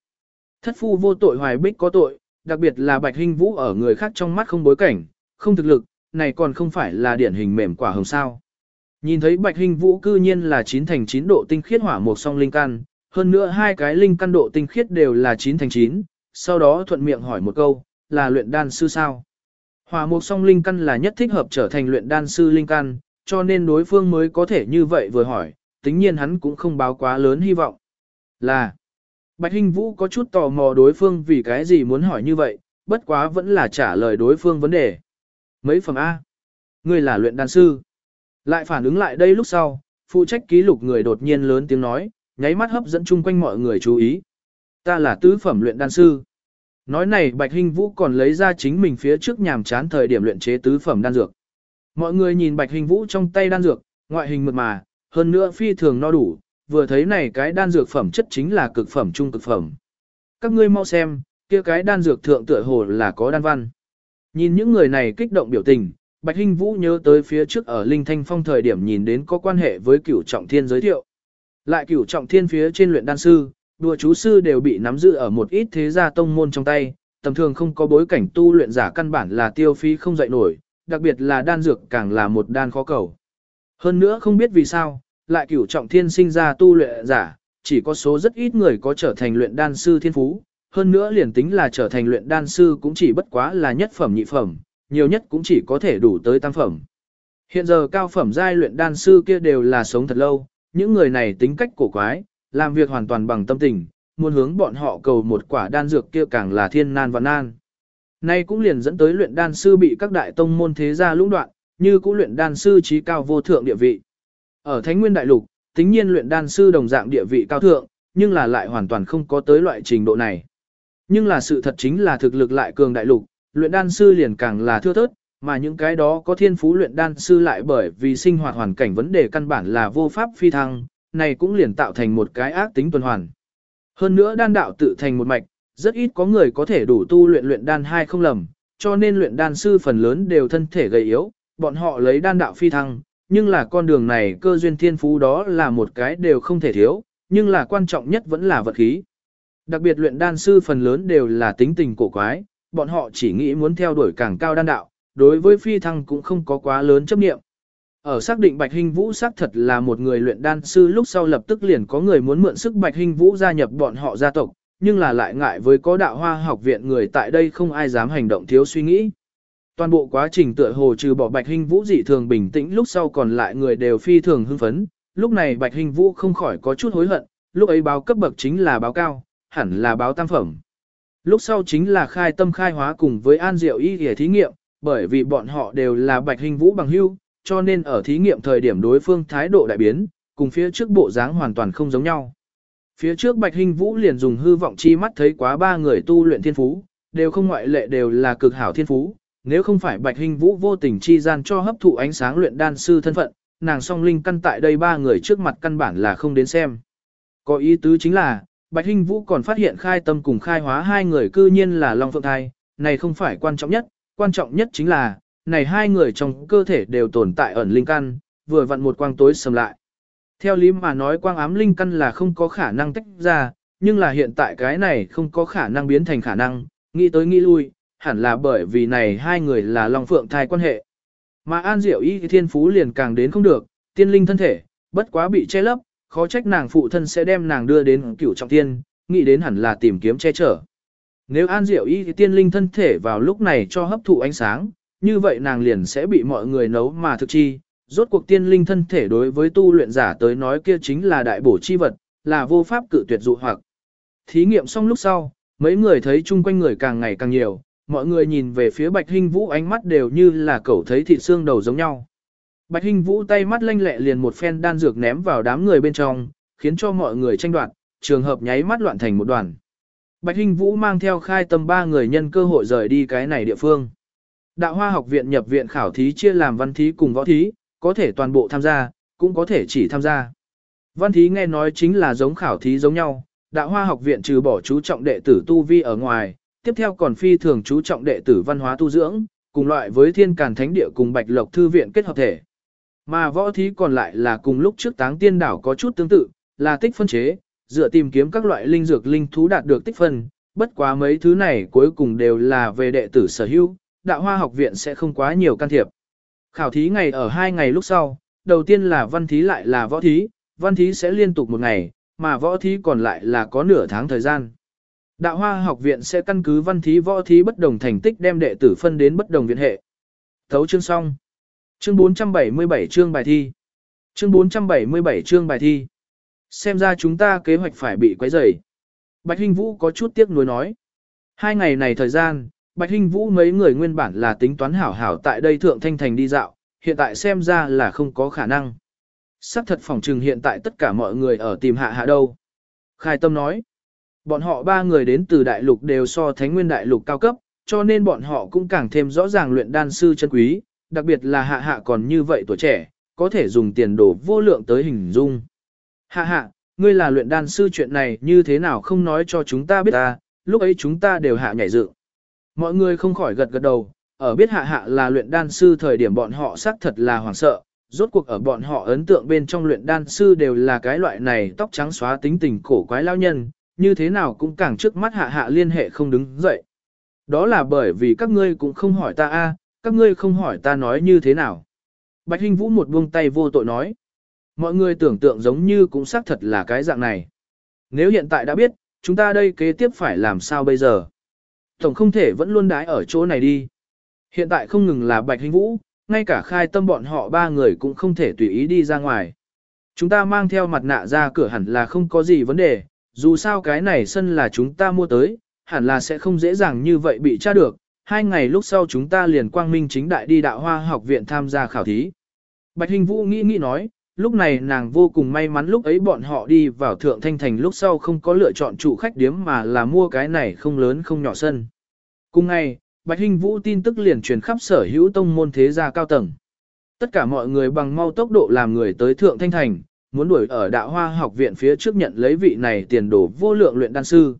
Thất phu vô tội hoài bích có tội, đặc biệt là bạch hình vũ ở người khác trong mắt không bối cảnh, không thực lực, này còn không phải là điển hình mềm quả hồng sao. Nhìn thấy bạch hình vũ cư nhiên là chín thành chín độ tinh khiết hỏa một song linh căn, hơn nữa hai cái linh căn độ tinh khiết đều là chín thành chín, sau đó thuận miệng hỏi một câu, là luyện đan sư sao? Hỏa mục song linh căn là nhất thích hợp trở thành luyện đan sư linh căn, cho nên đối phương mới có thể như vậy vừa hỏi, tính nhiên hắn cũng không báo quá lớn hy vọng. Là, Bạch Hinh Vũ có chút tò mò đối phương vì cái gì muốn hỏi như vậy, bất quá vẫn là trả lời đối phương vấn đề. Mấy phẩm A? Ngươi là luyện đan sư. Lại phản ứng lại đây lúc sau, phụ trách ký lục người đột nhiên lớn tiếng nói, nháy mắt hấp dẫn chung quanh mọi người chú ý. Ta là tứ phẩm luyện đan sư. Nói này Bạch Hinh Vũ còn lấy ra chính mình phía trước nhàm chán thời điểm luyện chế tứ phẩm đan dược. Mọi người nhìn Bạch Hinh Vũ trong tay đan dược, ngoại hình mượt mà, hơn nữa phi thường no đủ, vừa thấy này cái đan dược phẩm chất chính là cực phẩm trung cực phẩm. Các ngươi mau xem, kia cái đan dược thượng tựa hồ là có đan văn. Nhìn những người này kích động biểu tình, Bạch Hinh Vũ nhớ tới phía trước ở Linh Thanh Phong thời điểm nhìn đến có quan hệ với cửu trọng thiên giới thiệu. Lại cửu trọng thiên phía trên luyện đan sư, đùa chú sư đều bị nắm giữ ở một ít thế gia tông môn trong tay, tầm thường không có bối cảnh tu luyện giả căn bản là tiêu phí không dậy nổi, đặc biệt là đan dược càng là một đan khó cầu. Hơn nữa không biết vì sao, lại cửu trọng thiên sinh ra tu luyện giả, chỉ có số rất ít người có trở thành luyện đan sư thiên phú, hơn nữa liền tính là trở thành luyện đan sư cũng chỉ bất quá là nhất phẩm nhị phẩm, nhiều nhất cũng chỉ có thể đủ tới tam phẩm. Hiện giờ cao phẩm giai luyện đan sư kia đều là sống thật lâu, những người này tính cách cổ quái, làm việc hoàn toàn bằng tâm tình, muốn hướng bọn họ cầu một quả đan dược kia càng là thiên nan và nan. Nay cũng liền dẫn tới luyện đan sư bị các đại tông môn thế gia lũng đoạn, như cũng luyện đan sư trí cao vô thượng địa vị. Ở Thánh Nguyên Đại Lục, tính nhiên luyện đan sư đồng dạng địa vị cao thượng, nhưng là lại hoàn toàn không có tới loại trình độ này. Nhưng là sự thật chính là thực lực lại cường đại lục, luyện đan sư liền càng là thưa thớt, mà những cái đó có thiên phú luyện đan sư lại bởi vì sinh hoạt hoàn cảnh vấn đề căn bản là vô pháp phi thăng, này cũng liền tạo thành một cái ác tính tuần hoàn. Hơn nữa đan đạo tự thành một mạch, rất ít có người có thể đủ tu luyện luyện đan hai không lầm, cho nên luyện đan sư phần lớn đều thân thể gầy yếu, bọn họ lấy đan đạo phi thăng, nhưng là con đường này cơ duyên thiên phú đó là một cái đều không thể thiếu, nhưng là quan trọng nhất vẫn là vật khí. Đặc biệt luyện đan sư phần lớn đều là tính tình cổ quái, bọn họ chỉ nghĩ muốn theo đuổi càng cao đan đạo, đối với phi thăng cũng không có quá lớn chấp niệm. Ở xác định Bạch Hinh Vũ xác thật là một người luyện đan sư lúc sau lập tức liền có người muốn mượn sức Bạch Hinh Vũ gia nhập bọn họ gia tộc, nhưng là lại ngại với có đạo hoa học viện người tại đây không ai dám hành động thiếu suy nghĩ. Toàn bộ quá trình tựa hồ trừ bỏ Bạch Hinh Vũ dị thường bình tĩnh lúc sau còn lại người đều phi thường hưng phấn, lúc này Bạch Hinh Vũ không khỏi có chút hối hận, lúc ấy báo cấp bậc chính là báo cao, hẳn là báo tam phẩm. Lúc sau chính là khai tâm khai hóa cùng với An Diệu y để thí nghiệm, bởi vì bọn họ đều là Bạch Hinh Vũ bằng hưu, cho nên ở thí nghiệm thời điểm đối phương thái độ đại biến, cùng phía trước bộ dáng hoàn toàn không giống nhau. Phía trước Bạch Hinh Vũ liền dùng hư vọng chi mắt thấy quá ba người tu luyện thiên phú, đều không ngoại lệ đều là cực hảo thiên phú, nếu không phải Bạch Hinh Vũ vô tình chi gian cho hấp thụ ánh sáng luyện đan sư thân phận, nàng song linh căn tại đây ba người trước mặt căn bản là không đến xem. Có ý tứ chính là, Bạch Hinh Vũ còn phát hiện khai tâm cùng khai hóa hai người cư nhiên là Long Phượng Thai, này không phải quan trọng nhất, quan trọng nhất chính là, này hai người trong cơ thể đều tồn tại ẩn linh căn, vừa vặn một quang tối sầm lại. Theo lý mà nói quang ám linh căn là không có khả năng tách ra, nhưng là hiện tại cái này không có khả năng biến thành khả năng, nghĩ tới nghĩ lui, hẳn là bởi vì này hai người là Long Phượng thai quan hệ. Mà An Diệu Y thiên phú liền càng đến không được, tiên linh thân thể, bất quá bị che lấp, khó trách nàng phụ thân sẽ đem nàng đưa đến cửu trọng tiên, nghĩ đến hẳn là tìm kiếm che chở. Nếu An Diệu Y thì tiên linh thân thể vào lúc này cho hấp thụ ánh sáng, như vậy nàng liền sẽ bị mọi người nấu mà thực chi. Rốt cuộc tiên linh thân thể đối với tu luyện giả tới nói kia chính là đại bổ chi vật, là vô pháp cự tuyệt dụ hoặc. Thí nghiệm xong lúc sau, mấy người thấy chung quanh người càng ngày càng nhiều, mọi người nhìn về phía Bạch Hinh Vũ ánh mắt đều như là cẩu thấy thịt xương đầu giống nhau. Bạch Hinh Vũ tay mắt lanh lẹ liền một phen đan dược ném vào đám người bên trong, khiến cho mọi người tranh đoạt, trường hợp nháy mắt loạn thành một đoàn. Bạch Hinh Vũ mang theo khai tâm ba người nhân cơ hội rời đi cái này địa phương. Đạo Hoa học viện nhập viện khảo thí chia làm văn thí cùng võ thí, có thể toàn bộ tham gia, cũng có thể chỉ tham gia. Văn thí nghe nói chính là giống khảo thí giống nhau, Đạo Hoa học viện trừ bỏ chú trọng đệ tử tu vi ở ngoài, tiếp theo còn phi thường chú trọng đệ tử văn hóa tu dưỡng, cùng loại với Thiên Càn Thánh Địa cùng Bạch Lộc thư viện kết hợp thể. Mà võ thí còn lại là cùng lúc trước Táng Tiên đảo có chút tương tự, là tích phân chế, dựa tìm kiếm các loại linh dược linh thú đạt được tích phân, bất quá mấy thứ này cuối cùng đều là về đệ tử sở hữu, đạo hoa học viện sẽ không quá nhiều can thiệp. Khảo thí ngày ở hai ngày lúc sau, đầu tiên là văn thí lại là võ thí, văn thí sẽ liên tục một ngày, mà võ thí còn lại là có nửa tháng thời gian. Đạo Hoa học viện sẽ căn cứ văn thí võ thí bất đồng thành tích đem đệ tử phân đến bất đồng viện hệ. Thấu chương xong. Chương 477 chương bài thi. Chương 477 chương bài thi. Xem ra chúng ta kế hoạch phải bị quấy rầy. Bạch Hinh Vũ có chút tiếc nuối nói. Hai ngày này thời gian, Bạch Hinh Vũ mấy người nguyên bản là tính toán hảo hảo tại đây thượng thanh thành đi dạo, hiện tại xem ra là không có khả năng. Sắc thật phòng trừng hiện tại tất cả mọi người ở tìm hạ hạ đâu. Khai Tâm nói, bọn họ ba người đến từ đại lục đều so thánh nguyên đại lục cao cấp, cho nên bọn họ cũng càng thêm rõ ràng luyện đan sư chân quý, đặc biệt là hạ hạ còn như vậy tuổi trẻ, có thể dùng tiền đồ vô lượng tới hình dung. Hạ hạ, ngươi là luyện đan sư chuyện này như thế nào không nói cho chúng ta biết ta, lúc ấy chúng ta đều hạ nhảy dựng. Mọi người không khỏi gật gật đầu, ở biết hạ hạ là luyện đan sư thời điểm bọn họ xác thật là hoảng sợ, rốt cuộc ở bọn họ ấn tượng bên trong luyện đan sư đều là cái loại này tóc trắng xóa tính tình cổ quái lao nhân, như thế nào cũng càng trước mắt hạ hạ liên hệ không đứng dậy. Đó là bởi vì các ngươi cũng không hỏi ta a, các ngươi không hỏi ta nói như thế nào. Bạch Hinh Vũ một buông tay vô tội nói. Mọi người tưởng tượng giống như cũng xác thật là cái dạng này. Nếu hiện tại đã biết, chúng ta đây kế tiếp phải làm sao bây giờ? Tổng không thể vẫn luôn đái ở chỗ này đi. Hiện tại không ngừng là Bạch Hinh Vũ, ngay cả khai tâm bọn họ ba người cũng không thể tùy ý đi ra ngoài. Chúng ta mang theo mặt nạ ra cửa hẳn là không có gì vấn đề, dù sao cái này sân là chúng ta mua tới, hẳn là sẽ không dễ dàng như vậy bị tra được. Hai ngày lúc sau chúng ta liền quang minh chính đại đi đạo hoa học viện tham gia khảo thí. Bạch Hình Vũ nghĩ nghĩ nói, lúc này nàng vô cùng may mắn lúc ấy bọn họ đi vào thượng thanh thành lúc sau không có lựa chọn chủ khách điếm mà là mua cái này không lớn không nhỏ sân. Cùng ngày, Bạch Hinh Vũ tin tức liền truyền khắp sở hữu tông môn thế gia cao tầng. Tất cả mọi người bằng mau tốc độ làm người tới thượng thanh thành, muốn đuổi ở đạo hoa học viện phía trước nhận lấy vị này tiền đồ vô lượng luyện đan sư.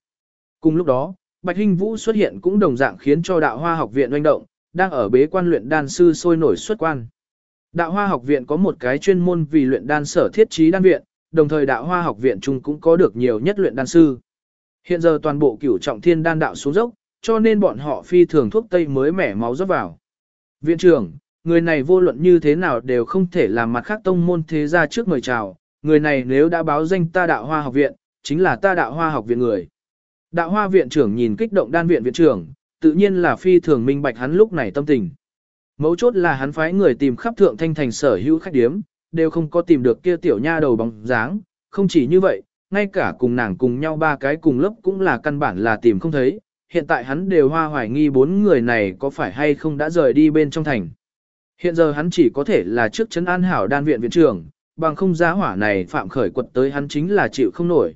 Cùng lúc đó, Bạch Hinh Vũ xuất hiện cũng đồng dạng khiến cho đạo hoa học viện oanh động, đang ở bế quan luyện đan sư sôi nổi xuất quan. Đạo Hoa học viện có một cái chuyên môn vì luyện đan sở thiết trí đan viện, đồng thời Đạo Hoa học viện chung cũng có được nhiều nhất luyện đan sư. Hiện giờ toàn bộ cửu trọng thiên đan đạo xuống dốc, cho nên bọn họ phi thường thuốc tây mới mẻ máu rót vào. Viện trưởng, người này vô luận như thế nào đều không thể làm mặt khác tông môn thế gia trước mời chào, người này nếu đã báo danh ta Đạo Hoa học viện, chính là ta Đạo Hoa học viện người. Đạo Hoa viện trưởng nhìn kích động đan viện viện trưởng, tự nhiên là phi thường minh bạch hắn lúc này tâm tình. Mấu chốt là hắn phái người tìm khắp thượng thanh thành sở hữu khách điếm, đều không có tìm được kia tiểu nha đầu bóng dáng, không chỉ như vậy, ngay cả cùng nàng cùng nhau ba cái cùng lớp cũng là căn bản là tìm không thấy, hiện tại hắn đều hoa hoài nghi bốn người này có phải hay không đã rời đi bên trong thành. Hiện giờ hắn chỉ có thể là trước chấn an hảo đan viện viện trưởng, bằng không giá hỏa này phạm khởi quật tới hắn chính là chịu không nổi.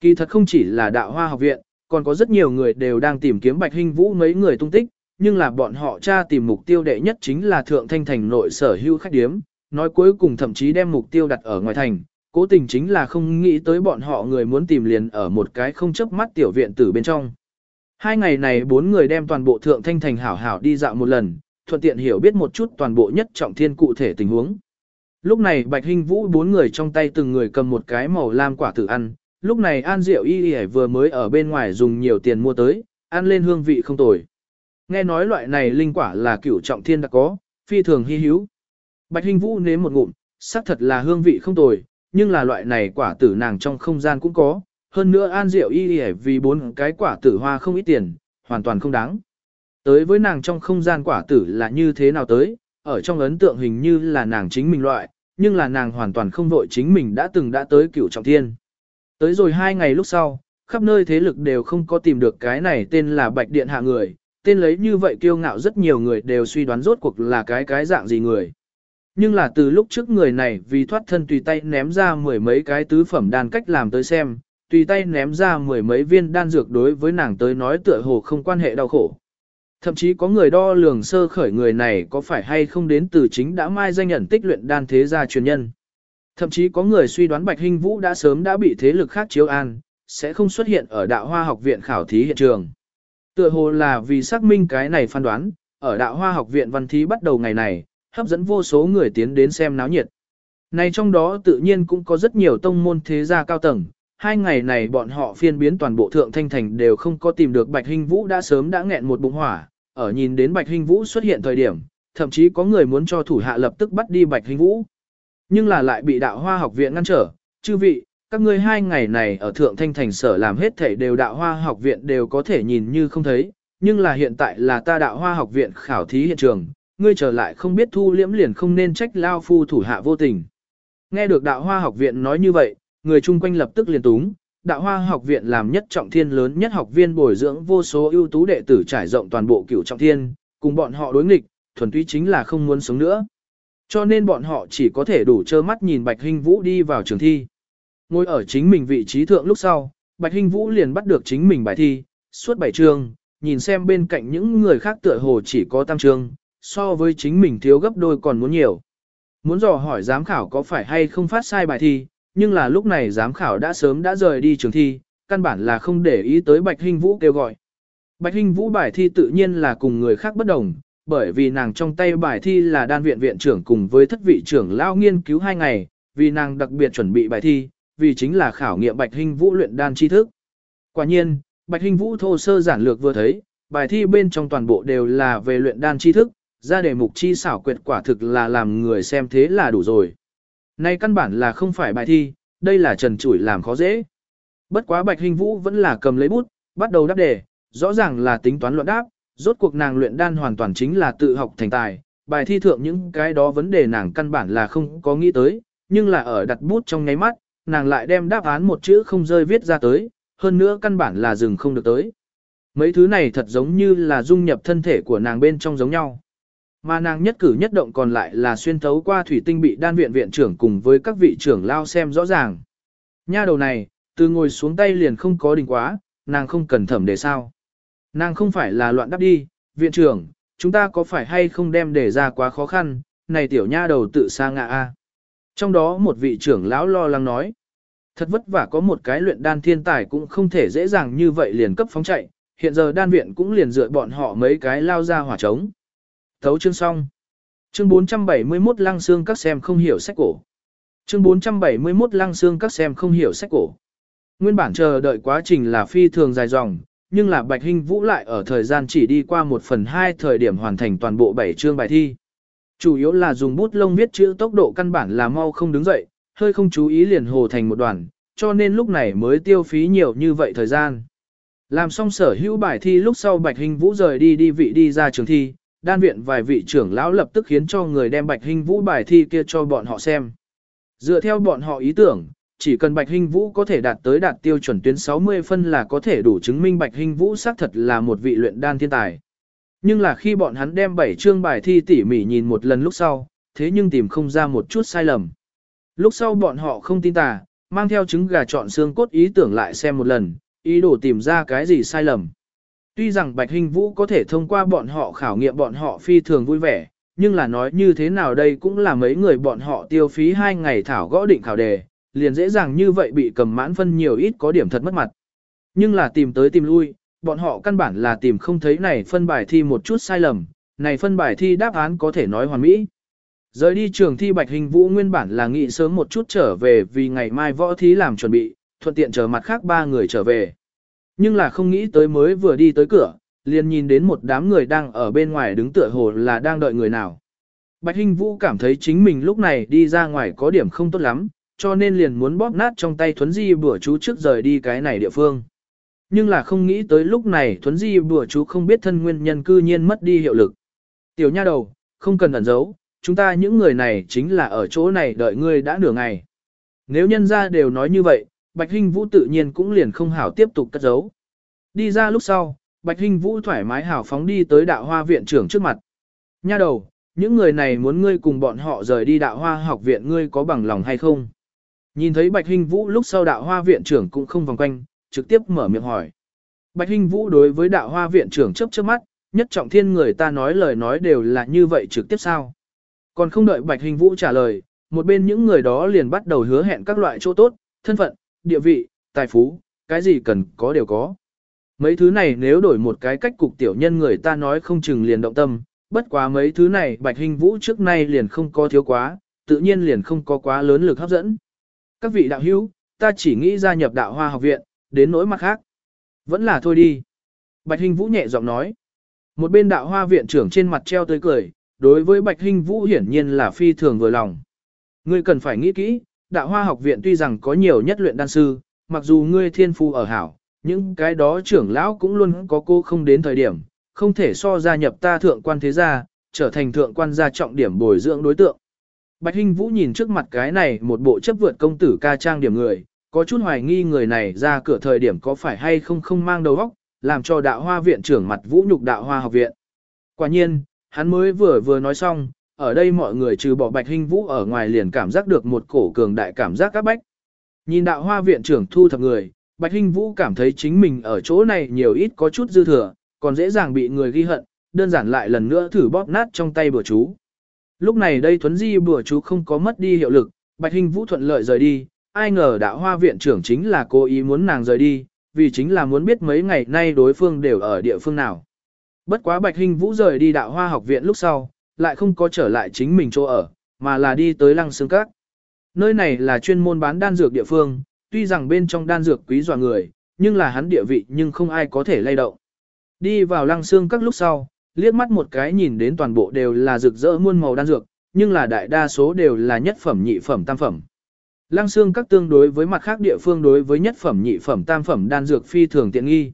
Kỳ thật không chỉ là đạo hoa học viện, còn có rất nhiều người đều đang tìm kiếm bạch hình vũ mấy người tung tích, nhưng là bọn họ tra tìm mục tiêu đệ nhất chính là thượng thanh thành nội sở hữu khách điếm, nói cuối cùng thậm chí đem mục tiêu đặt ở ngoài thành, cố tình chính là không nghĩ tới bọn họ người muốn tìm liền ở một cái không chấp mắt tiểu viện tử bên trong. Hai ngày này bốn người đem toàn bộ thượng thanh thành hảo hảo đi dạo một lần, thuận tiện hiểu biết một chút toàn bộ nhất trọng thiên cụ thể tình huống. Lúc này Bạch Hinh Vũ bốn người trong tay từng người cầm một cái màu lam quả tử ăn, lúc này An Diệu Y Y vừa mới ở bên ngoài dùng nhiều tiền mua tới, ăn lên hương vị không tồi. Nghe nói loại này linh quả là cửu trọng thiên đã có, phi thường hy hữu. Bạch Hinh Vũ nếm một ngụm, xác thật là hương vị không tồi, nhưng là loại này quả tử nàng trong không gian cũng có, hơn nữa An Diệu y y vì bốn cái quả tử hoa không ít tiền, hoàn toàn không đáng. Tới với nàng trong không gian quả tử là như thế nào tới, ở trong ấn tượng hình như là nàng chính mình loại, nhưng là nàng hoàn toàn không vội chính mình đã từng đã tới cửu trọng thiên. Tới rồi hai ngày lúc sau, khắp nơi thế lực đều không có tìm được cái này tên là Bạch Điện hạ người, tên lấy như vậy kiêu ngạo rất nhiều người đều suy đoán rốt cuộc là cái cái dạng gì người. Nhưng là từ lúc trước người này vì thoát thân tùy tay ném ra mười mấy cái tứ phẩm đan cách làm tới xem, tùy tay ném ra mười mấy viên đan dược đối với nàng tới nói tựa hồ không quan hệ đau khổ. Thậm chí có người đo lường sơ khởi người này có phải hay không đến từ chính đã mai danh nhận tích luyện đan thế gia truyền nhân. Thậm chí có người suy đoán Bạch Hinh Vũ đã sớm đã bị thế lực khác chiếu an, sẽ không xuất hiện ở đạo hoa học viện khảo thí hiện trường. Tựa hồ là vì xác minh cái này phán đoán, ở đạo hoa học viện văn thí bắt đầu ngày này, hấp dẫn vô số người tiến đến xem náo nhiệt. Này trong đó tự nhiên cũng có rất nhiều tông môn thế gia cao tầng, hai ngày này bọn họ phiên biến toàn bộ thượng thanh thành đều không có tìm được Bạch Hinh Vũ đã sớm đã nghẹn một bụng hỏa, ở nhìn đến Bạch Hinh Vũ xuất hiện thời điểm, thậm chí có người muốn cho thủ hạ lập tức bắt đi Bạch Hinh Vũ. Nhưng là lại bị đạo hoa học viện ngăn trở, chư vị, các ngươi hai ngày này ở Thượng Thanh Thành sở làm hết thể đều đạo hoa học viện đều có thể nhìn như không thấy, nhưng là hiện tại là ta đạo hoa học viện khảo thí hiện trường, ngươi trở lại không biết thu liễm liền không nên trách lao phu thủ hạ vô tình. Nghe được đạo hoa học viện nói như vậy, người chung quanh lập tức liền túng, đạo hoa học viện làm nhất trọng thiên lớn nhất học viên bồi dưỡng vô số ưu tú đệ tử trải rộng toàn bộ cửu trọng thiên, cùng bọn họ đối nghịch, thuần túy chính là không muốn sống nữa. Cho nên bọn họ chỉ có thể đủ trơ mắt nhìn Bạch Hinh Vũ đi vào trường thi. Ngồi ở chính mình vị trí thượng lúc sau, Bạch Hinh Vũ liền bắt được chính mình bài thi, suốt bảy trường, nhìn xem bên cạnh những người khác tựa hồ chỉ có tam trường, so với chính mình thiếu gấp đôi còn muốn nhiều. Muốn dò hỏi giám khảo có phải hay không phát sai bài thi, nhưng là lúc này giám khảo đã sớm đã rời đi trường thi, căn bản là không để ý tới Bạch Hinh Vũ kêu gọi. Bạch Hinh Vũ bài thi tự nhiên là cùng người khác bất đồng, bởi vì nàng trong tay bài thi là đan viện viện trưởng cùng với thất vị trưởng lao nghiên cứu hai ngày, vì nàng đặc biệt chuẩn bị bài thi, vì chính là khảo nghiệm Bạch Hinh Vũ luyện đan tri thức. Quả nhiên, Bạch Hinh Vũ thô sơ giản lược vừa thấy, bài thi bên trong toàn bộ đều là về luyện đan tri thức, ra đề mục chi xảo quyệt quả thực là làm người xem thế là đủ rồi. Nay căn bản là không phải bài thi, đây là trần chủi làm khó dễ. Bất quá Bạch Hình Vũ vẫn là cầm lấy bút, bắt đầu đáp đề, rõ ràng là tính toán luận đáp, rốt cuộc nàng luyện đan hoàn toàn chính là tự học thành tài, bài thi thượng những cái đó vấn đề nàng căn bản là không có nghĩ tới, nhưng là ở đặt bút trong nháy mắt, nàng lại đem đáp án một chữ không rơi viết ra tới, hơn nữa căn bản là dừng không được tới. Mấy thứ này thật giống như là dung nhập thân thể của nàng bên trong giống nhau. Mà nàng nhất cử nhất động còn lại là xuyên thấu qua thủy tinh bị đan viện viện trưởng cùng với các vị trưởng lao xem rõ ràng. Nha đầu này, từ ngồi xuống tay liền không có đình quá, nàng không cần thẩm để sao. Nàng không phải là loạn đắp đi, viện trưởng, chúng ta có phải hay không đem để ra quá khó khăn, này tiểu nha đầu tự sa ngạ a. Trong đó một vị trưởng lão lo lắng nói, thật vất vả có một cái luyện đan thiên tài cũng không thể dễ dàng như vậy liền cấp phóng chạy, hiện giờ đan viện cũng liền dựa bọn họ mấy cái lao ra hỏa trống. Thấu chương xong. Chương 471 lăng xương các xem không hiểu sách cổ. Chương 471 lăng xương các xem không hiểu sách cổ. Nguyên bản chờ đợi quá trình là phi thường dài dòng, nhưng là Bạch Hinh Vũ lại ở thời gian chỉ đi qua một phần hai thời điểm hoàn thành toàn bộ 7 chương bài thi. Chủ yếu là dùng bút lông viết chữ tốc độ căn bản là mau không đứng dậy, hơi không chú ý liền hồ thành một đoàn, cho nên lúc này mới tiêu phí nhiều như vậy thời gian. Làm xong sở hữu bài thi lúc sau Bạch hình Vũ rời đi đi vị đi ra trường thi, đan viện vài vị trưởng lão lập tức khiến cho người đem Bạch hình Vũ bài thi kia cho bọn họ xem. Dựa theo bọn họ ý tưởng, chỉ cần Bạch hình Vũ có thể đạt tới đạt tiêu chuẩn tuyến 60 phân là có thể đủ chứng minh Bạch hình Vũ xác thật là một vị luyện đan thiên tài. Nhưng là khi bọn hắn đem 7 chương bài thi tỉ mỉ nhìn một lần lúc sau, thế nhưng tìm không ra một chút sai lầm. Lúc sau bọn họ không tin tà, mang theo trứng gà chọn xương cốt ý tưởng lại xem một lần, ý đồ tìm ra cái gì sai lầm. Tuy rằng Bạch Hình Vũ có thể thông qua bọn họ khảo nghiệm bọn họ phi thường vui vẻ, nhưng là nói như thế nào đây cũng là mấy người bọn họ tiêu phí hai ngày thảo gõ định khảo đề, liền dễ dàng như vậy bị cầm mãn phân nhiều ít có điểm thật mất mặt. Nhưng là tìm tới tìm lui, bọn họ căn bản là tìm không thấy này phân bài thi một chút sai lầm, này phân bài thi đáp án có thể nói hoàn mỹ. Rời đi trường thi Bạch Hình Vũ nguyên bản là nghĩ sớm một chút trở về vì ngày mai võ thí làm chuẩn bị, thuận tiện chờ mặt khác ba người trở về. Nhưng là không nghĩ tới mới vừa đi tới cửa, liền nhìn đến một đám người đang ở bên ngoài đứng tựa hồ là đang đợi người nào. Bạch hình Vũ cảm thấy chính mình lúc này đi ra ngoài có điểm không tốt lắm, cho nên liền muốn bóp nát trong tay Thuấn Di bữa chú trước rời đi cái này địa phương. Nhưng là không nghĩ tới lúc này Thuấn Di bùa chú không biết thân nguyên nhân cư nhiên mất đi hiệu lực. Tiểu nha đầu, không cần ẩn giấu, chúng ta những người này chính là ở chỗ này đợi ngươi đã nửa ngày. Nếu nhân ra đều nói như vậy, Bạch Hinh Vũ tự nhiên cũng liền không hảo tiếp tục cất giấu. Đi ra lúc sau, Bạch Hinh Vũ thoải mái hảo phóng đi tới đạo hoa viện trưởng trước mặt. Nha đầu, những người này muốn ngươi cùng bọn họ rời đi đạo hoa học viện ngươi có bằng lòng hay không? Nhìn thấy Bạch Hinh Vũ lúc sau đạo hoa viện trưởng cũng không vòng quanh, trực tiếp mở miệng hỏi. Bạch Hinh Vũ đối với đạo hoa viện trưởng chớp chớp mắt, nhất trọng thiên người ta nói lời nói đều là như vậy trực tiếp sao. Còn không đợi Bạch Hinh Vũ trả lời, một bên những người đó liền bắt đầu hứa hẹn các loại chỗ tốt, thân phận, địa vị, tài phú, cái gì cần có đều có. Mấy thứ này nếu đổi một cái cách cục tiểu nhân người ta nói không chừng liền động tâm, bất quá mấy thứ này Bạch hinh Vũ trước nay liền không có thiếu quá, tự nhiên liền không có quá lớn lực hấp dẫn. Các vị đạo hữu, ta chỉ nghĩ gia nhập đạo hoa học viện, đến nỗi mặt khác. Vẫn là thôi đi. Bạch Hình Vũ nhẹ giọng nói. Một bên đạo hoa viện trưởng trên mặt treo tươi cười, đối với Bạch Hình Vũ hiển nhiên là phi thường vừa lòng. Ngươi cần phải nghĩ kỹ, đạo hoa học viện tuy rằng có nhiều nhất luyện đan sư, mặc dù ngươi thiên phu ở hảo, những cái đó trưởng lão cũng luôn có cô không đến thời điểm, không thể so gia nhập ta thượng quan thế gia, trở thành thượng quan gia trọng điểm bồi dưỡng đối tượng. Bạch Hinh Vũ nhìn trước mặt cái này một bộ chấp vượt công tử ca trang điểm người, có chút hoài nghi người này ra cửa thời điểm có phải hay không không mang đầu óc, làm cho đạo hoa viện trưởng mặt vũ nhục đạo hoa học viện. Quả nhiên, hắn mới vừa vừa nói xong, ở đây mọi người trừ bỏ Bạch hình Vũ ở ngoài liền cảm giác được một cổ cường đại cảm giác các bách. Nhìn đạo hoa viện trưởng thu thập người, Bạch hình Vũ cảm thấy chính mình ở chỗ này nhiều ít có chút dư thừa, còn dễ dàng bị người ghi hận, đơn giản lại lần nữa thử bóp nát trong tay bữa chú. Lúc này đây Thuấn Di bữa chú không có mất đi hiệu lực, Bạch hình Vũ thuận lợi rời đi, ai ngờ đạo hoa viện trưởng chính là cố ý muốn nàng rời đi, vì chính là muốn biết mấy ngày nay đối phương đều ở địa phương nào. Bất quá Bạch Hinh Vũ rời đi đạo hoa học viện lúc sau, lại không có trở lại chính mình chỗ ở, mà là đi tới lăng xương các. Nơi này là chuyên môn bán đan dược địa phương, tuy rằng bên trong đan dược quý dọa người, nhưng là hắn địa vị nhưng không ai có thể lay động. Đi vào lăng xương các lúc sau, liếc mắt một cái nhìn đến toàn bộ đều là rực rỡ muôn màu đan dược, nhưng là đại đa số đều là nhất phẩm nhị phẩm tam phẩm. Lăng xương các tương đối với mặt khác địa phương đối với nhất phẩm nhị phẩm tam phẩm đan dược phi thường tiện nghi.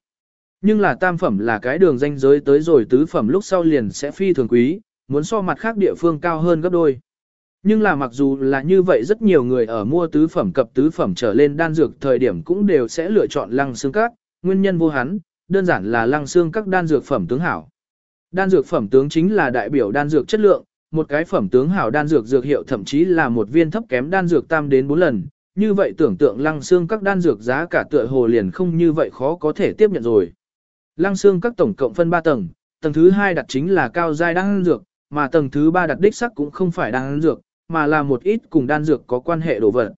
Nhưng là tam phẩm là cái đường danh giới tới rồi tứ phẩm lúc sau liền sẽ phi thường quý, muốn so mặt khác địa phương cao hơn gấp đôi. Nhưng là mặc dù là như vậy rất nhiều người ở mua tứ phẩm cập tứ phẩm trở lên đan dược thời điểm cũng đều sẽ lựa chọn lăng xương các, nguyên nhân vô hắn, đơn giản là lăng xương các đan dược phẩm tướng hảo. Đan dược phẩm tướng chính là đại biểu đan dược chất lượng, một cái phẩm tướng hảo đan dược dược hiệu thậm chí là một viên thấp kém đan dược tam đến 4 lần, như vậy tưởng tượng lăng xương các đan dược giá cả tựa hồ liền không như vậy khó có thể tiếp nhận rồi. Lăng xương các tổng cộng phân 3 tầng, tầng thứ 2 đặt chính là cao giai đan dược, mà tầng thứ 3 đặt đích sắc cũng không phải đan dược, mà là một ít cùng đan dược có quan hệ đồ vật.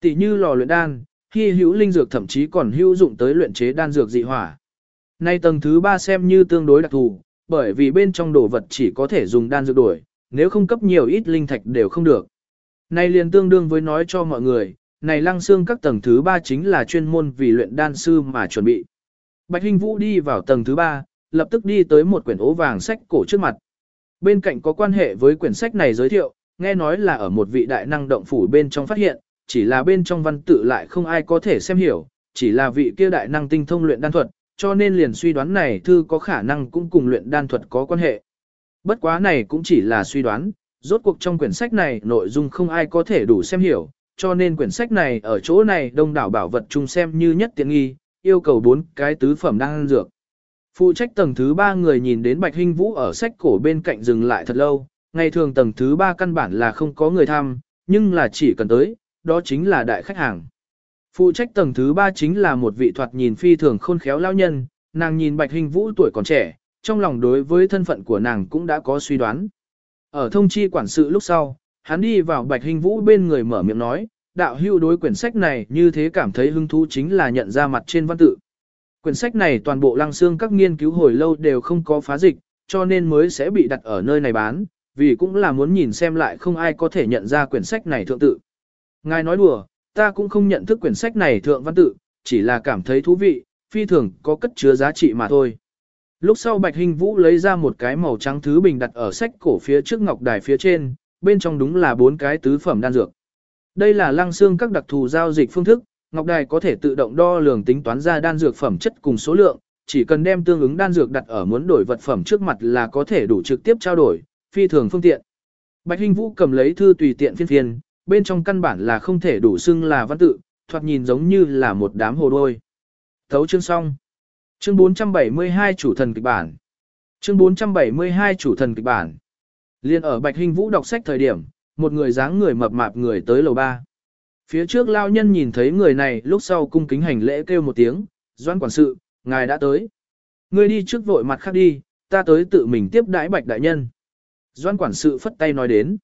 Tỷ như lò luyện đan, khi hữu linh dược thậm chí còn hữu dụng tới luyện chế đan dược dị hỏa. Nay tầng thứ 3 xem như tương đối đặc thù, bởi vì bên trong đồ vật chỉ có thể dùng đan dược đổi, nếu không cấp nhiều ít linh thạch đều không được. Này liền tương đương với nói cho mọi người, này lăng xương các tầng thứ 3 chính là chuyên môn vì luyện đan sư mà chuẩn bị. Bạch Hinh Vũ đi vào tầng thứ 3, lập tức đi tới một quyển ố vàng sách cổ trước mặt. Bên cạnh có quan hệ với quyển sách này giới thiệu, nghe nói là ở một vị đại năng động phủ bên trong phát hiện, chỉ là bên trong văn tự lại không ai có thể xem hiểu, chỉ là vị kia đại năng tinh thông luyện đan thuật, cho nên liền suy đoán này thư có khả năng cũng cùng luyện đan thuật có quan hệ. Bất quá này cũng chỉ là suy đoán, rốt cuộc trong quyển sách này nội dung không ai có thể đủ xem hiểu, cho nên quyển sách này ở chỗ này đông đảo bảo vật chung xem như nhất tiện nghi, yêu cầu bốn cái tứ phẩm đan dược. Phụ trách tầng thứ ba người nhìn đến Bạch Hinh Vũ ở sách cổ bên cạnh dừng lại thật lâu, ngày thường tầng thứ ba căn bản là không có người thăm, nhưng là chỉ cần tới, đó chính là đại khách hàng. Phụ trách tầng thứ ba chính là một vị thoạt nhìn phi thường khôn khéo lao nhân, nàng nhìn Bạch Hình Vũ tuổi còn trẻ, trong lòng đối với thân phận của nàng cũng đã có suy đoán. Ở thông chi quản sự lúc sau, hắn đi vào Bạch Hình Vũ bên người mở miệng nói, đạo hưu đối quyển sách này như thế cảm thấy hứng thú chính là nhận ra mặt trên văn tự. Quyển sách này toàn bộ lăng xương các nghiên cứu hồi lâu đều không có phá dịch, cho nên mới sẽ bị đặt ở nơi này bán, vì cũng là muốn nhìn xem lại không ai có thể nhận ra quyển sách này thượng tự. Ngài nói đùa, ta cũng không nhận thức quyển sách này thượng văn tự, chỉ là cảm thấy thú vị, phi thường có cất chứa giá trị mà thôi. Lúc sau Bạch Hình Vũ lấy ra một cái màu trắng thứ bình đặt ở sách cổ phía trước ngọc đài phía trên, bên trong đúng là bốn cái tứ phẩm đan dược. Đây là lăng xương các đặc thù giao dịch phương thức, ngọc đài có thể tự động đo lường tính toán ra đan dược phẩm chất cùng số lượng, chỉ cần đem tương ứng đan dược đặt ở muốn đổi vật phẩm trước mặt là có thể đủ trực tiếp trao đổi, phi thường phương tiện. Bạch Hinh Vũ cầm lấy thư tùy tiện phiên phiên, bên trong căn bản là không thể đủ xưng là văn tự, thoạt nhìn giống như là một đám hồ đôi. Thấu chương xong. Chương 472 chủ thần kịch bản. Chương 472 chủ thần kịch bản. Liên ở Bạch Hinh Vũ đọc sách thời điểm, một người dáng người mập mạp người tới lầu ba. Phía trước lao nhân nhìn thấy người này lúc sau cung kính hành lễ kêu một tiếng, doan quản sự, ngài đã tới. Ngươi đi trước vội mặt khác đi, ta tới tự mình tiếp đãi Bạch Đại Nhân. Doan quản sự phất tay nói đến.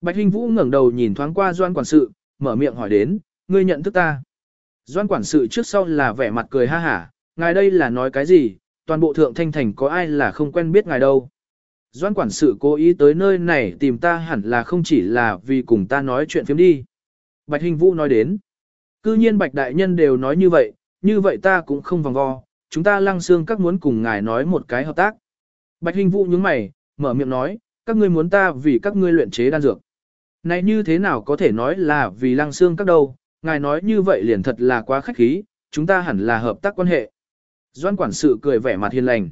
Bạch Hinh Vũ ngẩng đầu nhìn thoáng qua Doan quản sự, mở miệng hỏi đến, ngươi nhận thức ta. Doan quản sự trước sau là vẻ mặt cười ha hả, ngài đây là nói cái gì, toàn bộ thượng thanh thành có ai là không quen biết ngài đâu. Doan quản sự cố ý tới nơi này tìm ta hẳn là không chỉ là vì cùng ta nói chuyện phiếm đi. Bạch Hình Vũ nói đến. Cư nhiên Bạch Đại Nhân đều nói như vậy, như vậy ta cũng không vòng vo, chúng ta lăng xương các muốn cùng ngài nói một cái hợp tác. Bạch Hình Vũ nhướng mày, mở miệng nói, các ngươi muốn ta vì các ngươi luyện chế đan dược. Này như thế nào có thể nói là vì lăng xương các đâu, ngài nói như vậy liền thật là quá khách khí, chúng ta hẳn là hợp tác quan hệ. Doan quản sự cười vẻ mặt hiền lành.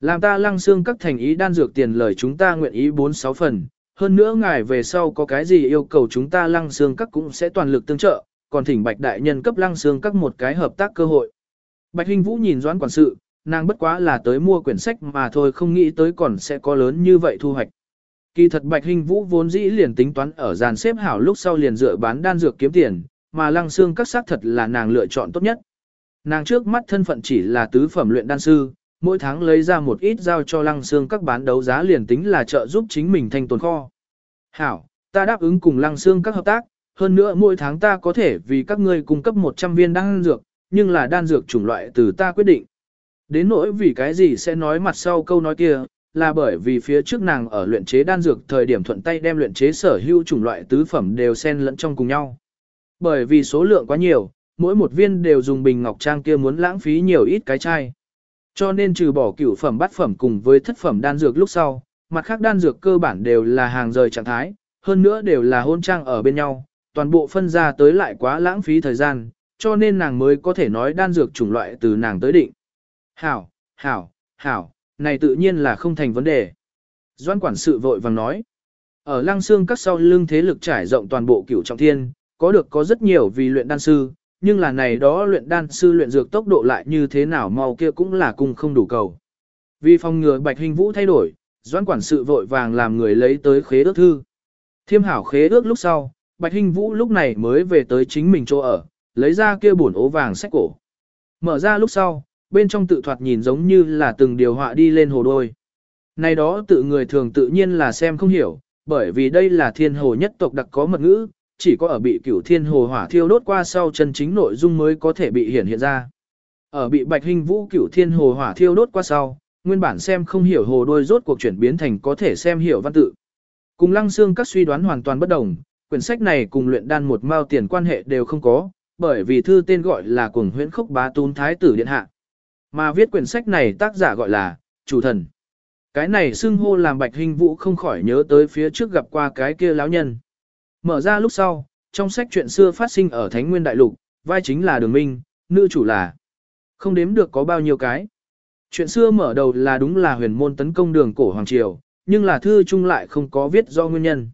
Làm ta lăng xương các thành ý đan dược tiền lời chúng ta nguyện ý 4-6 phần, hơn nữa ngài về sau có cái gì yêu cầu chúng ta lăng xương các cũng sẽ toàn lực tương trợ, còn thỉnh bạch đại nhân cấp lăng xương các một cái hợp tác cơ hội. Bạch Hinh Vũ nhìn doãn quản sự, nàng bất quá là tới mua quyển sách mà thôi không nghĩ tới còn sẽ có lớn như vậy thu hoạch. Kỳ thật Bạch Hinh Vũ vốn dĩ liền tính toán ở dàn xếp hảo lúc sau liền dựa bán đan dược kiếm tiền, mà lăng xương các xác thật là nàng lựa chọn tốt nhất. Nàng trước mắt thân phận chỉ là tứ phẩm luyện đan sư, mỗi tháng lấy ra một ít giao cho lăng xương các bán đấu giá liền tính là trợ giúp chính mình thanh tồn kho. Hảo, ta đáp ứng cùng lăng xương các hợp tác, hơn nữa mỗi tháng ta có thể vì các ngươi cung cấp 100 viên đan dược, nhưng là đan dược chủng loại từ ta quyết định. Đến nỗi vì cái gì sẽ nói mặt sau câu nói kia, là bởi vì phía trước nàng ở luyện chế đan dược thời điểm thuận tay đem luyện chế sở hữu chủng loại tứ phẩm đều xen lẫn trong cùng nhau. Bởi vì số lượng quá nhiều, mỗi một viên đều dùng bình ngọc trang kia muốn lãng phí nhiều ít cái chai. Cho nên trừ bỏ cửu phẩm bát phẩm cùng với thất phẩm đan dược lúc sau, mặt khác đan dược cơ bản đều là hàng rời trạng thái, hơn nữa đều là hôn trang ở bên nhau, toàn bộ phân ra tới lại quá lãng phí thời gian, cho nên nàng mới có thể nói đan dược chủng loại từ nàng tới định. Hảo, hảo, hảo, này tự nhiên là không thành vấn đề. Doan quản sự vội vàng nói. Ở lăng xương các sau lưng thế lực trải rộng toàn bộ cửu trọng thiên, có được có rất nhiều vì luyện đan sư, nhưng là này đó luyện đan sư luyện dược tốc độ lại như thế nào mau kia cũng là cùng không đủ cầu. Vì phòng ngừa Bạch Hình Vũ thay đổi, doãn quản sự vội vàng làm người lấy tới khế ước thư. Thiêm hảo khế ước lúc sau, Bạch Hình Vũ lúc này mới về tới chính mình chỗ ở, lấy ra kia bổn ố vàng sách cổ. Mở ra lúc sau, bên trong tự thoạt nhìn giống như là từng điều họa đi lên hồ đôi. Này đó tự người thường tự nhiên là xem không hiểu, bởi vì đây là thiên hồ nhất tộc đặc có mật ngữ, chỉ có ở bị cửu thiên hồ hỏa thiêu đốt qua sau chân chính nội dung mới có thể bị hiển hiện ra. Ở bị bạch hình vũ cửu thiên hồ hỏa thiêu đốt qua sau, nguyên bản xem không hiểu hồ đôi rốt cuộc chuyển biến thành có thể xem hiểu văn tự. Cùng lăng xương các suy đoán hoàn toàn bất đồng, quyển sách này cùng luyện đan một mao tiền quan hệ đều không có, bởi vì thư tên gọi là cuồng huyễn khốc bá tún thái tử điện hạ. Mà viết quyển sách này tác giả gọi là, chủ thần. Cái này xưng hô làm bạch hình vũ không khỏi nhớ tới phía trước gặp qua cái kia lão nhân. Mở ra lúc sau, trong sách chuyện xưa phát sinh ở Thánh Nguyên Đại Lục, vai chính là Đường Minh, nữ chủ là. Không đếm được có bao nhiêu cái. Chuyện xưa mở đầu là đúng là huyền môn tấn công đường cổ Hoàng Triều, nhưng là thư chung lại không có viết do nguyên nhân.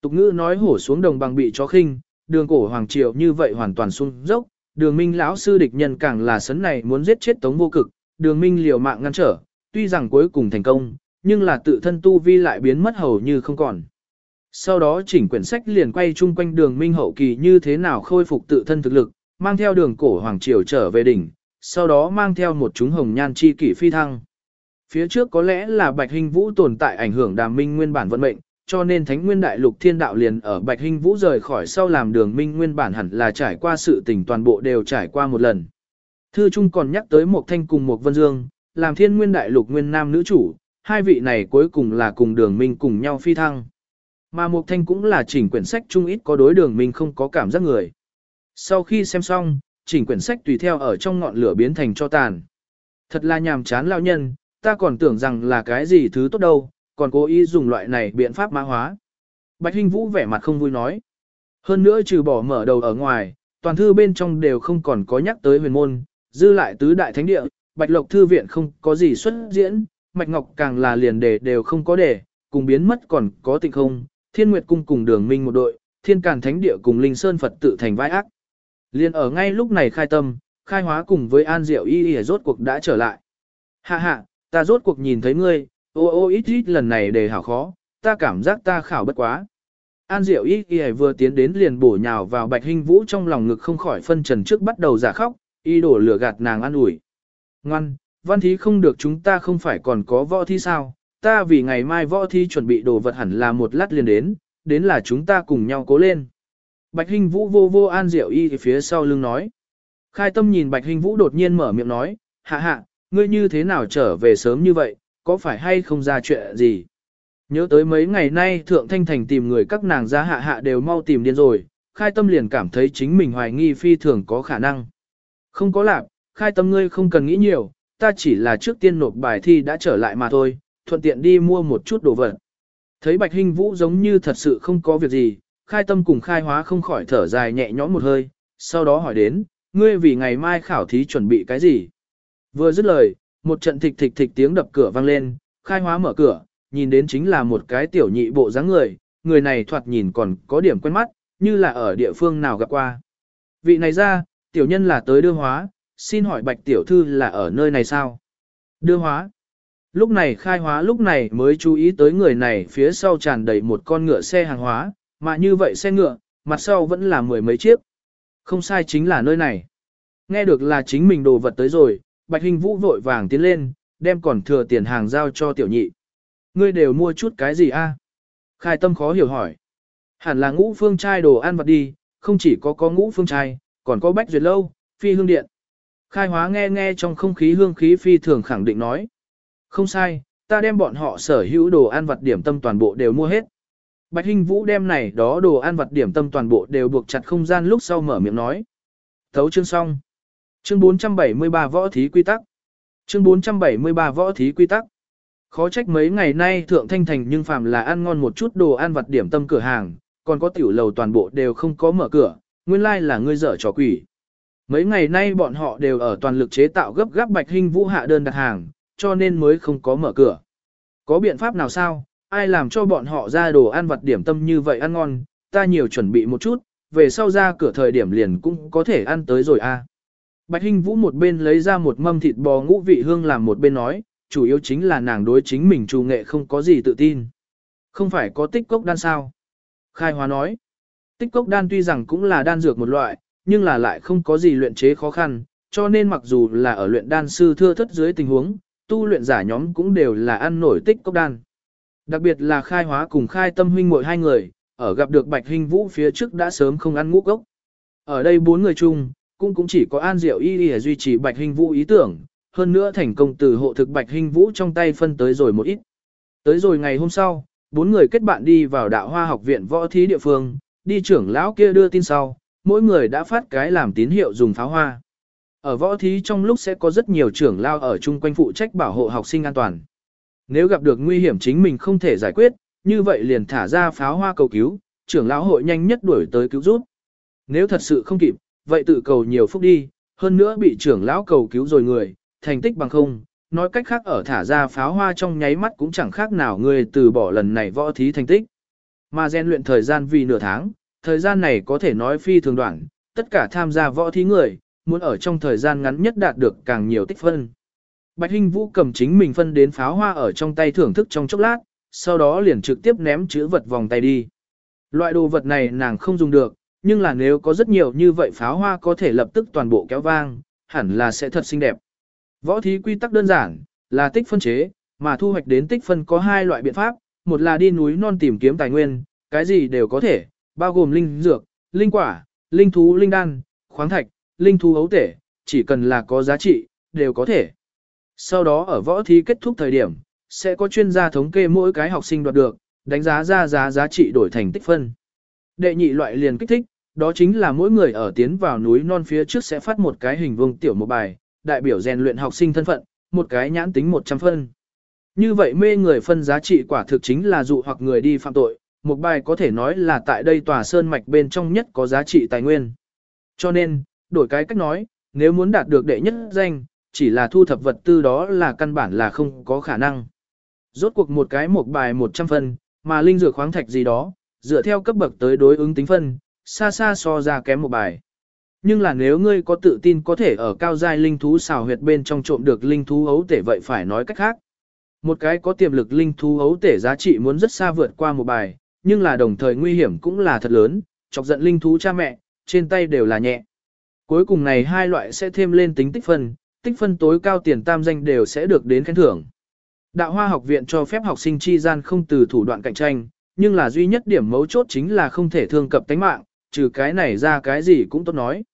Tục ngữ nói hổ xuống đồng bằng bị chó khinh, đường cổ Hoàng Triều như vậy hoàn toàn sung dốc, đường minh lão sư địch nhân càng là sấn này muốn giết chết tống vô cực, đường minh liều mạng ngăn trở, tuy rằng cuối cùng thành công, nhưng là tự thân tu vi lại biến mất hầu như không còn. Sau đó chỉnh quyển sách liền quay chung quanh đường minh hậu kỳ như thế nào khôi phục tự thân thực lực, mang theo đường cổ hoàng triều trở về đỉnh, sau đó mang theo một chúng hồng nhan chi kỷ phi thăng. Phía trước có lẽ là Bạch Hình Vũ tồn tại ảnh hưởng đàm minh nguyên bản vận mệnh, cho nên Thánh Nguyên Đại Lục Thiên Đạo liền ở Bạch Hình Vũ rời khỏi sau làm đường minh nguyên bản hẳn là trải qua sự tình toàn bộ đều trải qua một lần. Thư Trung còn nhắc tới một thanh cùng một vân dương, làm Thiên Nguyên Đại Lục nguyên nam nữ chủ, hai vị này cuối cùng là cùng đường minh cùng nhau phi thăng. Mà Mục Thanh cũng là chỉnh quyển sách chung ít có đối đường mình không có cảm giác người. Sau khi xem xong, chỉnh quyển sách tùy theo ở trong ngọn lửa biến thành cho tàn. Thật là nhàm chán lão nhân, ta còn tưởng rằng là cái gì thứ tốt đâu, còn cố ý dùng loại này biện pháp mã hóa. Bạch Hinh Vũ vẻ mặt không vui nói. Hơn nữa trừ bỏ mở đầu ở ngoài, toàn thư bên trong đều không còn có nhắc tới huyền môn, dư lại tứ đại thánh địa, Bạch Lộc thư viện không có gì xuất diễn, Mạch Ngọc càng là liền đề đều không có đề, cùng biến mất còn có tình không, Thiên Nguyệt Cung cùng Đường Minh một đội, Thiên Càn Thánh Địa cùng Linh Sơn Phật tự thành vai ác. Liên ở ngay lúc này khai tâm, khai hóa cùng với An Diệu Y Y rốt cuộc đã trở lại. Hạ hạ, ta rốt cuộc nhìn thấy ngươi, ô ô ít ít lần này đề hảo khó, ta cảm giác ta khảo bất quá. An Diệu Y Y vừa tiến đến liền bổ nhào vào Bạch Hinh Vũ trong lòng ngực không khỏi phân trần trước bắt đầu giả khóc, y đổ lửa gạt nàng an ủi. Ngoan, văn thí không được chúng ta không phải còn có võ thi sao, ta vì ngày mai võ thi chuẩn bị đồ vật hẳn là một lát liền đến, đến là chúng ta cùng nhau cố lên. Bạch Hinh Vũ vô vô an diệu y thì phía sau lưng nói. Khai tâm nhìn Bạch Hinh Vũ đột nhiên mở miệng nói, hạ hạ, ngươi như thế nào trở về sớm như vậy, có phải hay không ra chuyện gì? Nhớ tới mấy ngày nay Thượng Thanh Thành tìm người các nàng ra hạ hạ đều mau tìm điên rồi, khai tâm liền cảm thấy chính mình hoài nghi phi thường có khả năng. Không có lạc, khai tâm ngươi không cần nghĩ nhiều, ta chỉ là trước tiên nộp bài thi đã trở lại mà thôi, thuận tiện đi mua một chút đồ vật. Thấy Bạch Hinh Vũ giống như thật sự không có việc gì, khai tâm cùng khai hóa không khỏi thở dài nhẹ nhõm một hơi, sau đó hỏi đến, ngươi vì ngày mai khảo thí chuẩn bị cái gì? Vừa dứt lời, một trận thịch thịch thịch tiếng đập cửa vang lên, khai hóa mở cửa, nhìn đến chính là một cái tiểu nhị bộ dáng người, người này thoạt nhìn còn có điểm quen mắt, như là ở địa phương nào gặp qua. Vị này ra, tiểu nhân là tới đưa hóa, xin hỏi bạch tiểu thư là ở nơi này sao? Đưa hóa. Lúc này khai hóa lúc này mới chú ý tới người này phía sau tràn đầy một con ngựa xe hàng hóa, mà như vậy xe ngựa, mặt sau vẫn là mười mấy chiếc. Không sai chính là nơi này. Nghe được là chính mình đồ vật tới rồi, Bạch Hình Vũ vội vàng tiến lên, đem còn thừa tiền hàng giao cho tiểu nhị. Ngươi đều mua chút cái gì a? Khai tâm khó hiểu hỏi. Hẳn là ngũ phương trai đồ ăn vặt đi, không chỉ có có ngũ phương trai, còn có bách duyệt lâu, phi hương điện. Khai hóa nghe nghe trong không khí hương khí phi thường khẳng định nói. Không sai, ta đem bọn họ sở hữu đồ ăn vặt điểm tâm toàn bộ đều mua hết. Bạch Hinh Vũ đem này đó đồ ăn vặt điểm tâm toàn bộ đều buộc chặt không gian lúc sau mở miệng nói. Thấu chương xong. Chương 473 võ thí quy tắc. Chương 473 võ thí quy tắc. Khó trách mấy ngày nay thượng thanh thành nhưng phàm là ăn ngon một chút đồ ăn vặt điểm tâm cửa hàng, còn có tiểu lầu toàn bộ đều không có mở cửa, nguyên lai là ngươi dở trò quỷ. Mấy ngày nay bọn họ đều ở toàn lực chế tạo gấp gáp bạch hình vũ hạ đơn đặt hàng, cho nên mới không có mở cửa. Có biện pháp nào sao, ai làm cho bọn họ ra đồ ăn vặt điểm tâm như vậy ăn ngon, ta nhiều chuẩn bị một chút, về sau ra cửa thời điểm liền cũng có thể ăn tới rồi a. À. Bạch Hinh Vũ một bên lấy ra một mâm thịt bò ngũ vị hương làm một bên nói, chủ yếu chính là nàng đối chính mình trù nghệ không có gì tự tin. Không phải có tích cốc đan sao? Khai hóa nói, tích cốc đan tuy rằng cũng là đan dược một loại, nhưng là lại không có gì luyện chế khó khăn, cho nên mặc dù là ở luyện đan sư thưa thất dưới tình huống, tu luyện giả nhóm cũng đều là ăn nổi tích cốc đan. Đặc biệt là khai hóa cùng khai tâm huynh muội hai người, ở gặp được bạch hình vũ phía trước đã sớm không ăn ngũ cốc. Ở đây bốn người chung, cũng cũng chỉ có An Diệu Y để duy trì Bạch Hình Vũ ý tưởng, hơn nữa thành công từ hộ thực Bạch Hình Vũ trong tay phân tới rồi một ít. Tới rồi ngày hôm sau, bốn người kết bạn đi vào đạo hoa học viện võ thí địa phương, đi trưởng lão kia đưa tin sau, mỗi người đã phát cái làm tín hiệu dùng pháo hoa. Ở võ thí trong lúc sẽ có rất nhiều trưởng lao ở chung quanh phụ trách bảo hộ học sinh an toàn. Nếu gặp được nguy hiểm chính mình không thể giải quyết, như vậy liền thả ra pháo hoa cầu cứu, trưởng lão hội nhanh nhất đuổi tới cứu giúp. Nếu thật sự không kịp, vậy tự cầu nhiều phúc đi, hơn nữa bị trưởng lão cầu cứu rồi người, thành tích bằng không, nói cách khác ở thả ra pháo hoa trong nháy mắt cũng chẳng khác nào người từ bỏ lần này võ thí thành tích. Mà rèn luyện thời gian vì nửa tháng, thời gian này có thể nói phi thường đoạn, tất cả tham gia võ thí người, muốn ở trong thời gian ngắn nhất đạt được càng nhiều tích phân. Bạch Hinh Vũ cầm chính mình phân đến pháo hoa ở trong tay thưởng thức trong chốc lát, sau đó liền trực tiếp ném chữ vật vòng tay đi. Loại đồ vật này nàng không dùng được, nhưng là nếu có rất nhiều như vậy pháo hoa có thể lập tức toàn bộ kéo vang, hẳn là sẽ thật xinh đẹp. Võ thí quy tắc đơn giản, là tích phân chế, mà thu hoạch đến tích phân có hai loại biện pháp, một là đi núi non tìm kiếm tài nguyên, cái gì đều có thể, bao gồm linh dược, linh quả, linh thú linh đan, khoáng thạch, linh thú ấu tể, chỉ cần là có giá trị, đều có thể. Sau đó ở võ thí kết thúc thời điểm, sẽ có chuyên gia thống kê mỗi cái học sinh đoạt được, đánh giá ra giá giá trị đổi thành tích phân. Đệ nhị loại liền kích thích, đó chính là mỗi người ở tiến vào núi non phía trước sẽ phát một cái hình vuông tiểu một bài, đại biểu rèn luyện học sinh thân phận, một cái nhãn tính 100 phân. Như vậy mê người phân giá trị quả thực chính là dụ hoặc người đi phạm tội, một bài có thể nói là tại đây tòa sơn mạch bên trong nhất có giá trị tài nguyên. Cho nên, đổi cái cách nói, nếu muốn đạt được đệ nhất danh, chỉ là thu thập vật tư đó là căn bản là không có khả năng. Rốt cuộc một cái một bài 100 phân, mà linh dược khoáng thạch gì đó, dựa theo cấp bậc tới đối ứng tính phân, xa xa so ra kém một bài. Nhưng là nếu ngươi có tự tin có thể ở cao giai linh thú xào huyệt bên trong trộm được linh thú ấu tể vậy phải nói cách khác. Một cái có tiềm lực linh thú ấu tể giá trị muốn rất xa vượt qua một bài, nhưng là đồng thời nguy hiểm cũng là thật lớn, chọc giận linh thú cha mẹ, trên tay đều là nhẹ. Cuối cùng này hai loại sẽ thêm lên tính tích phân, tích phân tối cao tiền tam danh đều sẽ được đến khen thưởng. Đạo Hoa học viện cho phép học sinh chi gian không từ thủ đoạn cạnh tranh, nhưng là duy nhất điểm mấu chốt chính là không thể thương cập tánh mạng, trừ cái này ra cái gì cũng tốt nói.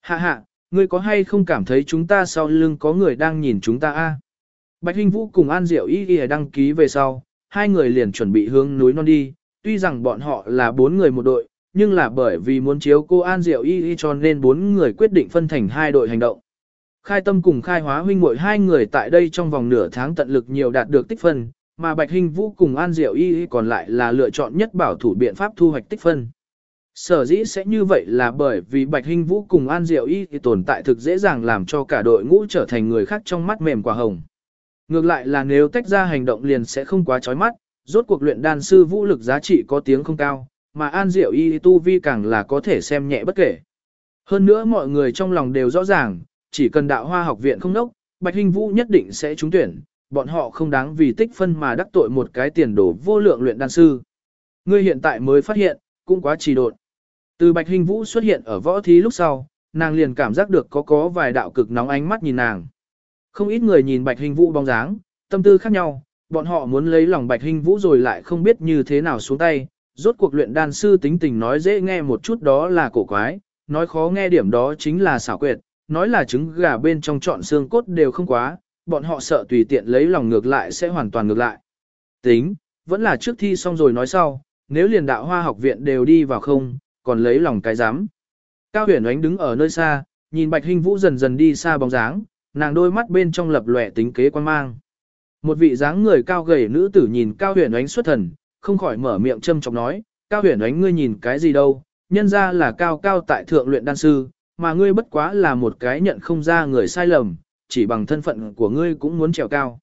Hạ hạ, ngươi có hay không cảm thấy chúng ta sau lưng có người đang nhìn chúng ta a? Bạch Hinh Vũ cùng An Diệu Y Y đăng ký về sau, hai người liền chuẩn bị hướng núi non đi, tuy rằng bọn họ là bốn người một đội, nhưng là bởi vì muốn chiếu cô An Diệu Y Y cho nên bốn người quyết định phân thành hai đội hành động. Khai tâm cùng khai hóa huynh muội hai người tại đây trong vòng nửa tháng tận lực nhiều đạt được tích phân, mà Bạch Hình Vũ cùng An Diệu Y còn lại là lựa chọn nhất bảo thủ biện pháp thu hoạch tích phân. Sở dĩ sẽ như vậy là bởi vì Bạch Hinh Vũ cùng An Diệu Y thì tồn tại thực dễ dàng làm cho cả đội ngũ trở thành người khác trong mắt mềm quả hồng. Ngược lại là nếu tách ra hành động liền sẽ không quá chói mắt, rốt cuộc luyện đan sư vũ lực giá trị có tiếng không cao, mà An Diệu Y tu vi càng là có thể xem nhẹ bất kể. Hơn nữa mọi người trong lòng đều rõ ràng, chỉ cần đạo hoa học viện không nốc, Bạch Hinh Vũ nhất định sẽ trúng tuyển, bọn họ không đáng vì tích phân mà đắc tội một cái tiền đồ vô lượng luyện đan sư. Ngươi hiện tại mới phát hiện, cũng quá trì độn. Từ Bạch Hình Vũ xuất hiện ở võ thí lúc sau, nàng liền cảm giác được có có vài đạo cực nóng ánh mắt nhìn nàng. Không ít người nhìn Bạch Hình Vũ bóng dáng, tâm tư khác nhau, bọn họ muốn lấy lòng Bạch Hình Vũ rồi lại không biết như thế nào xuống tay. Rốt cuộc luyện đan sư tính tình nói dễ nghe một chút đó là cổ quái, nói khó nghe điểm đó chính là xảo quyệt, nói là trứng gà bên trong trọn xương cốt đều không quá, bọn họ sợ tùy tiện lấy lòng ngược lại sẽ hoàn toàn ngược lại. Tính, vẫn là trước thi xong rồi nói sau, nếu liền đạo hoa học viện đều đi vào không, còn lấy lòng cái dám. Cao huyền ánh đứng ở nơi xa, nhìn bạch hình vũ dần dần đi xa bóng dáng, nàng đôi mắt bên trong lập lòe tính kế quan mang. Một vị dáng người cao gầy nữ tử nhìn cao huyền ánh xuất thần, không khỏi mở miệng châm chọc nói, cao huyền ánh ngươi nhìn cái gì đâu, nhân ra là cao cao tại thượng luyện đan sư, mà ngươi bất quá là một cái nhận không ra người sai lầm, chỉ bằng thân phận của ngươi cũng muốn trèo cao.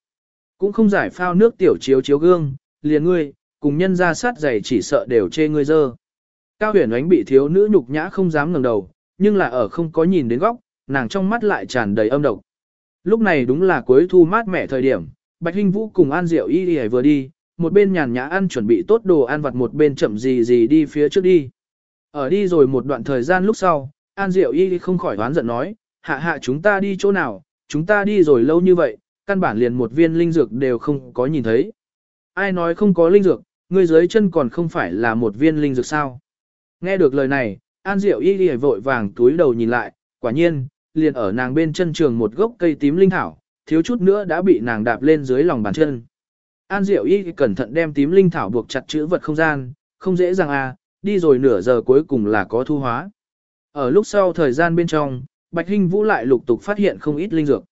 Cũng không giải phao nước tiểu chiếu chiếu gương, liền ngươi, cùng nhân ra sát giày chỉ sợ đều chê ngươi dơ. Cao huyền ánh bị thiếu nữ nhục nhã không dám ngẩng đầu, nhưng là ở không có nhìn đến góc, nàng trong mắt lại tràn đầy âm độc. Lúc này đúng là cuối thu mát mẻ thời điểm, Bạch Hinh Vũ cùng An Diệu Y Y vừa đi, một bên nhàn nhã ăn chuẩn bị tốt đồ ăn vặt một bên chậm gì gì đi phía trước đi. Ở đi rồi một đoạn thời gian lúc sau, An Diệu Y không khỏi đoán giận nói, hạ hạ chúng ta đi chỗ nào, chúng ta đi rồi lâu như vậy, căn bản liền một viên linh dược đều không có nhìn thấy. Ai nói không có linh dược, ngươi dưới chân còn không phải là một viên linh dược sao? Nghe được lời này, An Diệu y đi vội vàng túi đầu nhìn lại, quả nhiên, liền ở nàng bên chân trường một gốc cây tím linh thảo, thiếu chút nữa đã bị nàng đạp lên dưới lòng bàn chân. An Diệu y cẩn thận đem tím linh thảo buộc chặt chữ vật không gian, không dễ dàng à, đi rồi nửa giờ cuối cùng là có thu hóa. Ở lúc sau thời gian bên trong, Bạch Hinh Vũ lại lục tục phát hiện không ít linh dược.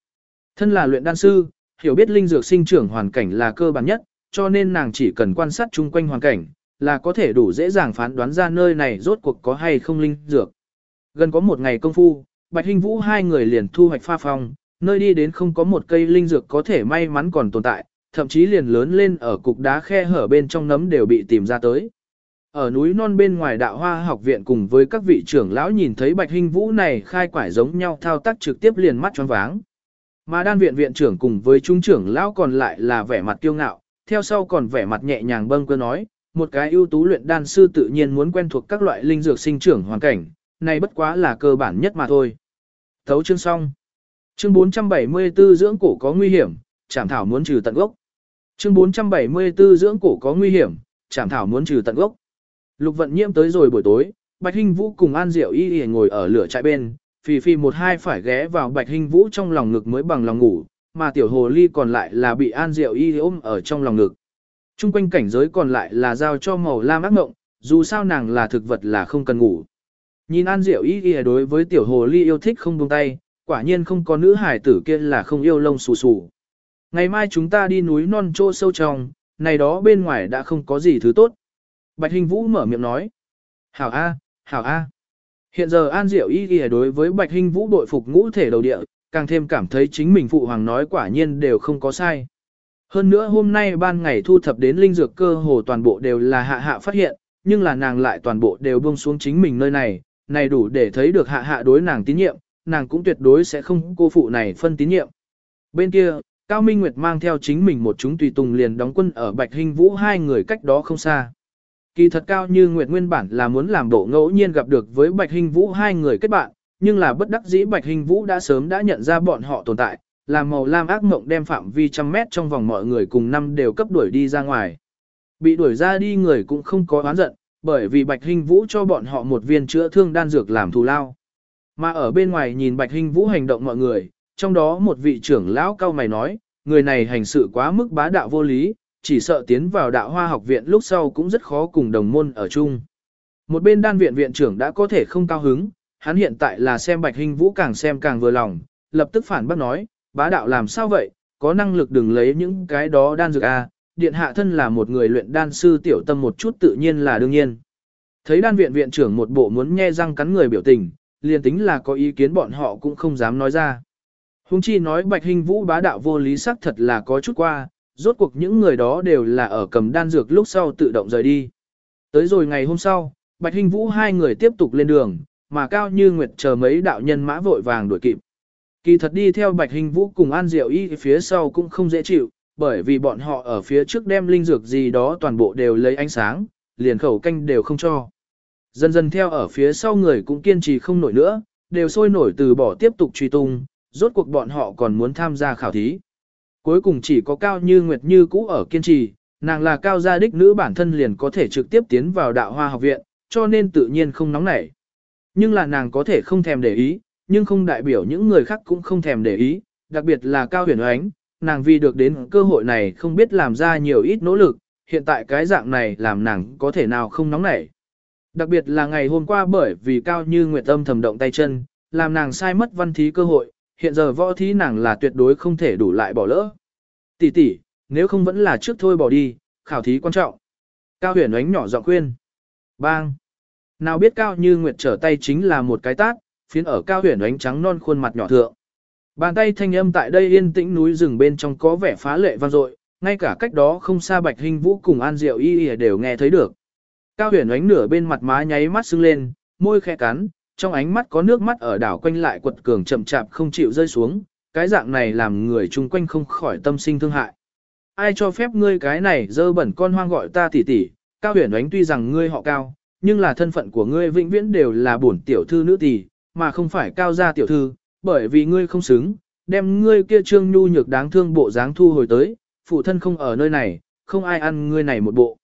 Thân là luyện đan sư, hiểu biết linh dược sinh trưởng hoàn cảnh là cơ bản nhất, cho nên nàng chỉ cần quan sát chung quanh hoàn cảnh, là có thể đủ dễ dàng phán đoán ra nơi này rốt cuộc có hay không linh dược. Gần có một ngày công phu, Bạch Hinh Vũ hai người liền thu hoạch pha phong, nơi đi đến không có một cây linh dược có thể may mắn còn tồn tại, thậm chí liền lớn lên ở cục đá khe hở bên trong nấm đều bị tìm ra tới. Ở núi non bên ngoài đạo hoa học viện cùng với các vị trưởng lão nhìn thấy Bạch hình Vũ này khai quải giống nhau thao tác trực tiếp liền mắt choáng váng. Mà đan viện viện trưởng cùng với trung trưởng lão còn lại là vẻ mặt kiêu ngạo, theo sau còn vẻ mặt nhẹ nhàng bâng cơ nói, một cái ưu tú luyện đan sư tự nhiên muốn quen thuộc các loại linh dược sinh trưởng hoàn cảnh, này bất quá là cơ bản nhất mà thôi. Thấu chương xong. Chương 474 dưỡng cổ có nguy hiểm, chảm thảo muốn trừ tận gốc. Chương 474 dưỡng cổ có nguy hiểm, chảm thảo muốn trừ tận gốc. Lục vận nhiễm tới rồi buổi tối, Bạch Hinh Vũ cùng An Diệu Y Y ngồi ở lửa trại bên, phì phì một hai phải ghé vào Bạch Hinh Vũ trong lòng ngực mới bằng lòng ngủ, mà tiểu hồ ly còn lại là bị An Diệu Y ôm ở trong lòng ngực. Trung quanh cảnh giới còn lại là giao cho màu lam ác mộng, dù sao nàng là thực vật là không cần ngủ. Nhìn An Diệu Y y đối với tiểu hồ ly yêu thích không buông tay, quả nhiên không có nữ hải tử kia là không yêu lông xù xù. Ngày mai chúng ta đi núi non trô sâu trong, này đó bên ngoài đã không có gì thứ tốt. Bạch Hình Vũ mở miệng nói. Hảo A, Hảo A. Hiện giờ An Diệu y y đối với Bạch Hình Vũ đội phục ngũ thể đầu địa, càng thêm cảm thấy chính mình phụ hoàng nói quả nhiên đều không có sai. Hơn nữa hôm nay ban ngày thu thập đến linh dược cơ hồ toàn bộ đều là hạ hạ phát hiện, nhưng là nàng lại toàn bộ đều buông xuống chính mình nơi này, này đủ để thấy được hạ hạ đối nàng tín nhiệm, nàng cũng tuyệt đối sẽ không cô phụ này phân tín nhiệm. Bên kia, Cao Minh Nguyệt mang theo chính mình một chúng tùy tùng liền đóng quân ở Bạch Hinh Vũ hai người cách đó không xa. Kỳ thật Cao như Nguyệt nguyên bản là muốn làm bộ ngẫu nhiên gặp được với Bạch Hinh Vũ hai người kết bạn, nhưng là bất đắc dĩ Bạch Hinh Vũ đã sớm đã nhận ra bọn họ tồn tại, làm màu lam ác mộng đem phạm vi trăm mét trong vòng mọi người cùng năm đều cấp đuổi đi ra ngoài. Bị đuổi ra đi người cũng không có oán giận, bởi vì Bạch Hinh Vũ cho bọn họ một viên chữa thương đan dược làm thù lao. Mà ở bên ngoài nhìn Bạch Hinh Vũ hành động mọi người, trong đó một vị trưởng lão cao mày nói, người này hành sự quá mức bá đạo vô lý, chỉ sợ tiến vào đạo hoa học viện lúc sau cũng rất khó cùng đồng môn ở chung. Một bên đan viện viện trưởng đã có thể không cao hứng, hắn hiện tại là xem Bạch hình Vũ càng xem càng vừa lòng, lập tức phản bác nói, bá đạo làm sao vậy, có năng lực đừng lấy những cái đó đan dược a, à, điện hạ thân là một người luyện đan sư tiểu tâm một chút tự nhiên là đương nhiên. Thấy đan viện viện trưởng một bộ muốn nhe răng cắn người biểu tình, liền tính là có ý kiến bọn họ cũng không dám nói ra. Hùng chi nói bạch hình vũ bá đạo vô lý sắc thật là có chút qua, rốt cuộc những người đó đều là ở cầm đan dược lúc sau tự động rời đi. Tới rồi ngày hôm sau, bạch hình vũ hai người tiếp tục lên đường, mà cao như nguyệt chờ mấy đạo nhân mã vội vàng đuổi kịp. Kỳ thật đi theo bạch hình vũ cùng an diệu y phía sau cũng không dễ chịu, bởi vì bọn họ ở phía trước đem linh dược gì đó toàn bộ đều lấy ánh sáng, liền khẩu canh đều không cho. Dần dần theo ở phía sau người cũng kiên trì không nổi nữa, đều sôi nổi từ bỏ tiếp tục truy tung, rốt cuộc bọn họ còn muốn tham gia khảo thí. Cuối cùng chỉ có Cao Như Nguyệt Như cũ ở kiên trì, nàng là Cao gia đích nữ bản thân liền có thể trực tiếp tiến vào đạo hoa học viện, cho nên tự nhiên không nóng nảy. Nhưng là nàng có thể không thèm để ý, nhưng không đại biểu những người khác cũng không thèm để ý, đặc biệt là Cao Huyền Oánh, nàng vì được đến cơ hội này không biết làm ra nhiều ít nỗ lực, hiện tại cái dạng này làm nàng có thể nào không nóng nảy. Đặc biệt là ngày hôm qua bởi vì Cao Như Nguyệt Âm thầm động tay chân, làm nàng sai mất văn thí cơ hội, hiện giờ võ thí nàng là tuyệt đối không thể đủ lại bỏ lỡ. Tỷ tỷ, nếu không vẫn là trước thôi bỏ đi, khảo thí quan trọng. Cao huyền ánh nhỏ giọng khuyên. Bang! Nào biết Cao Như Nguyệt trở tay chính là một cái tát, phiến ở Cao huyền ánh trắng non khuôn mặt nhỏ thượng. Bàn tay thanh âm tại đây yên tĩnh núi rừng bên trong có vẻ phá lệ vang dội, ngay cả cách đó không xa Bạch Hình Vũ cùng An Diệu Y Y đều nghe thấy được. Cao huyền ánh nửa bên mặt má nháy mắt sưng lên, môi khẽ cắn, trong ánh mắt có nước mắt ở đảo quanh lại quật cường chậm chạp không chịu rơi xuống, cái dạng này làm người chung quanh không khỏi tâm sinh thương hại. Ai cho phép ngươi cái này dơ bẩn con hoang gọi ta tỷ tỷ, cao huyền ánh tuy rằng ngươi họ cao, nhưng là thân phận của ngươi vĩnh viễn đều là bổn tiểu thư nữ tỷ, mà không phải cao gia tiểu thư, bởi vì ngươi không xứng, đem ngươi kia trương nhu nhược đáng thương bộ dáng thu hồi tới, phụ thân không ở nơi này, không ai ăn ngươi này một bộ.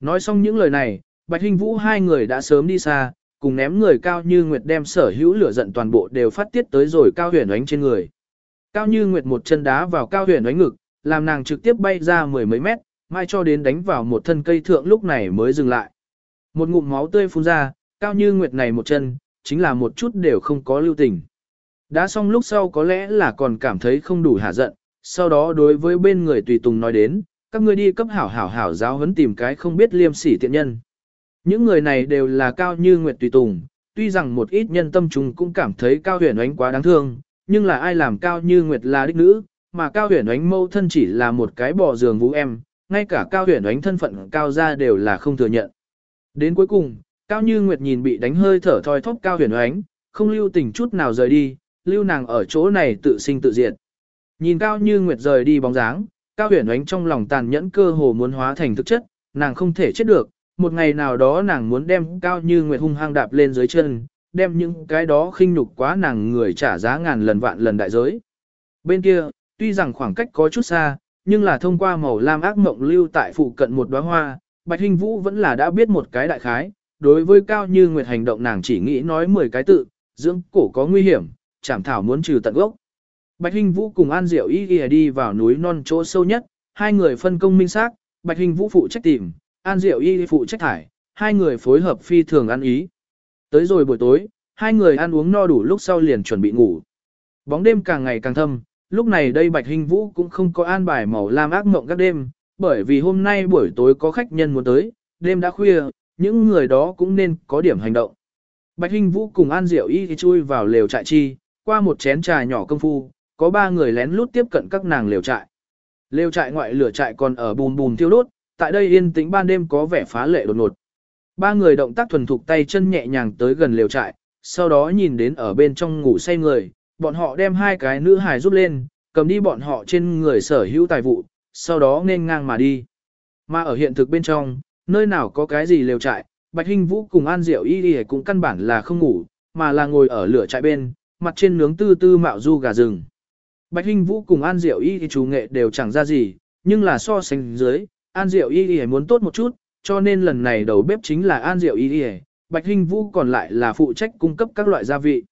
Nói xong những lời này, Bạch Hinh Vũ hai người đã sớm đi xa, cùng ném người cao như nguyệt đem sở hữu lửa giận toàn bộ đều phát tiết tới rồi cao huyền ánh trên người. Cao như nguyệt một chân đá vào cao huyền ánh ngực, làm nàng trực tiếp bay ra mười mấy mét, mai cho đến đánh vào một thân cây thượng lúc này mới dừng lại. Một ngụm máu tươi phun ra, cao như nguyệt này một chân, chính là một chút đều không có lưu tình. Đã xong lúc sau có lẽ là còn cảm thấy không đủ hả giận, sau đó đối với bên người tùy tùng nói đến, các ngươi đi cấp hảo hảo hảo giáo huấn tìm cái không biết liêm sỉ tiện nhân. Những người này đều là cao như nguyệt tùy tùng, tuy rằng một ít nhân tâm chúng cũng cảm thấy cao huyền ánh quá đáng thương, nhưng là ai làm cao như nguyệt là đích nữ, mà cao huyền ánh mâu thân chỉ là một cái bò giường vũ em, ngay cả cao huyền ánh thân phận cao ra đều là không thừa nhận. Đến cuối cùng, cao như nguyệt nhìn bị đánh hơi thở thoi thóp cao huyền ánh, không lưu tình chút nào rời đi, lưu nàng ở chỗ này tự sinh tự diệt. Nhìn cao như nguyệt rời đi bóng dáng, cao huyền ánh trong lòng tàn nhẫn cơ hồ muốn hóa thành thực chất, nàng không thể chết được, một ngày nào đó nàng muốn đem cao như nguyệt hung hăng đạp lên dưới chân, đem những cái đó khinh nhục quá nàng người trả giá ngàn lần vạn lần đại giới. Bên kia, tuy rằng khoảng cách có chút xa, nhưng là thông qua màu lam ác mộng lưu tại phụ cận một đóa hoa, Bạch Hinh Vũ vẫn là đã biết một cái đại khái, đối với cao như nguyệt hành động nàng chỉ nghĩ nói 10 cái tự, dưỡng cổ có nguy hiểm, chảm thảo muốn trừ tận gốc. Bạch Hinh Vũ cùng An Diệu Y Y đi vào núi non chỗ sâu nhất, hai người phân công minh xác, Bạch Hinh Vũ phụ trách tìm, An Diệu Y phụ trách thải, hai người phối hợp phi thường ăn ý. Tới rồi buổi tối, hai người ăn uống no đủ lúc sau liền chuẩn bị ngủ. Bóng đêm càng ngày càng thâm, lúc này đây Bạch Hình Vũ cũng không có an bài màu lam ác mộng các đêm, bởi vì hôm nay buổi tối có khách nhân muốn tới, đêm đã khuya, những người đó cũng nên có điểm hành động. Bạch Hình Vũ cùng An Diệu Y thì chui vào lều trại chi, qua một chén trà nhỏ công phu, có ba người lén lút tiếp cận các nàng lều trại. Lều trại ngoại lửa trại còn ở bùm bùm thiêu đốt, tại đây yên tĩnh ban đêm có vẻ phá lệ đột ngột. Ba người động tác thuần thục tay chân nhẹ nhàng tới gần lều trại, sau đó nhìn đến ở bên trong ngủ say người, bọn họ đem hai cái nữ hài rút lên, cầm đi bọn họ trên người sở hữu tài vụ, sau đó nên ngang mà đi. Mà ở hiện thực bên trong, nơi nào có cái gì lều trại, Bạch Hinh Vũ cùng An Diệu Y Y cũng căn bản là không ngủ, mà là ngồi ở lửa trại bên, mặt trên nướng tư tư mạo du gà rừng. Bạch Hinh Vũ cùng An Diệu Y thì chú nghệ đều chẳng ra gì, nhưng là so sánh dưới, An Diệu Y Y muốn tốt một chút, cho nên lần này đầu bếp chính là An Diệu Y Y, Bạch Hinh Vũ còn lại là phụ trách cung cấp các loại gia vị.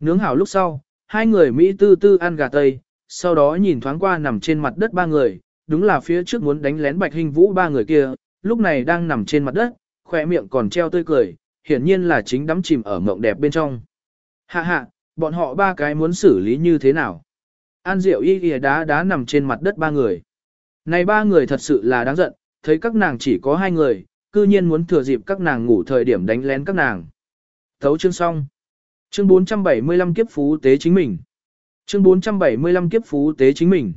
Nướng hảo lúc sau, hai người Mỹ tư tư ăn gà tây, sau đó nhìn thoáng qua nằm trên mặt đất ba người, đúng là phía trước muốn đánh lén Bạch Hinh Vũ ba người kia, lúc này đang nằm trên mặt đất, khỏe miệng còn treo tươi cười, hiển nhiên là chính đắm chìm ở mộng đẹp bên trong. Hạ hạ, bọn họ ba cái muốn xử lý như thế nào? An Diệu Y Y đá đá nằm trên mặt đất ba người. Này ba người thật sự là đáng giận, thấy các nàng chỉ có hai người, cư nhiên muốn thừa dịp các nàng ngủ thời điểm đánh lén các nàng. Thấu chương xong. Chương 475 kiếp phú tế chính mình. Chương 475 kiếp phú tế chính mình.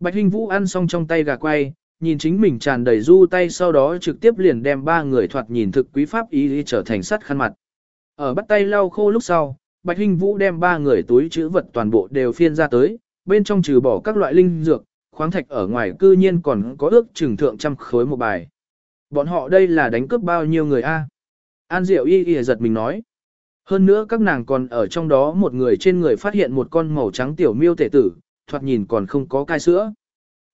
Bạch Hinh Vũ ăn xong trong tay gà quay, nhìn chính mình tràn đầy du tay sau đó trực tiếp liền đem ba người thoạt nhìn thực quý pháp ý trở thành sắt khăn mặt. Ở bắt tay lau khô lúc sau, Bạch Hinh Vũ đem ba người túi chữ vật toàn bộ đều phiên ra tới, bên trong trừ bỏ các loại linh dược, khoáng thạch ở ngoài cư nhiên còn có ước chừng thượng trăm khối một bài. Bọn họ đây là đánh cướp bao nhiêu người a? An Diệu y y giật mình nói. Hơn nữa các nàng còn ở trong đó một người trên người phát hiện một con màu trắng tiểu miêu tể tử, thoạt nhìn còn không có cai sữa.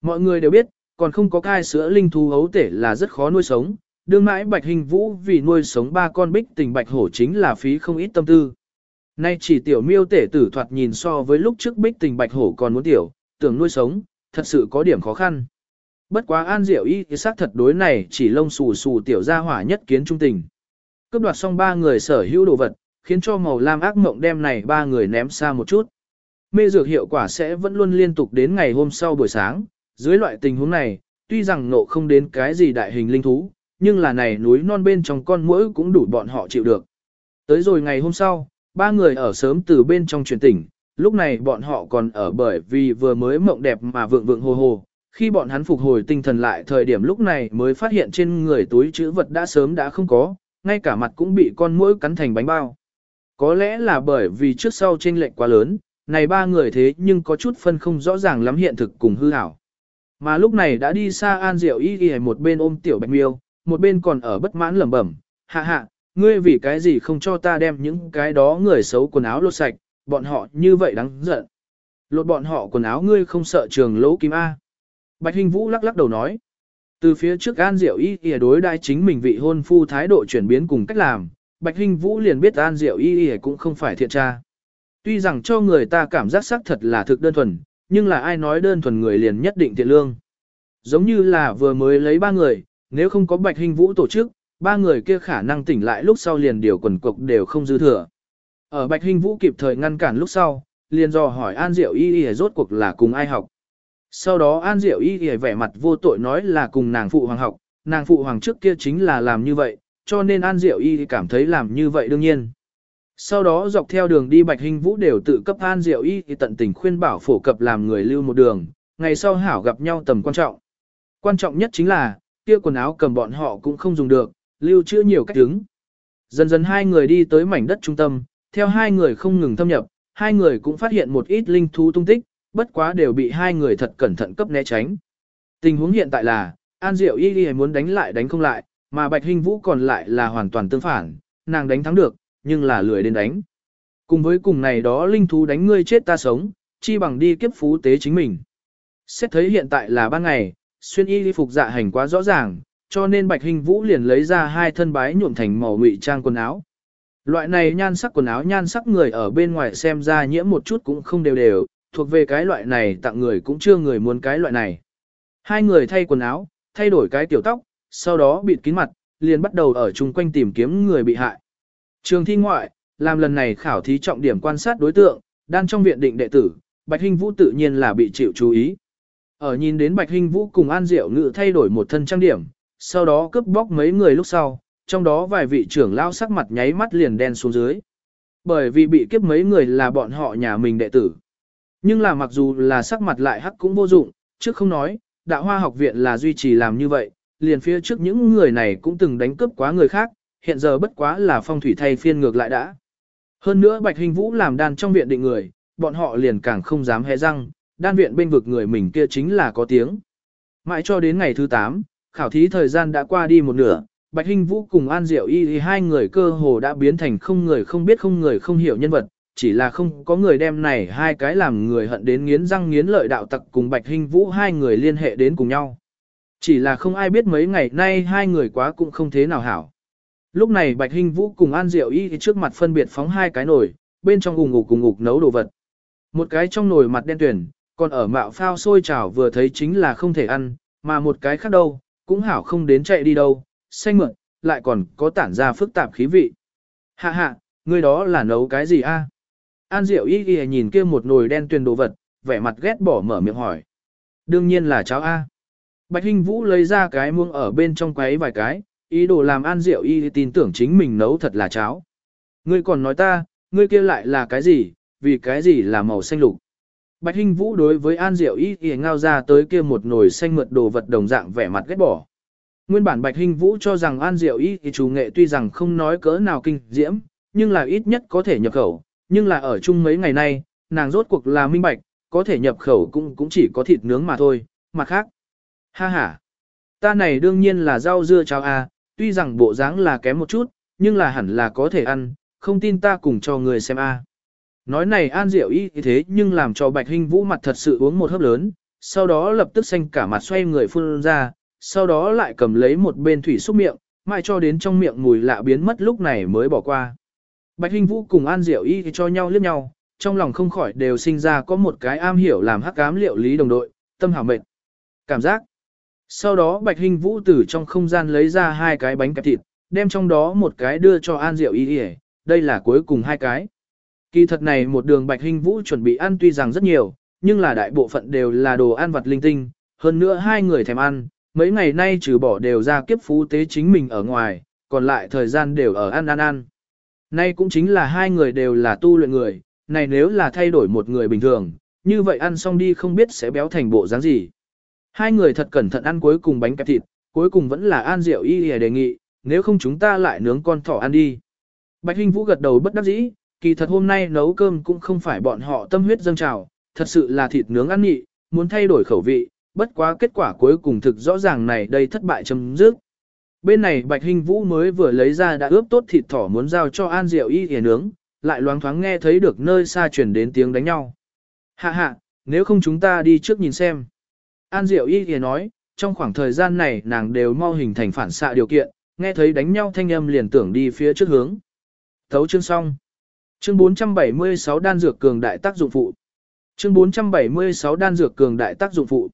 Mọi người đều biết, còn không có cai sữa linh thú hấu tể là rất khó nuôi sống, đương mãi bạch hình vũ vì nuôi sống ba con bích tình bạch hổ chính là phí không ít tâm tư. Nay chỉ tiểu miêu tể tử thoạt nhìn so với lúc trước bích tình bạch hổ còn muốn tiểu, tưởng nuôi sống, thật sự có điểm khó khăn. Bất quá an diệu y thì xác thật đối này chỉ lông xù xù tiểu gia hỏa nhất kiến trung tình. Cướp đoạt xong ba người sở hữu đồ vật, khiến cho màu lam ác mộng đem này ba người ném xa một chút. Mê dược hiệu quả sẽ vẫn luôn liên tục đến ngày hôm sau buổi sáng, dưới loại tình huống này, tuy rằng nộ không đến cái gì đại hình linh thú, nhưng là này núi non bên trong con muỗi cũng đủ bọn họ chịu được. Tới rồi ngày hôm sau, ba người ở sớm từ bên trong truyền tỉnh, lúc này bọn họ còn ở bởi vì vừa mới mộng đẹp mà vượng vượng hồ hồ. Khi bọn hắn phục hồi tinh thần lại thời điểm lúc này mới phát hiện trên người túi chữ vật đã sớm đã không có, ngay cả mặt cũng bị con mũi cắn thành bánh bao. Có lẽ là bởi vì trước sau chênh lệch quá lớn, này ba người thế nhưng có chút phân không rõ ràng lắm hiện thực cùng hư ảo. Mà lúc này đã đi xa An Diệu Y Y một bên ôm tiểu bạch miêu, một bên còn ở bất mãn lẩm bẩm, hạ hạ, ngươi vì cái gì không cho ta đem những cái đó người xấu quần áo lột sạch, bọn họ như vậy đáng giận. Lột bọn họ quần áo ngươi không sợ trường lỗ kim A. Bạch Hình Vũ lắc lắc đầu nói. Từ phía trước An Diệu Y Y đối đai chính mình vị hôn phu thái độ chuyển biến cùng cách làm, Bạch Hình Vũ liền biết An Diệu Y Y cũng không phải thiện tra. Tuy rằng cho người ta cảm giác xác thật là thực đơn thuần, nhưng là ai nói đơn thuần người liền nhất định thiện lương. Giống như là vừa mới lấy ba người, nếu không có Bạch Hình Vũ tổ chức, ba người kia khả năng tỉnh lại lúc sau liền điều quần cục đều không dư thừa. Ở Bạch Hình Vũ kịp thời ngăn cản lúc sau, liền dò hỏi An Diệu Y Y rốt cuộc là cùng ai học. Sau đó An Diệu Y Y vẻ mặt vô tội nói là cùng nàng phụ hoàng học, nàng phụ hoàng trước kia chính là làm như vậy, cho nên An Diệu Y cảm thấy làm như vậy đương nhiên. Sau đó dọc theo đường đi Bạch Hình Vũ đều tự cấp An Diệu Y thì tận tình khuyên bảo phổ cập làm người lưu một đường, ngày sau hảo gặp nhau tầm quan trọng. Quan trọng nhất chính là, kia quần áo cầm bọn họ cũng không dùng được, lưu chưa nhiều cách đứng. Dần dần hai người đi tới mảnh đất trung tâm, theo hai người không ngừng thâm nhập, hai người cũng phát hiện một ít linh thú tung tích, bất quá đều bị hai người thật cẩn thận cấp né tránh. Tình huống hiện tại là, An Diệu Y Y muốn đánh lại đánh không lại, mà Bạch Hình Vũ còn lại là hoàn toàn tương phản, nàng đánh thắng được, nhưng là lười đến đánh. Cùng với cùng này đó linh thú đánh ngươi chết ta sống, chi bằng đi kiếp phú tế chính mình. Xét thấy hiện tại là ban ngày, xuyên y đi phục dạ hành quá rõ ràng, cho nên Bạch Hình Vũ liền lấy ra hai thân bái nhuộm thành màu ngụy trang quần áo. Loại này nhan sắc quần áo nhan sắc người ở bên ngoài xem ra nhiễm một chút cũng không đều đều, thuộc về cái loại này tặng người cũng chưa người muốn cái loại này. Hai người thay quần áo, thay đổi cái tiểu tóc, sau đó bịt kín mặt, liền bắt đầu ở chung quanh tìm kiếm người bị hại. Trường thi ngoại, làm lần này khảo thí trọng điểm quan sát đối tượng, đang trong viện định đệ tử, Bạch Hinh Vũ tự nhiên là bị chịu chú ý. Ở nhìn đến Bạch Hinh Vũ cùng An Diệu Ngự thay đổi một thân trang điểm, sau đó cướp bóc mấy người lúc sau, trong đó vài vị trưởng lao sắc mặt nháy mắt liền đen xuống dưới. Bởi vì bị kiếp mấy người là bọn họ nhà mình đệ tử. Nhưng là mặc dù là sắc mặt lại hắc cũng vô dụng, trước không nói, đạo hoa học viện là duy trì làm như vậy, liền phía trước những người này cũng từng đánh cướp quá người khác, hiện giờ bất quá là phong thủy thay phiên ngược lại đã. Hơn nữa Bạch Hình Vũ làm đan trong viện định người, bọn họ liền càng không dám hé răng, đan viện bên vực người mình kia chính là có tiếng. Mãi cho đến ngày thứ 8, khảo thí thời gian đã qua đi một nửa, Bạch Hinh Vũ cùng An Diệu Y thì hai người cơ hồ đã biến thành không người không biết không người không hiểu nhân vật, chỉ là không có người đem này hai cái làm người hận đến nghiến răng nghiến lợi đạo tặc cùng Bạch Hinh Vũ hai người liên hệ đến cùng nhau. Chỉ là không ai biết mấy ngày nay hai người quá cũng không thế nào hảo. Lúc này Bạch Hinh Vũ cùng An Diệu Y trước mặt phân biệt phóng hai cái nồi, bên trong ủng ngục cùng ngục nấu đồ vật. Một cái trong nồi mặt đen tuyển, còn ở mạo phao sôi chảo vừa thấy chính là không thể ăn, mà một cái khác đâu, cũng hảo không đến chạy đi đâu, xanh mượn, lại còn có tản ra phức tạp khí vị. Hạ hạ, người đó là nấu cái gì a? An Diệu Y Y nhìn kia một nồi đen tuyền đồ vật, vẻ mặt ghét bỏ mở miệng hỏi. Đương nhiên là cháo A. Bạch Hinh Vũ lấy ra cái muông ở bên trong quấy vài cái, ý đồ làm An Diệu Y tin tưởng chính mình nấu thật là cháo. Ngươi còn nói ta, ngươi kia lại là cái gì, vì cái gì là màu xanh lục. Bạch Hinh Vũ đối với An Diệu Y Y ngao ra tới kia một nồi xanh mượt đồ vật đồng dạng vẻ mặt ghét bỏ. Nguyên bản Bạch Hinh Vũ cho rằng An Diệu Y thì chủ nghệ tuy rằng không nói cỡ nào kinh diễm, nhưng là ít nhất có thể nhập khẩu, nhưng là ở chung mấy ngày nay, nàng rốt cuộc là minh bạch, có thể nhập khẩu cũng cũng chỉ có thịt nướng mà thôi, mặt khác. Ha ha, ta này đương nhiên là rau dưa cháo a, tuy rằng bộ dáng là kém một chút, nhưng là hẳn là có thể ăn, không tin ta cùng cho người xem a. Nói này an diệu y thế nhưng làm cho bạch Hinh vũ mặt thật sự uống một hớp lớn, sau đó lập tức xanh cả mặt xoay người phun ra, sau đó lại cầm lấy một bên thủy xúc miệng, mãi cho đến trong miệng mùi lạ biến mất lúc này mới bỏ qua. Bạch Hinh Vũ cùng An Diệu Y cho nhau liếc nhau, trong lòng không khỏi đều sinh ra có một cái am hiểu làm hắc ám liệu lý đồng đội, tâm hảo mệt. Cảm giác. Sau đó Bạch Hinh Vũ từ trong không gian lấy ra hai cái bánh kẹp thịt, đem trong đó một cái đưa cho An Diệu Y Y, đây là cuối cùng hai cái. Kỳ thật này một đường Bạch Hinh Vũ chuẩn bị ăn tuy rằng rất nhiều, nhưng là đại bộ phận đều là đồ ăn vặt linh tinh, hơn nữa hai người thèm ăn, mấy ngày nay trừ bỏ đều ra kiếp phú tế chính mình ở ngoài, còn lại thời gian đều ở ăn ăn ăn. Nay cũng chính là hai người đều là tu luyện người, này nếu là thay đổi một người bình thường, như vậy ăn xong đi không biết sẽ béo thành bộ dáng gì. Hai người thật cẩn thận ăn cuối cùng bánh kẹp thịt, cuối cùng vẫn là An Diệu Y Y đề nghị, nếu không chúng ta lại nướng con thỏ ăn đi. Bạch Hinh Vũ gật đầu bất đắc dĩ, kỳ thật hôm nay nấu cơm cũng không phải bọn họ tâm huyết dâng trào, thật sự là thịt nướng ăn nhị, muốn thay đổi khẩu vị, bất quá kết quả cuối cùng thực rõ ràng này đây thất bại chấm dứt. Bên này Bạch Hinh Vũ mới vừa lấy ra đã ướp tốt thịt thỏ muốn giao cho An Diệu Y để nướng, lại loáng thoáng nghe thấy được nơi xa truyền đến tiếng đánh nhau. Hạ hạ, nếu không chúng ta đi trước nhìn xem. An Diệu Y thì nói, trong khoảng thời gian này nàng đều mau hình thành phản xạ điều kiện, nghe thấy đánh nhau thanh âm liền tưởng đi phía trước hướng. Thấu chương xong. Chương 476 đan dược cường đại tác dụng phụ. Chương 476 đan dược cường đại tác dụng phụ.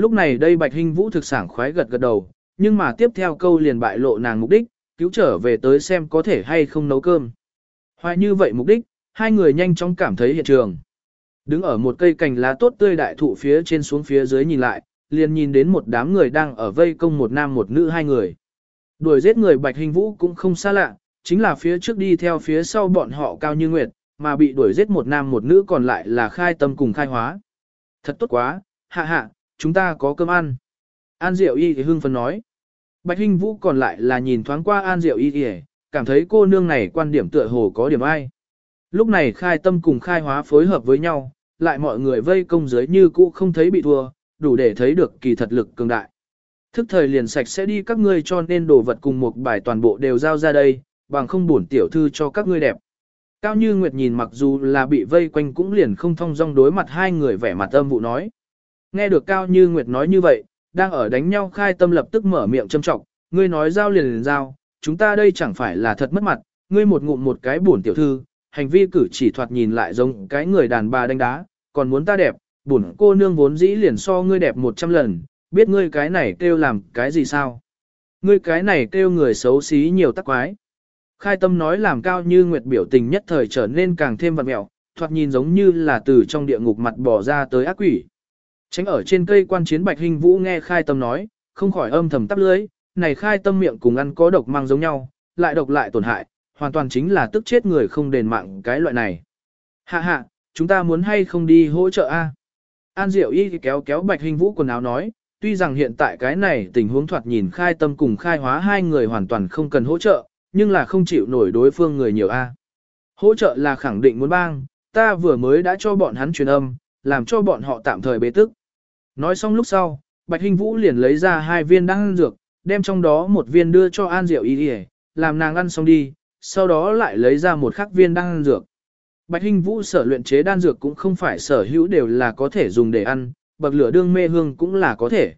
Lúc này đây Bạch Hinh Vũ thực sảng khoái gật gật đầu, nhưng mà tiếp theo câu liền bại lộ nàng mục đích, cứu trở về tới xem có thể hay không nấu cơm. Hoài như vậy mục đích, hai người nhanh chóng cảm thấy hiện trường. Đứng ở một cây cành lá tốt tươi đại thụ phía trên xuống phía dưới nhìn lại, liền nhìn đến một đám người đang ở vây công một nam một nữ hai người. Đuổi giết người Bạch Hình Vũ cũng không xa lạ, chính là phía trước đi theo phía sau bọn họ cao như nguyệt, mà bị đuổi giết một nam một nữ còn lại là khai tâm cùng khai hóa. Thật tốt quá, hạ hạ, chúng ta có cơm ăn. An Diệu Y thì hưng phấn nói. Bạch Hinh Vũ còn lại là nhìn thoáng qua An Diệu Y thì cảm thấy cô nương này quan điểm tựa hồ có điểm ai. Lúc này khai tâm cùng khai hóa phối hợp với nhau, lại mọi người vây công dưới như cũ không thấy bị thua, đủ để thấy được kỳ thật lực cường đại. Thức thời liền sạch sẽ đi các ngươi cho nên đồ vật cùng một bài toàn bộ đều giao ra đây, bằng không bổn tiểu thư cho các ngươi đẹp. Cao Như Nguyệt nhìn mặc dù là bị vây quanh cũng liền không thông dong đối mặt hai người vẻ mặt âm vụ nói. Nghe được Cao Như Nguyệt nói như vậy, đang ở đánh nhau khai tâm lập tức mở miệng châm trọng, ngươi nói giao liền liền giao, chúng ta đây chẳng phải là thật mất mặt, ngươi một ngụm một cái buồn tiểu thư, hành vi cử chỉ thoạt nhìn lại giống cái người đàn bà đánh đá, còn muốn ta đẹp, buồn cô nương vốn dĩ liền so ngươi đẹp một trăm lần, biết ngươi cái này kêu làm cái gì sao? Ngươi cái này kêu người xấu xí nhiều tắc quái. Khai tâm nói làm cao như nguyệt biểu tình nhất thời trở nên càng thêm vật mẹo, thoạt nhìn giống như là từ trong địa ngục mặt bỏ ra tới ác quỷ. Tránh ở trên cây quan chiến bạch hình vũ nghe khai tâm nói, không khỏi âm thầm tắp lưới, này khai tâm miệng cùng ăn có độc mang giống nhau, lại độc lại tổn hại, hoàn toàn chính là tức chết người không đền mạng cái loại này. Hạ hạ, chúng ta muốn hay không đi hỗ trợ a? An Diệu Y kéo kéo Bạch Hình Vũ quần áo nói, tuy rằng hiện tại cái này tình huống thoạt nhìn khai tâm cùng khai hóa hai người hoàn toàn không cần hỗ trợ, nhưng là không chịu nổi đối phương người nhiều a. Hỗ trợ là khẳng định muốn bang, ta vừa mới đã cho bọn hắn truyền âm, làm cho bọn họ tạm thời bế tức. Nói xong lúc sau, Bạch Hinh Vũ liền lấy ra hai viên đan dược, đem trong đó một viên đưa cho An Diệu Y Y, làm nàng ăn xong đi, sau đó lại lấy ra một khắc viên đan dược. Bạch Hinh Vũ sở luyện chế đan dược cũng không phải sở hữu đều là có thể dùng để ăn, bậc lửa đương mê hương cũng là có thể.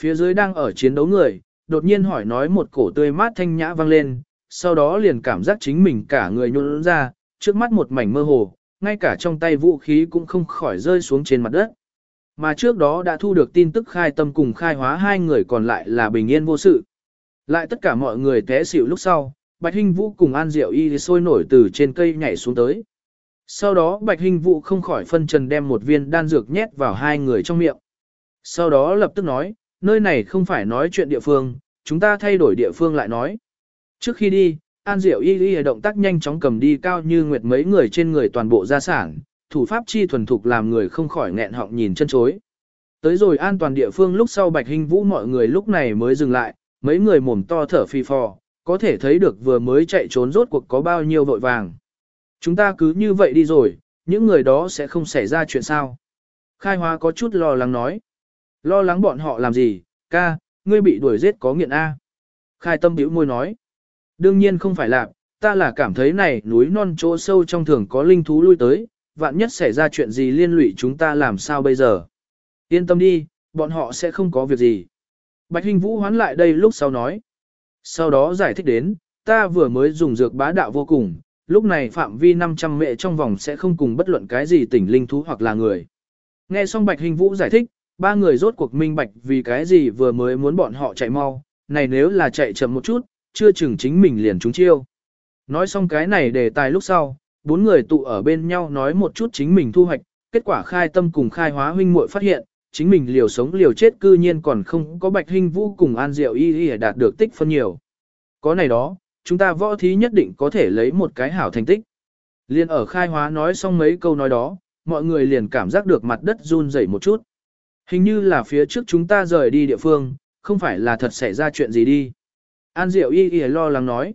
Phía dưới đang ở chiến đấu người, đột nhiên hỏi nói một cổ tươi mát thanh nhã vang lên, sau đó liền cảm giác chính mình cả người nhũn ra, trước mắt một mảnh mơ hồ, ngay cả trong tay vũ khí cũng không khỏi rơi xuống trên mặt đất. Mà trước đó đã thu được tin tức khai tâm cùng khai hóa hai người còn lại là bình yên vô sự. Lại tất cả mọi người té xỉu lúc sau, Bạch Hinh Vũ cùng An Diệu Y sôi nổi từ trên cây nhảy xuống tới. Sau đó Bạch Hinh Vũ không khỏi phân trần đem một viên đan dược nhét vào hai người trong miệng. Sau đó lập tức nói, nơi này không phải nói chuyện địa phương, chúng ta thay đổi địa phương lại nói. Trước khi đi, An Diệu y y động tác nhanh chóng cầm đi cao như nguyệt mấy người trên người toàn bộ gia sản, thủ pháp chi thuần thục làm người không khỏi nghẹn họng nhìn chân chối. Tới rồi an toàn địa phương lúc sau Bạch Hình Vũ mọi người lúc này mới dừng lại, mấy người mồm to thở phi phò, có thể thấy được vừa mới chạy trốn rốt cuộc có bao nhiêu vội vàng. Chúng ta cứ như vậy đi rồi, những người đó sẽ không xảy ra chuyện sao. Khai hóa có chút lo lắng nói. Lo lắng bọn họ làm gì, ca, ngươi bị đuổi giết có nghiện A. Khai tâm biểu môi nói. Đương nhiên không phải là, ta là cảm thấy này núi non chỗ sâu trong thường có linh thú lui tới, vạn nhất xảy ra chuyện gì liên lụy chúng ta làm sao bây giờ. Yên tâm đi, bọn họ sẽ không có việc gì. Bạch Hình Vũ hoán lại đây lúc sau nói. Sau đó giải thích đến, ta vừa mới dùng dược bá đạo vô cùng, lúc này phạm vi 500 mệ trong vòng sẽ không cùng bất luận cái gì tỉnh linh thú hoặc là người. Nghe xong Bạch Hình Vũ giải thích, ba người rốt cuộc minh bạch vì cái gì vừa mới muốn bọn họ chạy mau, này nếu là chạy chậm một chút, chưa chừng chính mình liền trúng chiêu. Nói xong cái này để tài lúc sau, bốn người tụ ở bên nhau nói một chút chính mình thu hoạch, kết quả khai tâm cùng khai hóa huynh muội phát hiện, chính mình liều sống liều chết cư nhiên còn không có bạch hình vũ cùng an diệu y y đạt được tích phân nhiều. Có này đó, chúng ta võ thí nhất định có thể lấy một cái hảo thành tích. Liên ở khai hóa nói xong mấy câu nói đó, mọi người liền cảm giác được mặt đất run rẩy một chút. Hình như là phía trước chúng ta rời đi địa phương, không phải là thật xảy ra chuyện gì đi. An Diệu y y lo lắng nói.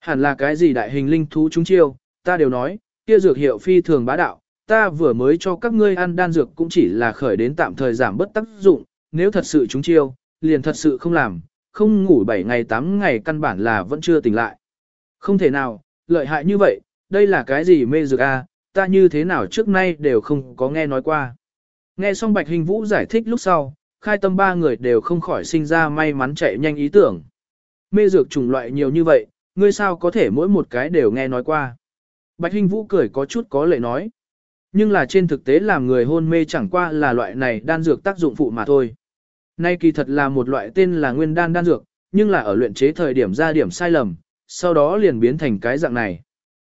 Hẳn là cái gì đại hình linh thú chúng chiêu, ta đều nói, kia dược hiệu phi thường bá đạo, ta vừa mới cho các ngươi ăn đan dược cũng chỉ là khởi đến tạm thời giảm bất tác dụng, nếu thật sự chúng chiêu, liền thật sự không làm, không ngủ 7 ngày 8 ngày căn bản là vẫn chưa tỉnh lại. Không thể nào, lợi hại như vậy, đây là cái gì mê dược a? ta như thế nào trước nay đều không có nghe nói qua. Nghe xong Bạch Hình Vũ giải thích lúc sau, khai tâm ba người đều không khỏi sinh ra may mắn chạy nhanh ý tưởng. Mê dược chủng loại nhiều như vậy, ngươi sao có thể mỗi một cái đều nghe nói qua. Bạch Hinh Vũ cười có chút có lệ nói. Nhưng là trên thực tế làm người hôn mê chẳng qua là loại này đan dược tác dụng phụ mà thôi. Nay kỳ thật là một loại tên là nguyên đan đan dược, nhưng là ở luyện chế thời điểm ra điểm sai lầm, sau đó liền biến thành cái dạng này.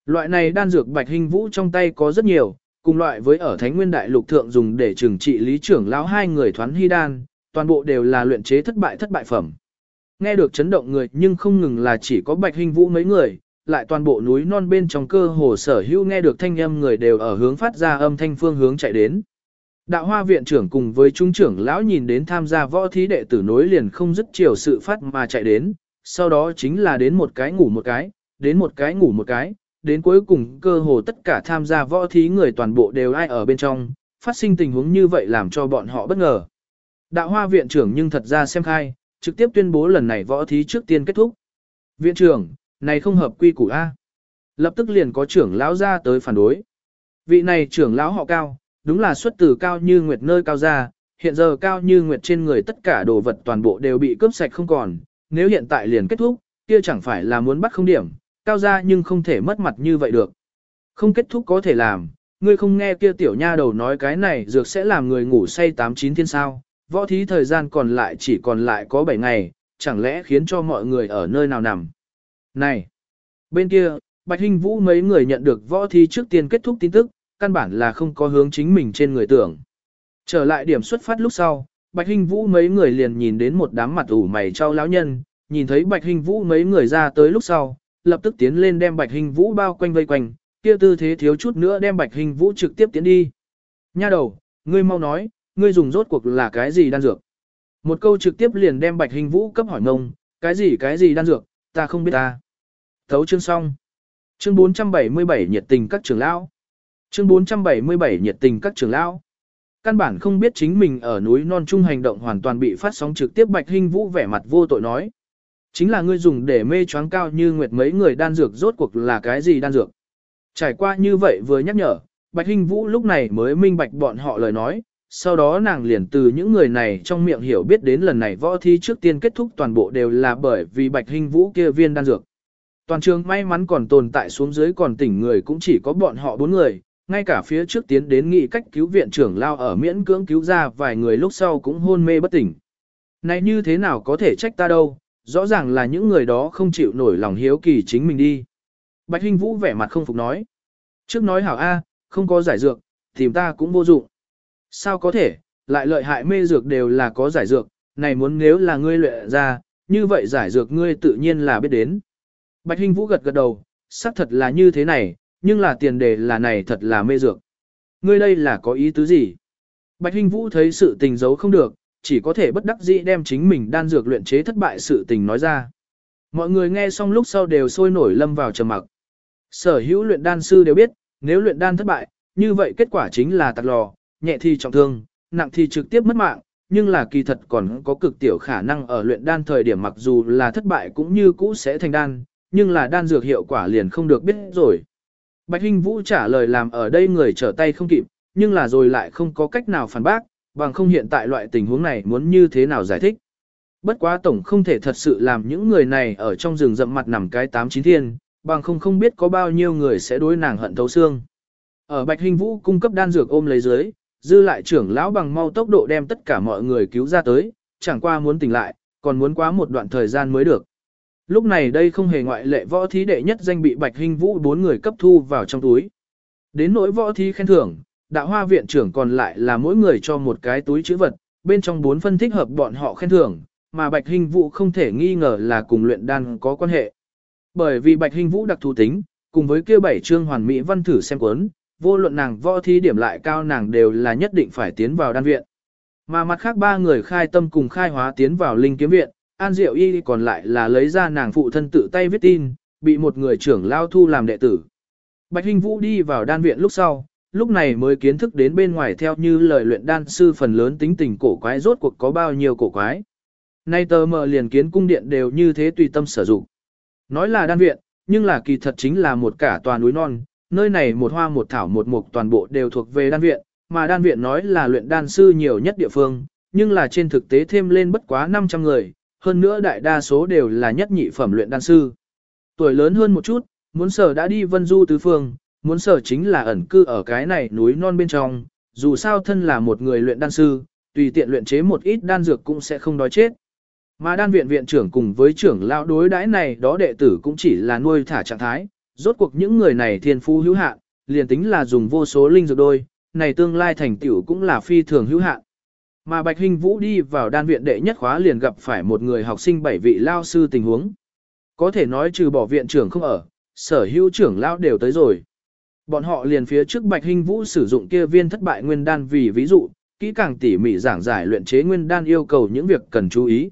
Loại này đan dược bạch Hinh vũ trong tay có rất nhiều, cùng loại với ở Thánh Nguyên Đại Lục thượng dùng để trừng trị lý trưởng lão hai người thoán hy đan, toàn bộ đều là luyện chế thất bại thất bại phẩm. Nghe được chấn động người nhưng không ngừng là chỉ có bạch Hinh vũ mấy người, lại toàn bộ núi non bên trong cơ hồ sở hữu nghe được thanh âm người đều ở hướng phát ra âm thanh phương hướng chạy đến. Đạo hoa viện trưởng cùng với trung trưởng lão nhìn đến tham gia võ thí đệ tử nối liền không dứt chiều sự phát mà chạy đến, sau đó chính là đến một cái ngủ một cái, đến một cái ngủ một cái, đến cuối cùng cơ hồ tất cả tham gia võ thí người toàn bộ đều ai ở bên trong, phát sinh tình huống như vậy làm cho bọn họ bất ngờ. Đạo hoa viện trưởng nhưng thật ra xem khai, trực tiếp tuyên bố lần này võ thí trước tiên kết thúc. Viện trưởng, này không hợp quy củ A. Lập tức liền có trưởng lão ra tới phản đối. Vị này trưởng lão họ cao, đúng là xuất từ cao như nguyệt nơi cao ra, hiện giờ cao như nguyệt trên người tất cả đồ vật toàn bộ đều bị cướp sạch không còn, nếu hiện tại liền kết thúc, kia chẳng phải là muốn bắt không điểm, cao ra nhưng không thể mất mặt như vậy được. Không kết thúc có thể làm, ngươi không nghe kia tiểu nha đầu nói cái này dược sẽ làm người ngủ say 8-9 thiên sao, võ thí thời gian còn lại chỉ còn lại có 7 ngày, chẳng lẽ khiến cho mọi người ở nơi nào nằm. Này! Bên kia, Bạch Hinh Vũ mấy người nhận được võ thi trước tiên kết thúc tin tức, căn bản là không có hướng chính mình trên người tưởng. Trở lại điểm xuất phát lúc sau, Bạch Hinh Vũ mấy người liền nhìn đến một đám mặt ủ mày trao lão nhân, nhìn thấy Bạch Hinh Vũ mấy người ra tới lúc sau, lập tức tiến lên đem Bạch Hinh Vũ bao quanh vây quanh, kia tư thế thiếu chút nữa đem Bạch Hinh Vũ trực tiếp tiến đi. Nha đầu, ngươi mau nói, ngươi dùng rốt cuộc là cái gì đan dược? Một câu trực tiếp liền đem Bạch Hinh Vũ cấp hỏi ngông, cái gì cái gì đan dược, ta không biết ta. Thấu chương xong. Chương 477 nhiệt tình các trưởng lão. Chương 477 nhiệt tình các trưởng lão. Căn bản không biết chính mình ở núi non trung hành động hoàn toàn bị phát sóng trực tiếp Bạch Hinh Vũ vẻ mặt vô tội nói. Chính là ngươi dùng để mê choáng cao như nguyệt mấy người đan dược rốt cuộc là cái gì đan dược. Trải qua như vậy vừa nhắc nhở, Bạch Hinh Vũ lúc này mới minh bạch bọn họ lời nói, sau đó nàng liền từ những người này trong miệng hiểu biết đến lần này võ thi trước tiên kết thúc toàn bộ đều là bởi vì Bạch hình Vũ kia viên đan dược. Toàn trường may mắn còn tồn tại xuống dưới còn tỉnh người cũng chỉ có bọn họ bốn người, ngay cả phía trước tiến đến nghị cách cứu viện trưởng lao ở miễn cưỡng cứu ra vài người lúc sau cũng hôn mê bất tỉnh. Này như thế nào có thể trách ta đâu, rõ ràng là những người đó không chịu nổi lòng hiếu kỳ chính mình đi. Bạch Hinh Vũ vẻ mặt không phục nói. Trước nói hảo A, không có giải dược, tìm ta cũng vô dụng. Sao có thể, lại lợi hại mê dược đều là có giải dược, này muốn nếu là ngươi luyện ra, như vậy giải dược ngươi tự nhiên là biết đến. Bạch Hinh Vũ gật gật đầu, xác thật là như thế này, nhưng là tiền đề là này thật là mê dược. Ngươi đây là có ý tứ gì? Bạch Hinh Vũ thấy sự tình giấu không được, chỉ có thể bất đắc dĩ đem chính mình đan dược luyện chế thất bại sự tình nói ra. Mọi người nghe xong lúc sau đều sôi nổi lâm vào trầm mặc. Sở hữu luyện đan sư đều biết, nếu luyện đan thất bại, như vậy kết quả chính là tạc lò, nhẹ thì trọng thương, nặng thì trực tiếp mất mạng, nhưng là kỳ thật còn có cực tiểu khả năng ở luyện đan thời điểm mặc dù là thất bại cũng như cũ sẽ thành đan, nhưng là đan dược hiệu quả liền không được biết rồi. Bạch Hinh Vũ trả lời làm ở đây người trở tay không kịp, nhưng là rồi lại không có cách nào phản bác, bằng không hiện tại loại tình huống này muốn như thế nào giải thích. Bất quá tổng không thể thật sự làm những người này ở trong rừng rậm mặt nằm cái tám chín thiên, bằng không không biết có bao nhiêu người sẽ đối nàng hận thấu xương. Ở Bạch Hinh Vũ cung cấp đan dược ôm lấy dưới, dư lại trưởng lão bằng mau tốc độ đem tất cả mọi người cứu ra tới, chẳng qua muốn tỉnh lại, còn muốn quá một đoạn thời gian mới được. Lúc này đây không hề ngoại lệ võ thí đệ nhất danh bị Bạch Hinh Vũ bốn người cấp thu vào trong túi. Đến nỗi võ thí khen thưởng, đạo hoa viện trưởng còn lại là mỗi người cho một cái túi chữ vật, bên trong bốn phân thích hợp bọn họ khen thưởng, mà Bạch Hinh Vũ không thể nghi ngờ là cùng luyện đan có quan hệ. Bởi vì Bạch Hinh Vũ đặc thù tính, cùng với kia bảy chương hoàn mỹ văn thử xem cuốn, vô luận nàng võ thí điểm lại cao nàng đều là nhất định phải tiến vào đan viện. Mà mặt khác ba người khai tâm cùng khai hóa tiến vào linh kiếm viện, An Diệu Y còn lại là lấy ra nàng phụ thân tự tay viết tin, bị một người trưởng lao thu làm đệ tử. Bạch Hinh Vũ đi vào đan viện lúc sau, lúc này mới kiến thức đến bên ngoài theo như lời luyện đan sư phần lớn tính tình cổ quái rốt cuộc có bao nhiêu cổ quái. Nay tờ mờ liền kiến cung điện đều như thế tùy tâm sử dụng. Nói là đan viện, nhưng là kỳ thật chính là một cả tòa núi non, nơi này một hoa một thảo một mục toàn bộ đều thuộc về đan viện, mà đan viện nói là luyện đan sư nhiều nhất địa phương, nhưng là trên thực tế thêm lên bất quá 500 người, hơn nữa đại đa số đều là nhất nhị phẩm luyện đan sư. Tuổi lớn hơn một chút, muốn sở đã đi vân du tứ phương, muốn sở chính là ẩn cư ở cái này núi non bên trong, dù sao thân là một người luyện đan sư, tùy tiện luyện chế một ít đan dược cũng sẽ không đói chết. Mà đan viện viện trưởng cùng với trưởng lão đối đãi này đó đệ tử cũng chỉ là nuôi thả trạng thái, rốt cuộc những người này thiên phú hữu hạn, liền tính là dùng vô số linh dược đôi, này tương lai thành tựu cũng là phi thường hữu hạn. Mà Bạch Hình Vũ đi vào đan viện đệ nhất khóa liền gặp phải một người học sinh bảy vị lao sư tình huống. Có thể nói trừ bỏ viện trưởng không ở, sở hữu trưởng lão đều tới rồi. Bọn họ liền phía trước Bạch Hình Vũ sử dụng kia viên thất bại nguyên đan vì ví dụ, kỹ càng tỉ mỉ giảng giải luyện chế nguyên đan yêu cầu những việc cần chú ý.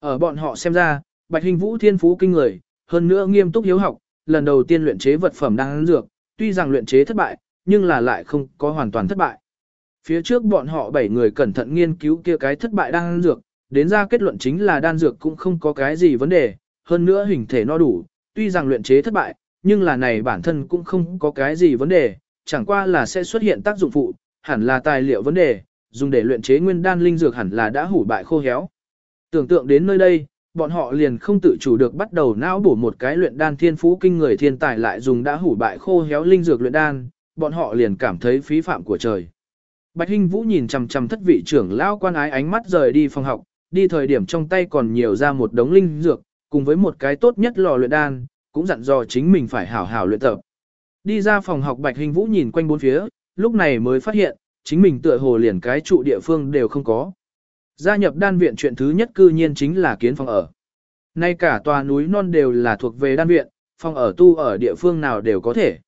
Ở bọn họ xem ra, Bạch Hình Vũ thiên phú kinh người, hơn nữa nghiêm túc hiếu học, lần đầu tiên luyện chế vật phẩm đan dược, tuy rằng luyện chế thất bại, nhưng là lại không có hoàn toàn thất bại. Phía trước bọn họ 7 người cẩn thận nghiên cứu kia cái thất bại đan dược, đến ra kết luận chính là đan dược cũng không có cái gì vấn đề, hơn nữa hình thể no đủ, tuy rằng luyện chế thất bại, nhưng là này bản thân cũng không có cái gì vấn đề, chẳng qua là sẽ xuất hiện tác dụng phụ, hẳn là tài liệu vấn đề, dùng để luyện chế nguyên đan linh dược hẳn là đã hủ bại khô héo. Tưởng tượng đến nơi đây, bọn họ liền không tự chủ được bắt đầu não bổ một cái luyện đan thiên phú kinh người thiên tài lại dùng đã hủ bại khô héo linh dược luyện đan, bọn họ liền cảm thấy phí phạm của trời. Bạch Hinh Vũ nhìn chằm chằm thất vị trưởng lão quan ái ánh mắt rời đi phòng học, đi thời điểm trong tay còn nhiều ra một đống linh dược, cùng với một cái tốt nhất lò luyện đan, cũng dặn dò chính mình phải hảo hảo luyện tập. Đi ra phòng học Bạch Hinh Vũ nhìn quanh bốn phía, lúc này mới phát hiện, chính mình tựa hồ liền cái trụ địa phương đều không có. Gia nhập đan viện chuyện thứ nhất cư nhiên chính là kiến phòng ở. Nay cả tòa núi non đều là thuộc về đan viện, phòng ở tu ở địa phương nào đều có thể.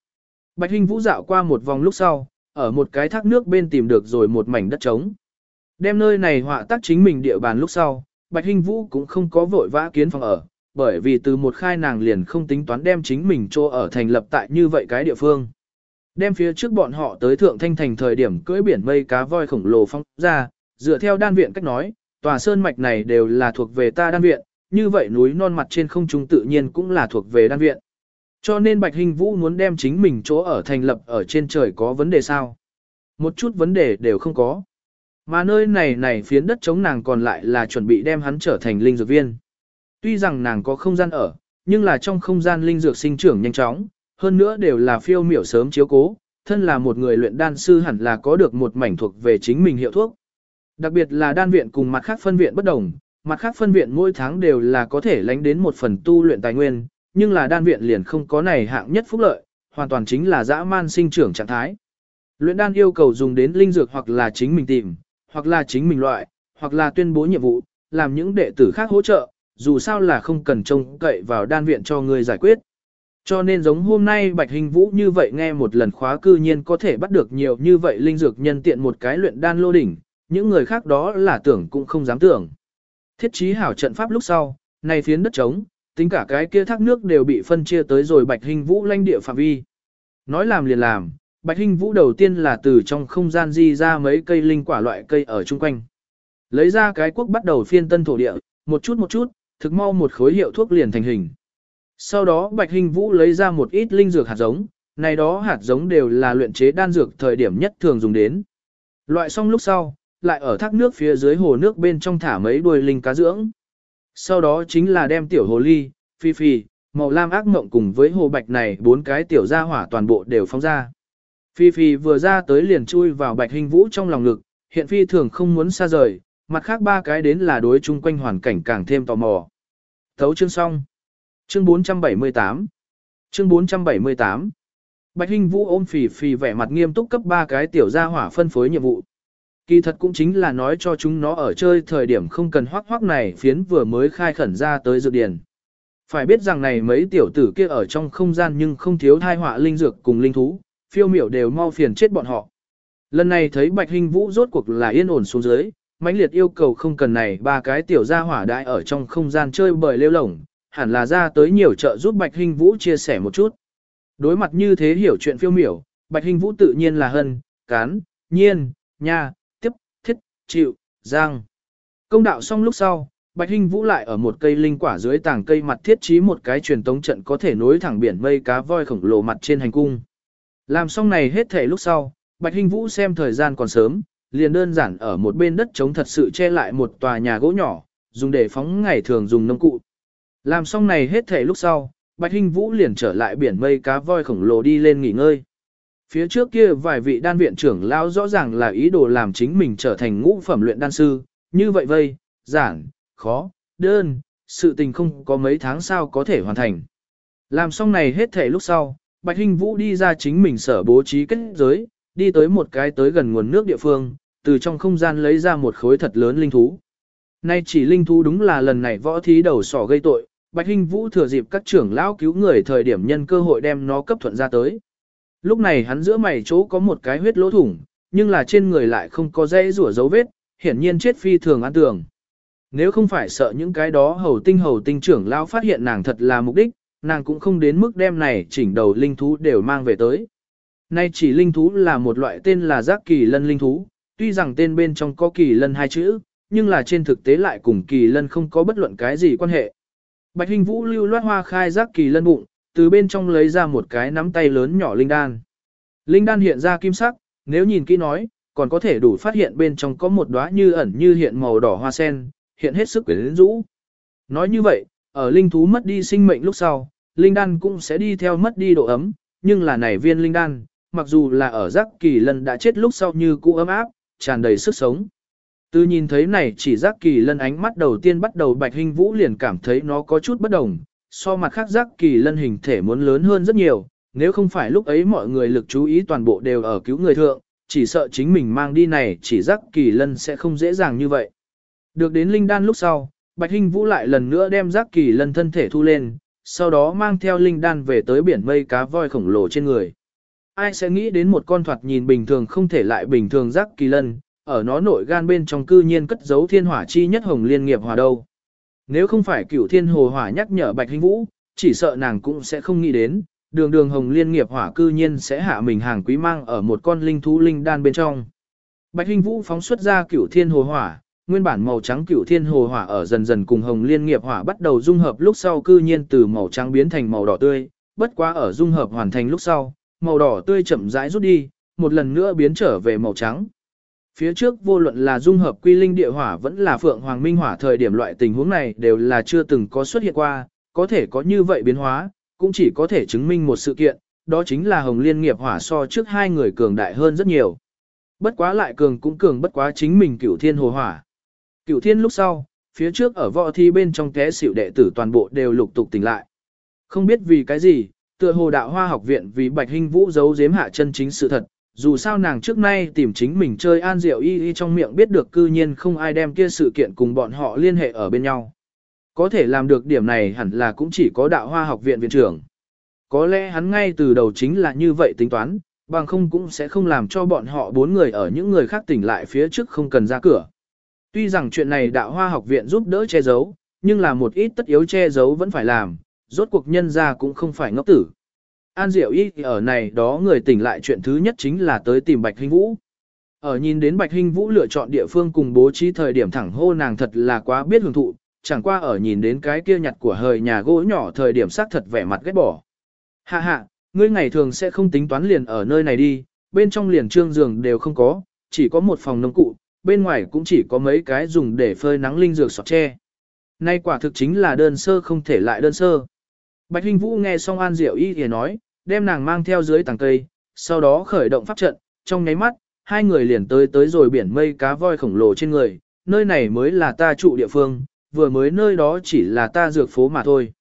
Bạch Hinh Vũ dạo qua một vòng lúc sau, ở một cái thác nước bên tìm được rồi một mảnh đất trống. Đem nơi này họa tác chính mình địa bàn lúc sau, Bạch Hinh Vũ cũng không có vội vã kiến phòng ở, bởi vì từ một khai nàng liền không tính toán đem chính mình cho ở thành lập tại như vậy cái địa phương. Đem phía trước bọn họ tới thượng thanh thành thời điểm cưỡi biển mây cá voi khổng lồ phong ra, dựa theo đan viện cách nói, tòa sơn mạch này đều là thuộc về ta đan viện, như vậy núi non mặt trên không trung tự nhiên cũng là thuộc về đan viện. Cho nên Bạch Hình Vũ muốn đem chính mình chỗ ở thành lập ở trên trời có vấn đề sao? Một chút vấn đề đều không có. Mà nơi này này phiến đất chống nàng còn lại là chuẩn bị đem hắn trở thành linh dược viên. Tuy rằng nàng có không gian ở, nhưng là trong không gian linh dược sinh trưởng nhanh chóng, hơn nữa đều là phiêu miểu sớm chiếu cố, thân là một người luyện đan sư hẳn là có được một mảnh thuộc về chính mình hiệu thuốc. Đặc biệt là đan viện cùng mặt khác phân viện bất đồng, mặt khác phân viện mỗi tháng đều là có thể lánh đến một phần tu luyện tài nguyên, nhưng là đan viện liền không có này hạng nhất phúc lợi, hoàn toàn chính là dã man sinh trưởng trạng thái. Luyện đan yêu cầu dùng đến linh dược hoặc là chính mình tìm, hoặc là chính mình loại, hoặc là tuyên bố nhiệm vụ, làm những đệ tử khác hỗ trợ, dù sao là không cần trông cậy vào đan viện cho người giải quyết. Cho nên giống hôm nay Bạch Hình Vũ như vậy nghe một lần khóa cư nhiên có thể bắt được nhiều như vậy linh dược nhân tiện một cái luyện đan lô đỉnh, những người khác đó là tưởng cũng không dám tưởng. Thiết trí hảo trận pháp lúc sau, này phiến đất trống, tính cả cái kia thác nước đều bị phân chia tới rồi Bạch Hình Vũ lãnh địa phạm vi. Nói làm liền làm, Bạch Hình Vũ đầu tiên là từ trong không gian di ra mấy cây linh quả loại cây ở chung quanh. Lấy ra cái quốc bắt đầu phiên tân thổ địa, một chút một chút, thực mau một khối hiệu thuốc liền thành hình. Sau đó Bạch Hình Vũ lấy ra một ít linh dược hạt giống, này đó hạt giống đều là luyện chế đan dược thời điểm nhất thường dùng đến. Loại xong lúc sau, lại ở thác nước phía dưới hồ nước bên trong thả mấy đuôi linh cá dưỡng. Sau đó chính là đem tiểu hồ ly, phi phi, màu lam ác mộng cùng với hồ bạch này bốn cái tiểu gia hỏa toàn bộ đều phóng ra. Phi phi vừa ra tới liền chui vào bạch hình vũ trong lòng ngực, hiện phi thường không muốn xa rời, mặt khác ba cái đến là đối chung quanh hoàn cảnh càng thêm tò mò. Thấu chương xong. Chương 478 Chương 478 Bạch Hinh Vũ ôm phì phì vẻ mặt nghiêm túc cấp ba cái tiểu gia hỏa phân phối nhiệm vụ. Kỳ thật cũng chính là nói cho chúng nó ở chơi thời điểm không cần hoác hoác này phiến vừa mới khai khẩn ra tới dược điển. Phải biết rằng này mấy tiểu tử kia ở trong không gian nhưng không thiếu thai họa linh dược cùng linh thú, phiêu miểu đều mau phiền chết bọn họ. Lần này thấy Bạch hình Vũ rốt cuộc là yên ổn xuống dưới, mãnh liệt yêu cầu không cần này ba cái tiểu gia hỏa đại ở trong không gian chơi bời lêu lổng, hẳn là ra tới nhiều trợ giúp Bạch hình Vũ chia sẻ một chút. Đối mặt như thế hiểu chuyện phiêu miểu, Bạch hình Vũ tự nhiên là hân, cán, nhiên, nha, chịu, giang. Công đạo xong lúc sau, Bạch Hinh Vũ lại ở một cây linh quả dưới tảng cây mặt thiết trí một cái truyền tống trận có thể nối thẳng biển mây cá voi khổng lồ mặt trên hành cung. Làm xong này hết thể lúc sau, Bạch Hinh Vũ xem thời gian còn sớm, liền đơn giản ở một bên đất trống thật sự che lại một tòa nhà gỗ nhỏ, dùng để phóng ngày thường dùng nông cụ. Làm xong này hết thể lúc sau, Bạch Hinh Vũ liền trở lại biển mây cá voi khổng lồ đi lên nghỉ ngơi. Phía trước kia vài vị đan viện trưởng lão rõ ràng là ý đồ làm chính mình trở thành ngũ phẩm luyện đan sư, như vậy vây, giản, khó, đơn, sự tình không có mấy tháng sau có thể hoàn thành. Làm xong này hết thể lúc sau, Bạch Hinh Vũ đi ra chính mình sở bố trí kết giới, đi tới một cái tới gần nguồn nước địa phương, từ trong không gian lấy ra một khối thật lớn linh thú. Nay chỉ linh thú đúng là lần này võ thí đầu sỏ gây tội, Bạch Hinh Vũ thừa dịp các trưởng lão cứu người thời điểm nhân cơ hội đem nó cấp thuận ra tới. Lúc này hắn giữa mày chỗ có một cái huyết lỗ thủng, nhưng là trên người lại không có dây rủa dấu vết, hiển nhiên chết phi thường an tường. Nếu không phải sợ những cái đó hầu tinh hầu tinh trưởng lão phát hiện nàng thật là mục đích, nàng cũng không đến mức đem này chỉnh đầu linh thú đều mang về tới. Nay chỉ linh thú là một loại tên là giác kỳ lân linh thú, tuy rằng tên bên trong có kỳ lân hai chữ, nhưng là trên thực tế lại cùng kỳ lân không có bất luận cái gì quan hệ. Bạch Hình Vũ lưu loát hoa khai giác kỳ lân bụng, từ bên trong lấy ra một cái nắm tay lớn nhỏ linh đan. Linh đan hiện ra kim sắc, nếu nhìn kỹ nói, còn có thể đủ phát hiện bên trong có một đóa như ẩn như hiện màu đỏ hoa sen, hiện hết sức quyến rũ. Nói như vậy, ở linh thú mất đi sinh mệnh lúc sau, linh đan cũng sẽ đi theo mất đi độ ấm, nhưng là này viên linh đan, mặc dù là ở giác kỳ lân đã chết lúc sau như cũ ấm áp, tràn đầy sức sống. Từ nhìn thấy này chỉ giác kỳ lân ánh mắt đầu tiên bắt đầu bạch hình vũ liền cảm thấy nó có chút bất đồng, so mặt khác giác kỳ lân hình thể muốn lớn hơn rất nhiều, nếu không phải lúc ấy mọi người lực chú ý toàn bộ đều ở cứu người thượng, chỉ sợ chính mình mang đi này chỉ giác kỳ lân sẽ không dễ dàng như vậy. Được đến linh đan lúc sau, bạch hinh vũ lại lần nữa đem giác kỳ lân thân thể thu lên, sau đó mang theo linh đan về tới biển mây cá voi khổng lồ trên người. Ai sẽ nghĩ đến một con thoạt nhìn bình thường không thể lại bình thường giác kỳ lân, ở nó nội gan bên trong cư nhiên cất giấu thiên hỏa chi nhất hồng liên nghiệp hòa đâu. Nếu không phải cửu thiên hồ hỏa nhắc nhở Bạch Hinh Vũ, chỉ sợ nàng cũng sẽ không nghĩ đến, đường đường hồng liên nghiệp hỏa cư nhiên sẽ hạ mình hàng quý mang ở một con linh thú linh đan bên trong. Bạch Hinh Vũ phóng xuất ra cửu thiên hồ hỏa, nguyên bản màu trắng cửu thiên hồ hỏa ở dần dần cùng hồng liên nghiệp hỏa bắt đầu dung hợp lúc sau cư nhiên từ màu trắng biến thành màu đỏ tươi, bất quá ở dung hợp hoàn thành lúc sau, màu đỏ tươi chậm rãi rút đi, một lần nữa biến trở về màu trắng. Phía trước vô luận là dung hợp quy linh địa hỏa vẫn là phượng hoàng minh hỏa thời điểm loại tình huống này đều là chưa từng có xuất hiện qua, có thể có như vậy biến hóa, cũng chỉ có thể chứng minh một sự kiện, đó chính là hồng liên nghiệp hỏa so trước hai người cường đại hơn rất nhiều. Bất quá lại cường cũng cường bất quá chính mình cửu thiên hồ hỏa. Cửu thiên lúc sau, phía trước ở võ thi bên trong té xỉu đệ tử toàn bộ đều lục tục tỉnh lại. Không biết vì cái gì, tựa hồ đạo hoa học viện vì bạch hình vũ giấu giếm hạ chân chính sự thật, dù sao nàng trước nay tìm chính mình chơi an diệu y y trong miệng biết được cư nhiên không ai đem kia sự kiện cùng bọn họ liên hệ ở bên nhau. Có thể làm được điểm này hẳn là cũng chỉ có đạo hoa học viện viện trưởng. Có lẽ hắn ngay từ đầu chính là như vậy tính toán, bằng không cũng sẽ không làm cho bọn họ bốn người ở những người khác tỉnh lại phía trước không cần ra cửa. Tuy rằng chuyện này đạo hoa học viện giúp đỡ che giấu, nhưng là một ít tất yếu che giấu vẫn phải làm, rốt cuộc nhân ra cũng không phải ngốc tử. An Diệu Y ở này đó người tỉnh lại chuyện thứ nhất chính là tới tìm Bạch Hinh Vũ. Ở nhìn đến Bạch Hinh Vũ lựa chọn địa phương cùng bố trí thời điểm thẳng hô nàng thật là quá biết hưởng thụ, chẳng qua ở nhìn đến cái kia nhặt của hời nhà gỗ nhỏ thời điểm xác thật vẻ mặt ghét bỏ. Hạ hạ, ngươi ngày thường sẽ không tính toán liền ở nơi này đi, bên trong liền trương giường đều không có, chỉ có một phòng nông cụ, bên ngoài cũng chỉ có mấy cái dùng để phơi nắng linh dược sọt tre. Nay quả thực chính là đơn sơ không thể lại đơn sơ. Bạch Hinh Vũ nghe xong An Diệu Y thì nói, đem nàng mang theo dưới tàng cây, sau đó khởi động pháp trận, trong nháy mắt, hai người liền tới tới rồi biển mây cá voi khổng lồ trên người, nơi này mới là ta trụ địa phương, vừa mới nơi đó chỉ là ta dược phố mà thôi.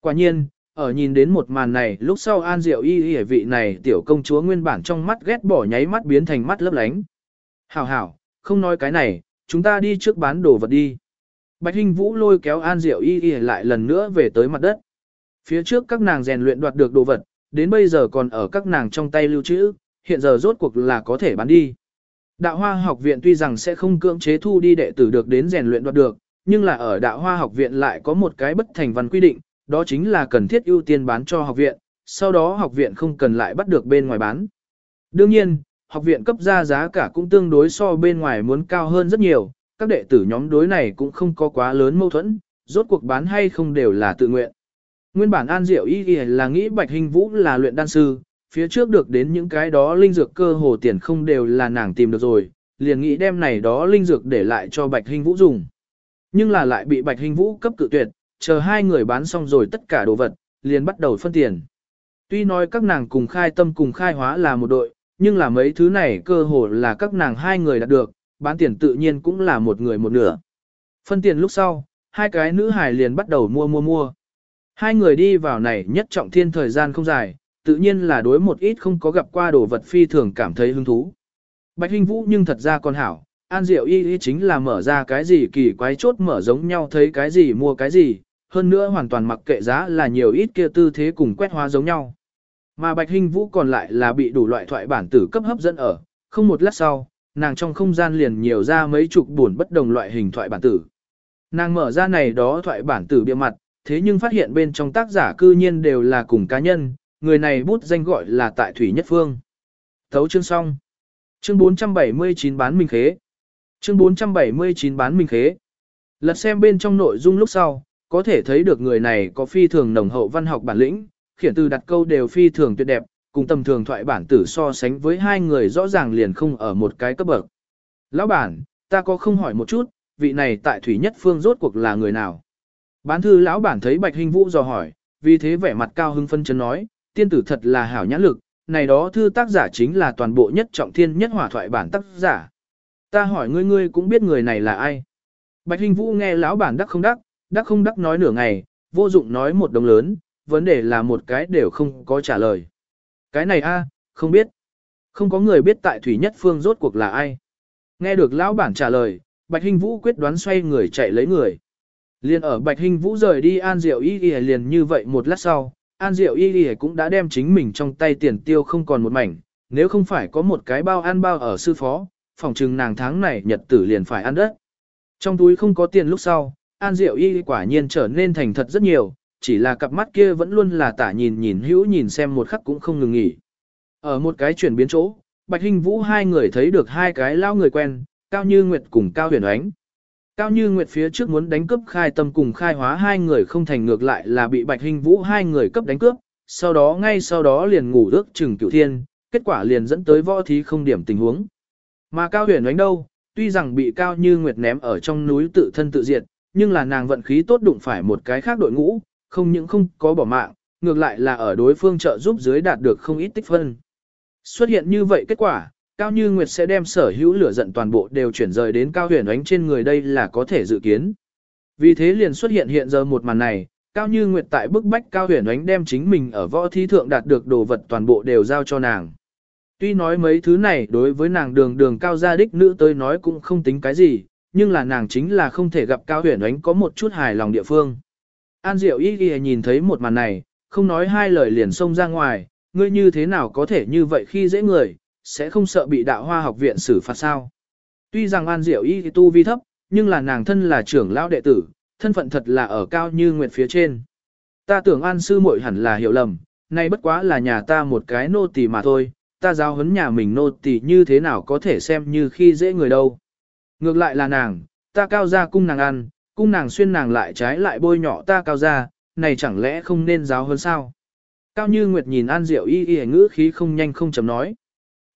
Quả nhiên, ở nhìn đến một màn này, lúc sau An Diệu Y Y vị này tiểu công chúa nguyên bản trong mắt ghét bỏ nháy mắt biến thành mắt lấp lánh. Hảo hảo, không nói cái này, chúng ta đi trước bán đồ vật đi. Bạch Hinh Vũ lôi kéo An Diệu Y Y lại lần nữa về tới mặt đất. Phía trước các nàng rèn luyện đoạt được đồ vật, đến bây giờ còn ở các nàng trong tay lưu trữ, hiện giờ rốt cuộc là có thể bán đi. Đạo Hoa học viện tuy rằng sẽ không cưỡng chế thu đi đệ tử được đến rèn luyện đoạt được, nhưng là ở Đạo Hoa học viện lại có một cái bất thành văn quy định, đó chính là cần thiết ưu tiên bán cho học viện, sau đó học viện không cần lại bắt được bên ngoài bán. Đương nhiên, học viện cấp ra giá cả cũng tương đối so bên ngoài muốn cao hơn rất nhiều, các đệ tử nhóm đối này cũng không có quá lớn mâu thuẫn, rốt cuộc bán hay không đều là tự nguyện. Nguyên bản An Diệu Y là nghĩ Bạch Hình Vũ là luyện đan sư, phía trước được đến những cái đó linh dược cơ hồ tiền không đều là nàng tìm được rồi, liền nghĩ đem này đó linh dược để lại cho Bạch Hình Vũ dùng. Nhưng là lại bị Bạch Hình Vũ cấp cự tuyệt, chờ hai người bán xong rồi tất cả đồ vật, liền bắt đầu phân tiền. Tuy nói các nàng cùng khai tâm cùng khai hóa là một đội, nhưng là mấy thứ này cơ hồ là các nàng hai người đạt được, bán tiền tự nhiên cũng là một người một nửa. Phân tiền lúc sau, hai cái nữ hài liền bắt đầu mua mua mua. Hai người đi vào này nhất trọng thiên thời gian không dài, tự nhiên là đối một ít không có gặp qua đồ vật phi thường cảm thấy hứng thú. Bạch Hinh Vũ nhưng thật ra còn hảo, An Diệu y y chính là mở ra cái gì kỳ quái chốt mở giống nhau thấy cái gì mua cái gì, hơn nữa hoàn toàn mặc kệ giá là nhiều ít kia tư thế cùng quét hóa giống nhau. Mà Bạch Hinh Vũ còn lại là bị đủ loại thoại bản tử cấp hấp dẫn ở, không một lát sau, nàng trong không gian liền nhiều ra mấy chục buồn bất đồng loại hình thoại bản tử. Nàng mở ra này đó thoại bản tử bìa mặt, thế nhưng phát hiện bên trong tác giả cư nhiên đều là cùng cá nhân, người này bút danh gọi là Tại Thủy Nhất Phương. Thấu chương xong. Chương 479 bán minh khế. Chương 479 bán minh khế. Lật xem bên trong nội dung lúc sau, có thể thấy được người này có phi thường nồng hậu văn học bản lĩnh, khiển từ đặt câu đều phi thường tuyệt đẹp, cùng tầm thường thoại bản tử so sánh với hai người rõ ràng liền không ở một cái cấp bậc. Lão bản, ta có không hỏi một chút, vị này tại Thủy Nhất Phương rốt cuộc là người nào? Bán thư lão bản thấy Bạch Hình Vũ dò hỏi, vì thế vẻ mặt cao hưng phân chấn nói, tiên tử thật là hảo nhãn lực, này đó thư tác giả chính là toàn bộ nhất trọng thiên nhất hỏa thoại bản tác giả. Ta hỏi ngươi ngươi cũng biết người này là ai? Bạch Hình Vũ nghe lão bản đắc không đắc, đắc không đắc nói nửa ngày, vô dụng nói một đồng lớn, vấn đề là một cái đều không có trả lời. Cái này a, không biết. Không có người biết tại Thủy Nhất Phương rốt cuộc là ai. Nghe được lão bản trả lời, Bạch Hình Vũ quyết đoán xoay người chạy lấy người. Liên ở Bạch Hinh Vũ rời đi An Diệu Y Y liền như vậy một lát sau, An Diệu Y Y cũng đã đem chính mình trong tay tiền tiêu không còn một mảnh, nếu không phải có một cái bao ăn bao ở sư phó, phòng trừng nàng tháng này nhật tử liền phải ăn đất. Trong túi không có tiền lúc sau, An Diệu Y quả nhiên trở nên thành thật rất nhiều, chỉ là cặp mắt kia vẫn luôn là tả nhìn nhìn hữu nhìn xem một khắc cũng không ngừng nghỉ. Ở một cái chuyển biến chỗ, Bạch Hinh Vũ hai người thấy được hai cái lao người quen, Cao Như Nguyệt cùng Cao Huyền Ánh. Cao Như Nguyệt phía trước muốn đánh cướp khai tâm cùng khai hóa hai người không thành ngược lại là bị Bạch Hinh Vũ hai người cấp đánh cướp, sau đó ngay sau đó liền ngủ ước chừng cửu thiên, kết quả liền dẫn tới võ thí không điểm tình huống. Mà Cao Huyền đánh đâu, tuy rằng bị Cao Như Nguyệt ném ở trong núi tự thân tự diệt, nhưng là nàng vận khí tốt đụng phải một cái khác đội ngũ, không những không có bỏ mạng, ngược lại là ở đối phương trợ giúp dưới đạt được không ít tích phân. Xuất hiện như vậy kết quả, Cao Như Nguyệt sẽ đem sở hữu lửa giận toàn bộ đều chuyển rời đến Cao Huyền Ánh trên người đây là có thể dự kiến. Vì thế liền xuất hiện hiện giờ một màn này, Cao Như Nguyệt tại bức bách Cao Huyền Ánh đem chính mình ở võ thí thượng đạt được đồ vật toàn bộ đều giao cho nàng. Tuy nói mấy thứ này đối với nàng đường đường cao gia đích nữ tới nói cũng không tính cái gì, nhưng là nàng chính là không thể gặp cao huyền ánh có một chút hài lòng địa phương. An Diệu Y Y nhìn thấy một màn này, không nói hai lời liền xông ra ngoài, ngươi như thế nào có thể như vậy khi dễ người, sẽ không sợ bị đạo hoa học viện xử phạt sao. Tuy rằng An Diệu Y tu vi thấp, nhưng là nàng thân là trưởng lão đệ tử, thân phận thật là ở cao như nguyệt phía trên. Ta tưởng An sư muội hẳn là hiểu lầm, nay bất quá là nhà ta một cái nô tỳ mà thôi, ta giáo huấn nhà mình nô tỳ như thế nào có thể xem như khi dễ người đâu. Ngược lại là nàng, ta cao ra cung nàng ăn, cung nàng xuyên nàng lại trái lại bôi nhọ ta cao ra, này chẳng lẽ không nên giáo hơn sao? Cao Như Nguyệt nhìn An Diệu Y Y ngữ khí không nhanh không chậm nói.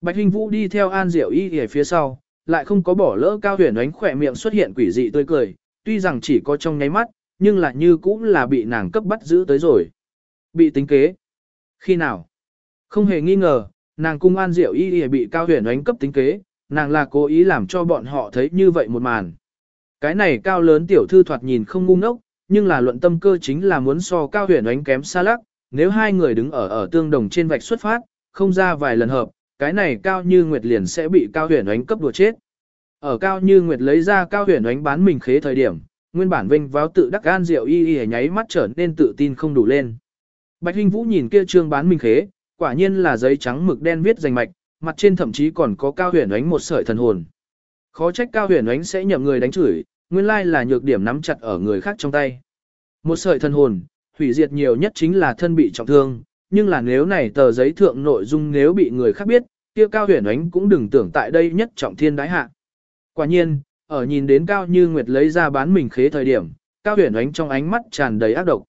Bạch Hình Vũ đi theo An Diệu Y ở phía sau, lại không có bỏ lỡ Cao Huyền ánh khỏe miệng xuất hiện quỷ dị tươi cười, tuy rằng chỉ có trong nháy mắt, nhưng là như cũng là bị nàng cấp bắt giữ tới rồi. Bị tính kế. Khi nào? Không hề nghi ngờ, nàng cung An Diệu Y Y bị Cao Huyền ánh cấp tính kế, nàng là cố ý làm cho bọn họ thấy như vậy một màn. Cái này cao lớn tiểu thư thoạt nhìn không ngu ngốc, nhưng là luận tâm cơ chính là muốn so cao huyền ánh kém xa lắc, nếu hai người đứng ở ở tương đồng trên vạch xuất phát, không ra vài lần hợp, cái này cao như nguyệt liền sẽ bị cao huyền ánh cấp đùa chết. Ở cao như nguyệt lấy ra cao huyền ánh bán mình khế thời điểm, nguyên bản vinh váo tự đắc gan rượu y y nháy mắt trở nên tự tin không đủ lên. Bạch Hinh Vũ nhìn kia trương bán mình khế, quả nhiên là giấy trắng mực đen viết danh mạch, mặt trên thậm chí còn có cao huyền ánh một sợi thần hồn. Khó trách cao huyền ánh sẽ nhậm người đánh chửi, nguyên lai là nhược điểm nắm chặt ở người khác trong tay. Một sợi thần hồn, hủy diệt nhiều nhất chính là thân bị trọng thương, nhưng là nếu này tờ giấy thượng nội dung nếu bị người khác biết, kia cao huyền ánh cũng đừng tưởng tại đây nhất trọng thiên đái hạ. Quả nhiên, ở nhìn đến cao như nguyệt lấy ra bán mình khế thời điểm, cao huyền ánh trong ánh mắt tràn đầy ác độc.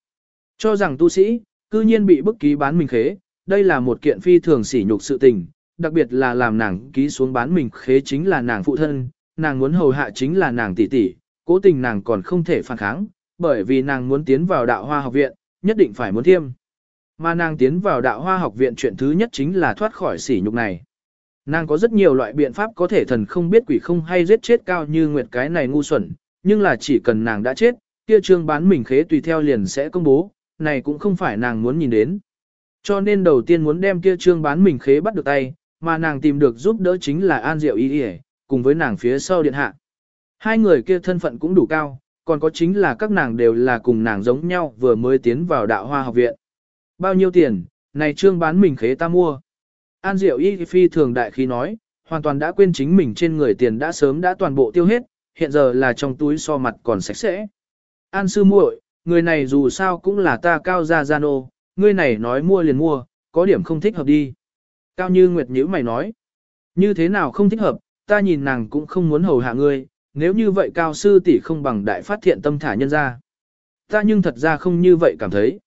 Cho rằng tu sĩ, cư nhiên bị bức ký bán mình khế, đây là một kiện phi thường sỉ nhục sự tình, đặc biệt là làm nàng ký xuống bán mình khế chính là nàng phụ thân, nàng muốn hầu hạ chính là nàng tỷ tỷ, cố tình nàng còn không thể phản kháng, bởi vì nàng muốn tiến vào đạo hoa học viện, nhất định phải muốn thiêm. Mà nàng tiến vào đạo hoa học viện chuyện thứ nhất chính là thoát khỏi sỉ nhục này. Nàng có rất nhiều loại biện pháp có thể thần không biết quỷ không hay giết chết cao như nguyệt cái này ngu xuẩn, nhưng là chỉ cần nàng đã chết, kia trương bán mình khế tùy theo liền sẽ công bố, này cũng không phải nàng muốn nhìn đến. Cho nên đầu tiên muốn đem kia trương bán mình khế bắt được tay, mà nàng tìm được giúp đỡ chính là An Diệu Y Y, cùng với nàng phía sau điện hạ. Hai người kia thân phận cũng đủ cao, còn có chính là các nàng đều là cùng nàng giống nhau vừa mới tiến vào đạo hoa học viện. Bao nhiêu tiền, này trương bán mình khế ta mua. An Diệu Y phi thường đại khí nói, hoàn toàn đã quên chính mình trên người tiền đã sớm đã toàn bộ tiêu hết, hiện giờ là trong túi so mặt còn sạch sẽ. An sư muội, người này dù sao cũng là ta cao gia gian ô, ngươi này nói mua liền mua, có điểm không thích hợp đi. Cao như Nguyệt nhữ mày nói, như thế nào không thích hợp, ta nhìn nàng cũng không muốn hầu hạ ngươi, nếu như vậy cao sư tỷ không bằng đại phát thiện tâm thả nhân ra. Ta nhưng thật ra không như vậy cảm thấy.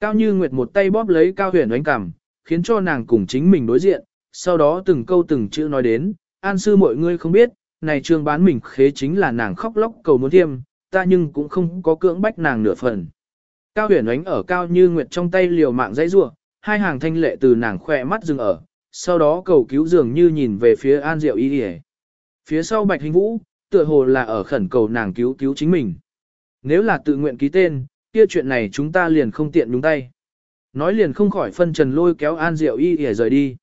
Cao như Nguyệt một tay bóp lấy cao huyền đánh cằm, khiến cho nàng cùng chính mình đối diện, sau đó từng câu từng chữ nói đến, an sư mọi người không biết, này trương bán mình khế chính là nàng khóc lóc cầu muốn thiêm, ta nhưng cũng không có cưỡng bách nàng nửa phần. Cao huyền ánh ở cao như nguyệt trong tay liều mạng dãy rua, hai hàng thanh lệ từ nàng khỏe mắt dừng ở, sau đó cầu cứu dường như nhìn về phía an diệu y đi Phía sau bạch hình vũ, tựa hồ là ở khẩn cầu nàng cứu cứu chính mình. Nếu là tự nguyện ký tên, kia chuyện này chúng ta liền không tiện nhúng tay. Nói liền không khỏi phân trần lôi kéo An Diệu Y để rời đi.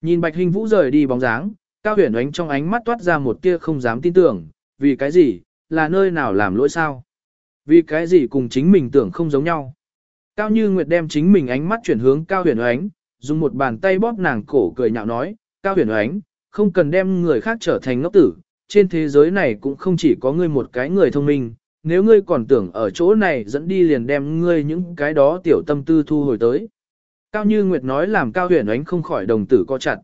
Nhìn Bạch Hình Vũ rời đi bóng dáng, Cao Huyền ánh trong ánh mắt toát ra một tia không dám tin tưởng, vì cái gì, là nơi nào làm lỗi sao? Vì cái gì cùng chính mình tưởng không giống nhau? Cao Như Nguyệt đem chính mình ánh mắt chuyển hướng Cao Huyền ánh, dùng một bàn tay bóp nàng cổ cười nhạo nói, Cao Huyền ánh, không cần đem người khác trở thành ngốc tử, trên thế giới này cũng không chỉ có ngươi một cái người thông minh, nếu ngươi còn tưởng ở chỗ này dẫn đi liền đem ngươi những cái đó tiểu tâm tư thu hồi tới. Cao Như Nguyệt nói làm Cao Huyền Ánh không khỏi đồng tử co chặt.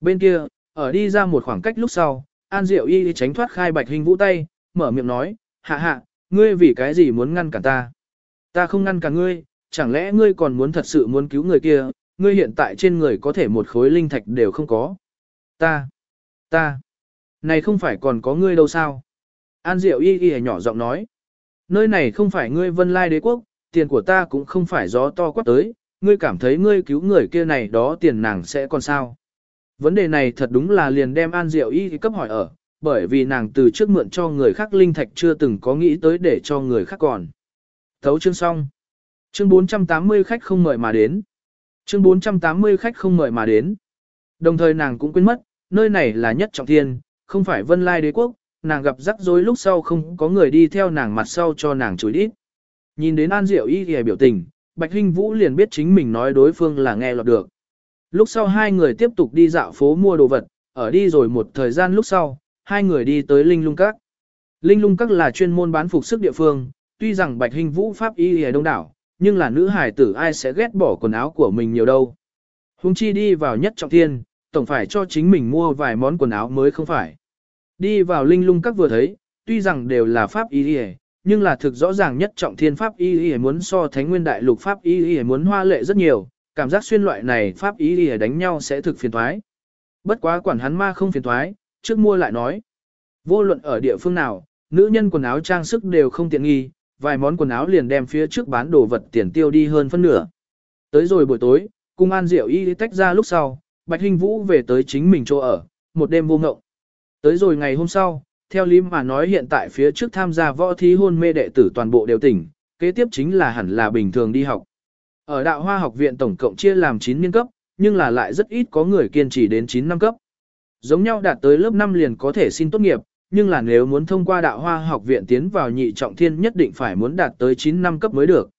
Bên kia, ở đi ra một khoảng cách lúc sau, An Diệu Y tránh thoát khai bạch hình vũ tay, mở miệng nói, hạ hạ, ngươi vì cái gì muốn ngăn cản ta? Ta không ngăn cản ngươi, chẳng lẽ ngươi còn muốn thật sự muốn cứu người kia, ngươi hiện tại trên người có thể một khối linh thạch đều không có. Ta, ta, này không phải còn có ngươi đâu sao? An Diệu y y nhỏ giọng nói. Nơi này không phải ngươi vân lai đế quốc, tiền của ta cũng không phải gió to quát tới, ngươi cảm thấy ngươi cứu người kia này đó tiền nàng sẽ còn sao? Vấn đề này thật đúng là liền đem An Diệu y cấp hỏi ở, bởi vì nàng từ trước mượn cho người khác linh thạch chưa từng có nghĩ tới để cho người khác còn. Thấu chương xong. Chương 480 khách không mời mà đến. Chương 480 khách không mời mà đến. Đồng thời nàng cũng quên mất, nơi này là nhất trọng thiên, không phải vân lai đế quốc, nàng gặp rắc rối lúc sau không có người đi theo nàng mặt sau cho nàng chối đít. Nhìn đến An Diệu y thì biểu tình, Bạch Hinh Vũ liền biết chính mình nói đối phương là nghe lọt được. Lúc sau hai người tiếp tục đi dạo phố mua đồ vật, ở đi rồi một thời gian lúc sau, hai người đi tới Linh Lung Các. Linh Lung Các là chuyên môn bán phục sức địa phương, tuy rằng Bạch Hinh Vũ pháp y y đông đảo, nhưng là nữ hải tử ai sẽ ghét bỏ quần áo của mình nhiều đâu. Hùng chi đi vào nhất trọng thiên, tổng phải cho chính mình mua vài món quần áo mới không phải. Đi vào Linh Lung Các vừa thấy, tuy rằng đều là pháp y nhưng là thực rõ ràng nhất trọng thiên pháp y y muốn so thánh nguyên đại lục pháp y y muốn hoa lệ rất nhiều, cảm giác xuyên loại này pháp y y đánh nhau sẽ thực phiền thoái. Bất quá quản hắn ma không phiền thoái, trước mua lại nói. Vô luận ở địa phương nào, nữ nhân quần áo trang sức đều không tiện nghi, vài món quần áo liền đem phía trước bán đồ vật tiền tiêu đi hơn phân nửa. Tới rồi buổi tối, cung an diệu y tách ra lúc sau, Bạch Hinh Vũ về tới chính mình chỗ ở, một đêm vô ngộng. Tới rồi ngày hôm sau, theo lý mà nói hiện tại phía trước tham gia võ thí hôn mê đệ tử toàn bộ đều tỉnh, kế tiếp chính là hẳn là bình thường đi học. Ở đạo hoa học viện tổng cộng chia làm 9 niên cấp, nhưng là lại rất ít có người kiên trì đến 9 năm cấp. Giống nhau đạt tới lớp 5 liền có thể xin tốt nghiệp, nhưng là nếu muốn thông qua đạo hoa học viện tiến vào nhị trọng thiên nhất định phải muốn đạt tới 9 năm cấp mới được.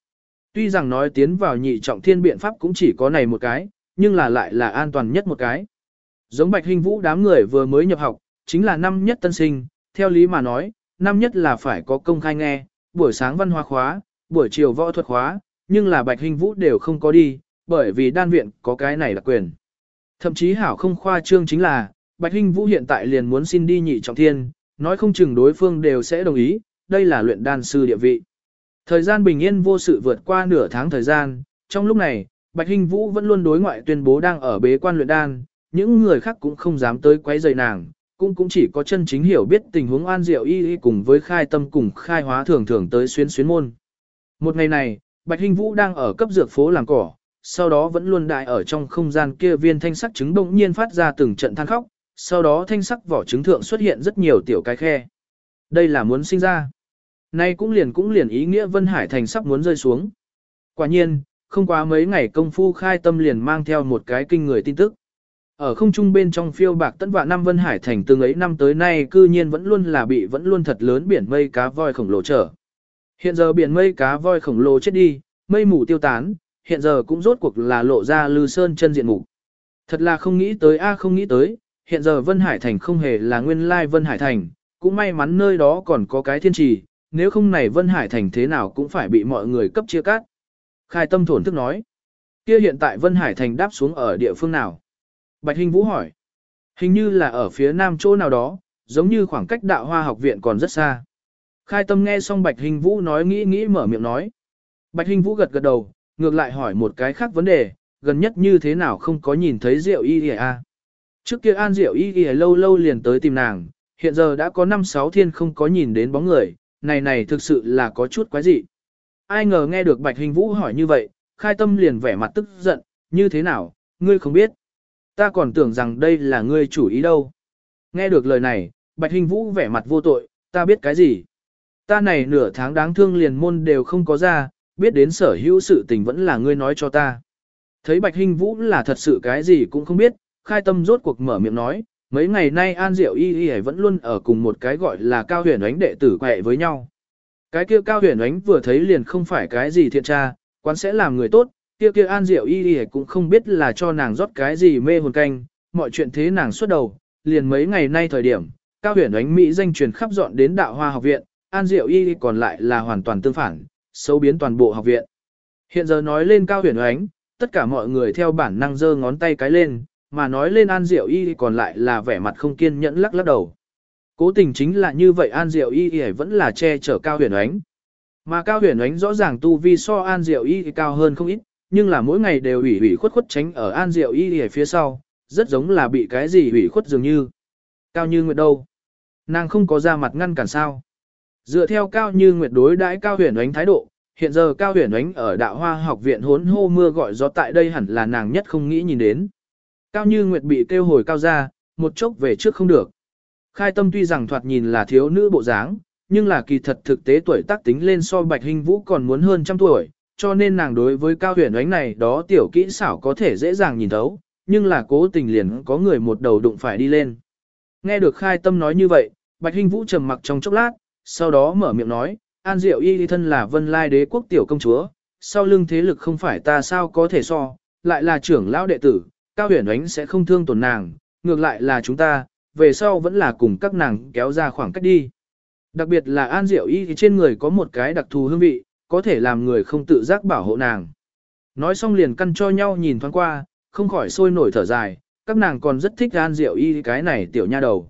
Tuy rằng nói tiến vào nhị trọng thiên biện pháp cũng chỉ có này một cái, nhưng là lại là an toàn nhất một cái. Giống Bạch Hình Vũ đám người vừa mới nhập học, chính là năm nhất tân sinh, theo lý mà nói, năm nhất là phải có công khai nghe, buổi sáng văn hóa khóa, buổi chiều võ thuật khóa, nhưng là Bạch Hình Vũ đều không có đi, bởi vì đan viện có cái này là quyền. Thậm chí hảo không khoa trương chính là, Bạch Hình Vũ hiện tại liền muốn xin đi nhị trọng thiên, nói không chừng đối phương đều sẽ đồng ý, đây là luyện đan sư địa vị. Thời gian bình yên vô sự vượt qua nửa tháng thời gian, trong lúc này, Bạch Hình Vũ vẫn luôn đối ngoại tuyên bố đang ở bế quan luyện đan, những người khác cũng không dám tới quấy rầy nàng, cũng cũng chỉ có chân chính hiểu biết tình huống an diệu y y cùng với khai tâm cùng khai hóa thường thường tới xuyên xuyến môn. Một ngày này, Bạch Hình Vũ đang ở cấp dược phố làm cỏ, sau đó vẫn luôn đại ở trong không gian kia viên thanh sắc trứng bỗng nhiên phát ra từng trận than khóc, sau đó thanh sắc vỏ trứng thượng xuất hiện rất nhiều tiểu cái khe. Đây là muốn sinh ra. Nay cũng liền cũng liền ý nghĩa Vân Hải Thành sắp muốn rơi xuống. Quả nhiên, không quá mấy ngày công phu khai tâm liền mang theo một cái kinh người tin tức. Ở không trung bên trong phiêu bạc tấn vạn năm Vân Hải thành từng ấy năm tới nay cư nhiên vẫn luôn là bị vẫn luôn thật lớn biển mây cá voi khổng lồ trở. Hiện giờ biển mây cá voi khổng lồ chết đi, mây mù tiêu tán, hiện giờ cũng rốt cuộc là lộ ra lư sơn chân diện mục. Thật là không nghĩ tới a không nghĩ tới, hiện giờ Vân Hải thành không hề là nguyên lai Vân Hải thành, cũng may mắn nơi đó còn có cái thiên trì, nếu không này Vân Hải thành thế nào cũng phải bị mọi người cấp chia cắt. Khai tâm thổn thức nói, kia hiện tại Vân Hải thành đáp xuống ở địa phương nào? Bạch Hình Vũ hỏi. Hình như là ở phía nam chỗ nào đó, giống như khoảng cách đạo hoa học viện còn rất xa. Khai tâm nghe xong Bạch Hình Vũ nói nghĩ nghĩ mở miệng nói. Bạch Hình Vũ gật gật đầu, ngược lại hỏi một cái khác vấn đề, gần nhất như thế nào không có nhìn thấy Diệu Y Y a? Trước kia An Diệu Y Y lâu lâu liền tới tìm nàng, hiện giờ đã có 5-6 thiên không có nhìn đến bóng người, này này thực sự là có chút quái dị. Ai ngờ nghe được Bạch Hình Vũ hỏi như vậy, khai tâm liền vẻ mặt tức giận, như thế nào, ngươi không biết. Ta còn tưởng rằng đây là ngươi chủ ý đâu. Nghe được lời này, Bạch Hình Vũ vẻ mặt vô tội, ta biết cái gì. Ta này nửa tháng đáng thương liền môn đều không có ra, biết đến sở hữu sự tình vẫn là ngươi nói cho ta. Thấy Bạch Hình Vũ là thật sự cái gì cũng không biết, khai tâm rốt cuộc mở miệng nói, mấy ngày nay An Diệu Y Y vẫn luôn ở cùng một cái gọi là cao huyền ánh đệ tử quẹ với nhau. Cái kia cao huyền ánh vừa thấy liền không phải cái gì thiện tra, quán sẽ làm người tốt, Kia kia An Diệu Y Y cũng không biết là cho nàng rót cái gì mê hồn canh, mọi chuyện thế nàng xuất đầu, liền mấy ngày nay thời điểm, cao huyền ánh Mỹ danh truyền khắp dọn đến đạo hoa học viện, An Diệu Y còn lại là hoàn toàn tương phản, xấu biến toàn bộ học viện. Hiện giờ nói lên cao huyền ánh, tất cả mọi người theo bản năng giơ ngón tay cái lên, mà nói lên An Diệu Y còn lại là vẻ mặt không kiên nhẫn lắc lắc đầu. Cố tình chính là như vậy An Diệu Y Y vẫn là che chở cao huyền ánh. Mà cao huyền ánh rõ ràng tu vi so An Diệu Y cao hơn không ít, nhưng là mỗi ngày đều ủy ủy khuất khuất tránh ở An Diệu Y ở phía sau, rất giống là bị cái gì ủy khuất dường như. Cao Như Nguyệt đâu? Nàng không có ra mặt ngăn cản sao? Dựa theo Cao Như Nguyệt đối đãi Cao Huyền Ánh thái độ, hiện giờ Cao Huyền Ánh ở Đạo Hoa học viện hốn hô mưa gọi gió tại đây hẳn là nàng nhất không nghĩ nhìn đến. Cao Như Nguyệt bị kêu hồi cao ra, một chốc về trước không được. Khai tâm tuy rằng thoạt nhìn là thiếu nữ bộ dáng, nhưng là kỳ thật thực tế tuổi tác tính lên so Bạch Hình Vũ còn muốn hơn trăm tuổi, cho nên nàng đối với cao huyền ánh này đó tiểu kỹ xảo có thể dễ dàng nhìn thấu, nhưng là cố tình liền có người một đầu đụng phải đi lên. Nghe được khai tâm nói như vậy, Bạch Hinh Vũ trầm mặc trong chốc lát, sau đó mở miệng nói, An Diệu Y thân là vân lai đế quốc tiểu công chúa, sau lưng thế lực không phải ta sao có thể so, lại là trưởng lão đệ tử, cao huyền ánh sẽ không thương tổn nàng, ngược lại là chúng ta, về sau vẫn là cùng các nàng kéo ra khoảng cách đi. Đặc biệt là An Diệu Y thì trên người có một cái đặc thù hương vị, có thể làm người không tự giác bảo hộ nàng. Nói xong liền căn cho nhau nhìn thoáng qua, không khỏi sôi nổi thở dài, các nàng còn rất thích An Diệu Y cái này tiểu nha đầu.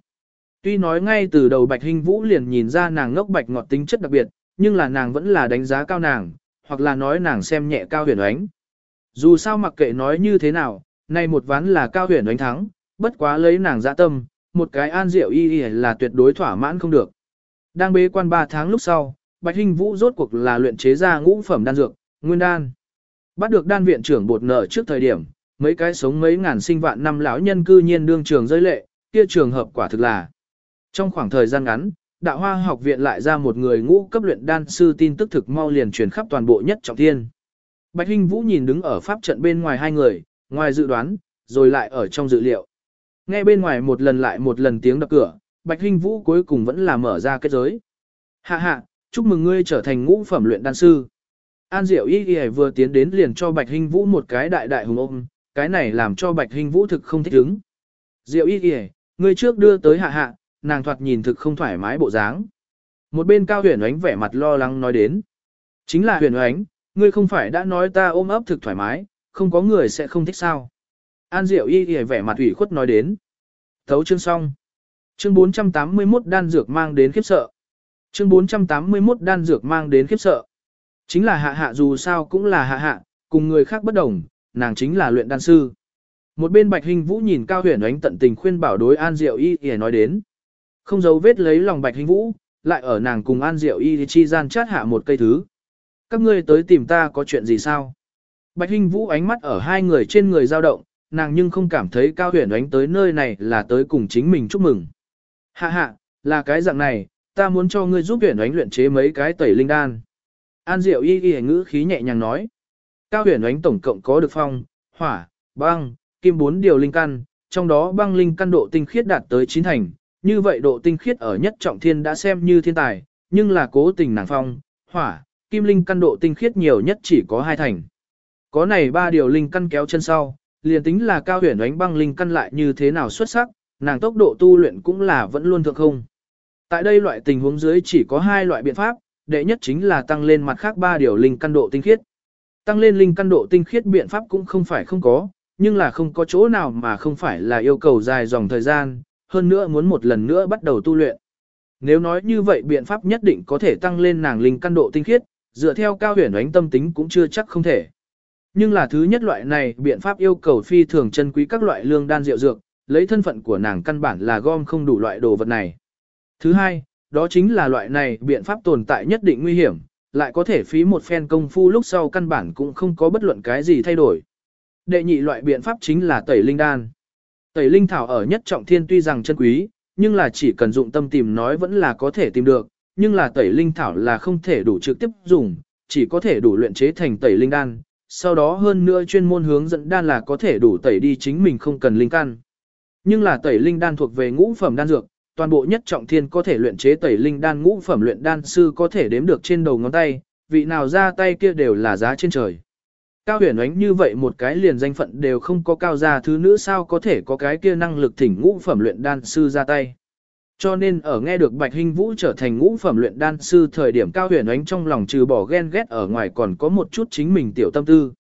Tuy nói ngay từ đầu Bạch hinh Vũ liền nhìn ra nàng ngốc bạch ngọt tính chất đặc biệt, nhưng là nàng vẫn là đánh giá cao nàng, hoặc là nói nàng xem nhẹ cao huyền ánh. Dù sao mặc kệ nói như thế nào, nay một ván là cao huyền ánh thắng, bất quá lấy nàng dạ tâm, một cái an diệu y y là tuyệt đối thỏa mãn không được. Đang bế quan 3 tháng lúc sau, Bạch Hinh Vũ rốt cuộc là luyện chế ra ngũ phẩm đan dược, nguyên đan. Bắt được đan viện trưởng bột nợ trước thời điểm, mấy cái sống mấy ngàn sinh vạn năm lão nhân cư nhiên đương trường rơi lệ, kia trường hợp quả thực là. Trong khoảng thời gian ngắn, đạo hoa học viện lại ra một người ngũ cấp luyện đan sư tin tức thực mau liền truyền khắp toàn bộ nhất trọng thiên. Bạch Hinh Vũ nhìn đứng ở pháp trận bên ngoài hai người, ngoài dự đoán, rồi lại ở trong dự liệu. Nghe bên ngoài một lần lại một lần tiếng đập cửa, Bạch Hinh Vũ cuối cùng vẫn là mở ra kết giới. Hạ hạ, chúc mừng ngươi trở thành ngũ phẩm luyện đan sư. An Diệu Y Y vừa tiến đến liền cho Bạch Hinh Vũ một cái đại đại hùng ôm, cái này làm cho Bạch Hinh Vũ thực không thích ứng. Diệu Y Y, ngươi trước đưa tới hạ hạ, nàng thoạt nhìn thực không thoải mái bộ dáng. Một bên cao huyền ánh vẻ mặt lo lắng nói đến. Chính là huyền ánh, ngươi không phải đã nói ta ôm ấp thực thoải mái, không có người sẽ không thích sao. An Diệu y y vẻ mặt ủy khuất nói đến. Thấu chương xong. Chương 481 đan dược mang đến khiếp sợ. Chương 481 đan dược mang đến khiếp sợ. Chính là hạ hạ dù sao cũng là hạ hạ, cùng người khác bất đồng, nàng chính là luyện đan sư. Một bên Bạch Hình Vũ nhìn Cao Huyền Ánh tận tình khuyên bảo đối An Diệu Y Y nói đến. Không giấu vết lấy lòng Bạch Hình Vũ, lại ở nàng cùng An Diệu Y chi gian chát hạ một cây thứ. Các ngươi tới tìm ta có chuyện gì sao? Bạch Hình Vũ ánh mắt ở hai người trên người dao động, nàng nhưng không cảm thấy Cao Huyền Ánh tới nơi này là tới cùng chính mình chúc mừng. Hạ hạ, là cái dạng này, ta muốn cho ngươi giúp Huyền Ánh luyện chế mấy cái tẩy linh đan. An Diệu Y Y ngữ khí nhẹ nhàng nói. Cao Huyền Ánh tổng cộng có được phong, hỏa, băng, kim bốn điều linh căn, trong đó băng linh căn độ tinh khiết đạt tới chín thành, như vậy độ tinh khiết ở nhất trọng thiên đã xem như thiên tài, nhưng là cố tình nàng phong, hỏa, kim linh căn độ tinh khiết nhiều nhất chỉ có hai thành. Có này ba điều linh căn kéo chân sau, liền tính là cao huyền ánh băng linh căn lại như thế nào xuất sắc, nàng tốc độ tu luyện cũng là vẫn luôn thượng không. Tại đây loại tình huống dưới chỉ có hai loại biện pháp, đệ nhất chính là tăng lên mặt khác ba điều linh căn độ tinh khiết. Tăng lên linh căn độ tinh khiết biện pháp cũng không phải không có, nhưng là không có chỗ nào mà không phải là yêu cầu dài dòng thời gian, hơn nữa muốn một lần nữa bắt đầu tu luyện. Nếu nói như vậy biện pháp nhất định có thể tăng lên nàng linh căn độ tinh khiết, dựa theo cao huyền ánh tâm tính cũng chưa chắc không thể. Nhưng là thứ nhất loại này biện pháp yêu cầu phi thường chân quý các loại lương đan rượu dược, lấy thân phận của nàng căn bản là gom không đủ loại đồ vật này. Thứ hai, đó chính là loại này biện pháp tồn tại nhất định nguy hiểm, lại có thể phí một phen công phu lúc sau căn bản cũng không có bất luận cái gì thay đổi. Đệ nhị loại biện pháp chính là tẩy linh đan. Tẩy linh thảo ở nhất trọng thiên tuy rằng chân quý, nhưng là chỉ cần dụng tâm tìm nói vẫn là có thể tìm được, nhưng là tẩy linh thảo là không thể đủ trực tiếp dùng, chỉ có thể đủ luyện chế thành tẩy linh đan, sau đó hơn nữa chuyên môn hướng dẫn đan là có thể đủ tẩy đi chính mình không cần linh căn. Nhưng là tẩy linh đan thuộc về ngũ phẩm đan dược, toàn bộ nhất trọng thiên có thể luyện chế tẩy linh đan ngũ phẩm luyện đan sư có thể đếm được trên đầu ngón tay, vị nào ra tay kia đều là giá trên trời. Cao huyền ánh như vậy một cái liền danh phận đều không có cao gia thứ nữ sao có thể có cái kia năng lực thỉnh ngũ phẩm luyện đan sư ra tay. Cho nên ở nghe được Bạch Hinh Vũ trở thành ngũ phẩm luyện đan sư thời điểm cao huyền ánh trong lòng trừ bỏ ghen ghét ở ngoài còn có một chút chính mình tiểu tâm tư.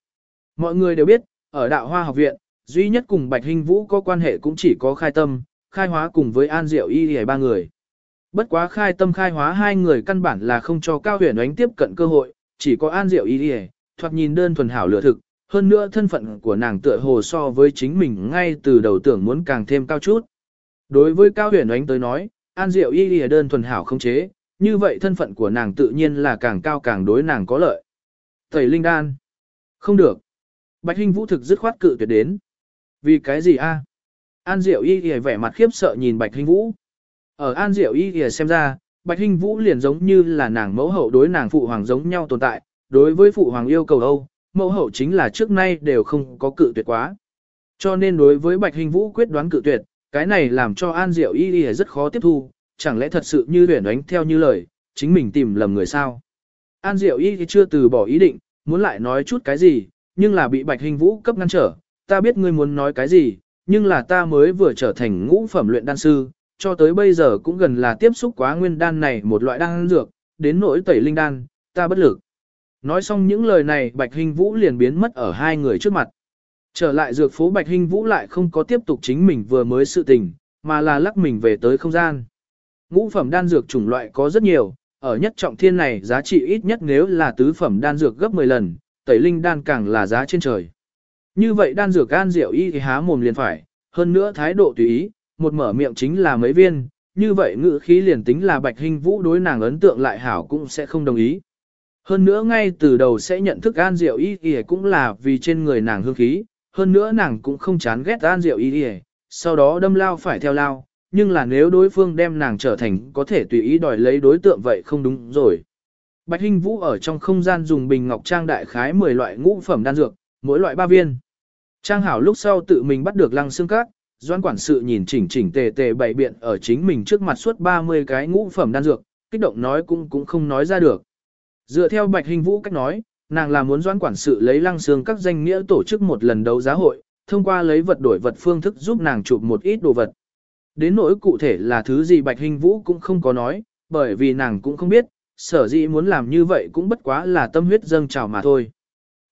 Mọi người đều biết, ở đạo hoa học viện, duy nhất cùng Bạch Hinh Vũ có quan hệ cũng chỉ có khai tâm, khai hóa cùng với An Diệu Y hề ba người. Bất quá khai tâm khai hóa hai người căn bản là không cho cao huyền ánh tiếp cận cơ hội, chỉ có An Diệu Y hề, thoạt nhìn đơn thuần hảo lựa thực, hơn nữa thân phận của nàng tựa hồ so với chính mình ngay từ đầu tưởng muốn càng thêm cao chút. Đối với Cao Huyền Ánh tới nói, An Diệu Y Y đơn thuần hảo không chế, như vậy thân phận của nàng tự nhiên là càng cao càng đối nàng có lợi. Thầy Linh Đan. Không được. Bạch Hinh Vũ thực dứt khoát cự tuyệt đến. Vì cái gì a? An Diệu Y Y vẻ mặt khiếp sợ nhìn Bạch Hinh Vũ. Ở An Diệu Y Y xem ra, Bạch Hinh Vũ liền giống như là nàng mẫu hậu đối nàng phụ hoàng giống nhau tồn tại, đối với phụ hoàng yêu cầu Âu, mẫu hậu chính là trước nay đều không có cự tuyệt quá. Cho nên đối với Bạch Hinh Vũ quyết đoán cự tuyệt, cái này làm cho An Diệu Y Y rất khó tiếp thu, chẳng lẽ thật sự như huyền đánh theo như lời, chính mình tìm lầm người sao. An Diệu Y chưa từ bỏ ý định, muốn lại nói chút cái gì, nhưng là bị Bạch Hinh Vũ cấp ngăn trở, ta biết ngươi muốn nói cái gì, nhưng là ta mới vừa trở thành ngũ phẩm luyện đan sư, cho tới bây giờ cũng gần là tiếp xúc quá nguyên đan này một loại đan dược, đến nỗi tẩy linh đan, ta bất lực. Nói xong những lời này Bạch Hình Vũ liền biến mất ở hai người trước mặt. Trở lại dược phố Bạch Hình Vũ lại không có tiếp tục chính mình vừa mới sự tình, mà là lắc mình về tới không gian. Ngũ phẩm đan dược chủng loại có rất nhiều, ở nhất trọng thiên này giá trị ít nhất nếu là tứ phẩm đan dược gấp 10 lần, tẩy linh đan càng là giá trên trời. Như vậy đan dược gan rượu y thì há mồm liền phải, hơn nữa thái độ tùy ý, một mở miệng chính là mấy viên, như vậy ngự khí liền tính là bạch hình vũ đối nàng ấn tượng lại hảo cũng sẽ không đồng ý. Hơn nữa ngay từ đầu sẽ nhận thức gan rượu y thì cũng là vì trên người nàng hương khí, hơn nữa nàng cũng không chán ghét gan rượu y thì sau đó đâm lao phải theo lao, nhưng là nếu đối phương đem nàng trở thành có thể tùy ý đòi lấy đối tượng vậy không đúng rồi. Bạch Hinh Vũ ở trong không gian dùng bình ngọc trang đại khái 10 loại ngũ phẩm đan dược, mỗi loại 3 viên. Trang hảo lúc sau tự mình bắt được lăng xương cát, doan quản sự nhìn chỉnh chỉnh tề tề bày biện ở chính mình trước mặt suốt 30 cái ngũ phẩm đan dược, kích động nói cũng cũng không nói ra được. Dựa theo Bạch Hình Vũ cách nói, nàng là muốn doan quản sự lấy lăng xương các danh nghĩa tổ chức một lần đấu giá hội, thông qua lấy vật đổi vật phương thức giúp nàng chụp một ít đồ vật. Đến nỗi cụ thể là thứ gì Bạch Hình Vũ cũng không có nói, bởi vì nàng cũng không biết, sở dĩ muốn làm như vậy cũng bất quá là tâm huyết dâng trào mà thôi.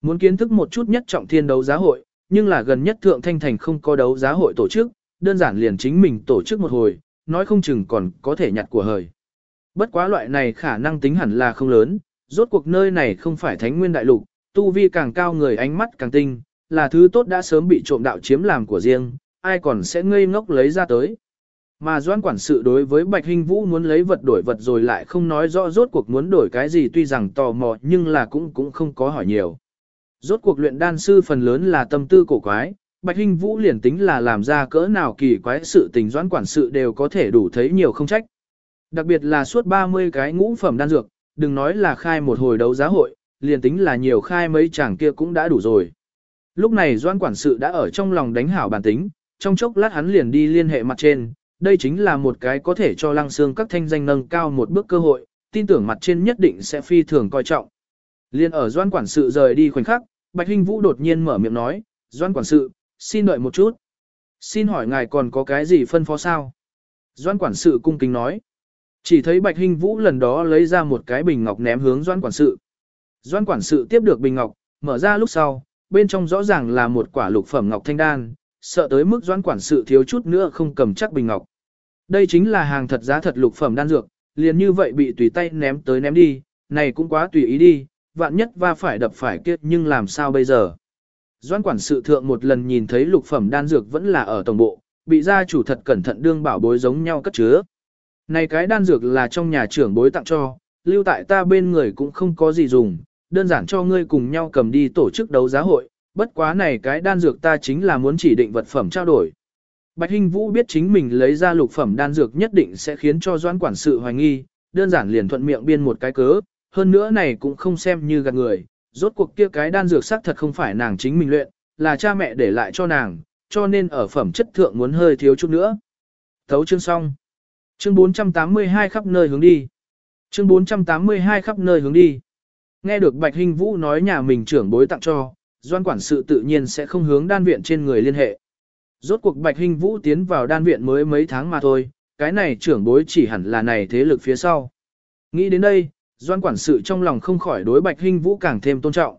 Muốn kiến thức một chút nhất trọng thiên đấu giá hội, nhưng là gần nhất Thượng Thanh Thành không có đấu giá hội tổ chức, đơn giản liền chính mình tổ chức một hồi, nói không chừng còn có thể nhặt của hời. Bất quá loại này khả năng tính hẳn là không lớn, rốt cuộc nơi này không phải thánh nguyên đại lục, tu vi càng cao người ánh mắt càng tinh, là thứ tốt đã sớm bị trộm đạo chiếm làm của riêng, ai còn sẽ ngây ngốc lấy ra tới. Mà doan quản sự đối với Bạch Hinh Vũ muốn lấy vật đổi vật rồi lại không nói rõ rốt cuộc muốn đổi cái gì tuy rằng tò mò nhưng là cũng cũng không có hỏi nhiều. Rốt cuộc luyện đan sư phần lớn là tâm tư cổ quái, Bạch Hinh Vũ liền tính là làm ra cỡ nào kỳ quái sự tình doãn quản sự đều có thể đủ thấy nhiều không trách. Đặc biệt là suốt 30 cái ngũ phẩm đan dược, đừng nói là khai một hồi đấu giá hội, liền tính là nhiều khai mấy chàng kia cũng đã đủ rồi. Lúc này doãn quản sự đã ở trong lòng đánh hảo bản tính, trong chốc lát hắn liền đi liên hệ mặt trên, đây chính là một cái có thể cho lăng xương các thanh danh nâng cao một bước cơ hội, tin tưởng mặt trên nhất định sẽ phi thường coi trọng. Liên ở doãn quản sự rời đi khoảnh khắc, Bạch Hinh Vũ đột nhiên mở miệng nói, Doan quản sự, xin đợi một chút. Xin hỏi ngài còn có cái gì phân phó sao? Doan quản sự cung kính nói. Chỉ thấy Bạch Hinh Vũ lần đó lấy ra một cái bình ngọc ném hướng Doan quản sự. Doan quản sự tiếp được bình ngọc, mở ra lúc sau, bên trong rõ ràng là một quả lục phẩm ngọc thanh đan, sợ tới mức Doan quản sự thiếu chút nữa không cầm chắc bình ngọc. Đây chính là hàng thật giá thật lục phẩm đan dược, liền như vậy bị tùy tay ném tới ném đi, này cũng quá tùy ý đi, vạn nhất va phải đập phải kiết nhưng làm sao bây giờ. Doan quản sự thượng một lần nhìn thấy lục phẩm đan dược vẫn là ở tổng bộ, bị gia chủ thật cẩn thận đương bảo bối giống nhau cất chứa. Này cái đan dược là trong nhà trưởng bối tặng cho, lưu tại ta bên người cũng không có gì dùng, đơn giản cho ngươi cùng nhau cầm đi tổ chức đấu giá hội, bất quá này cái đan dược ta chính là muốn chỉ định vật phẩm trao đổi. Bạch Hinh Vũ biết chính mình lấy ra lục phẩm đan dược nhất định sẽ khiến cho Doãn quản sự hoài nghi, đơn giản liền thuận miệng biên một cái cớ, hơn nữa này cũng không xem như gạt người, rốt cuộc kia cái đan dược sắc thật không phải nàng chính mình luyện, là cha mẹ để lại cho nàng, cho nên ở phẩm chất thượng muốn hơi thiếu chút nữa. Thấu chương xong. Chương 482 khắp nơi hướng đi. Chương 482 khắp nơi hướng đi. Nghe được Bạch Hinh Vũ nói nhà mình trưởng bối tặng cho, doan quản sự tự nhiên sẽ không hướng đan viện trên người liên hệ. Rốt cuộc Bạch Hinh Vũ tiến vào đan viện mới mấy tháng mà thôi, cái này trưởng bối chỉ hẳn là này thế lực phía sau. Nghĩ đến đây, doan quản sự trong lòng không khỏi đối Bạch Hinh Vũ càng thêm tôn trọng.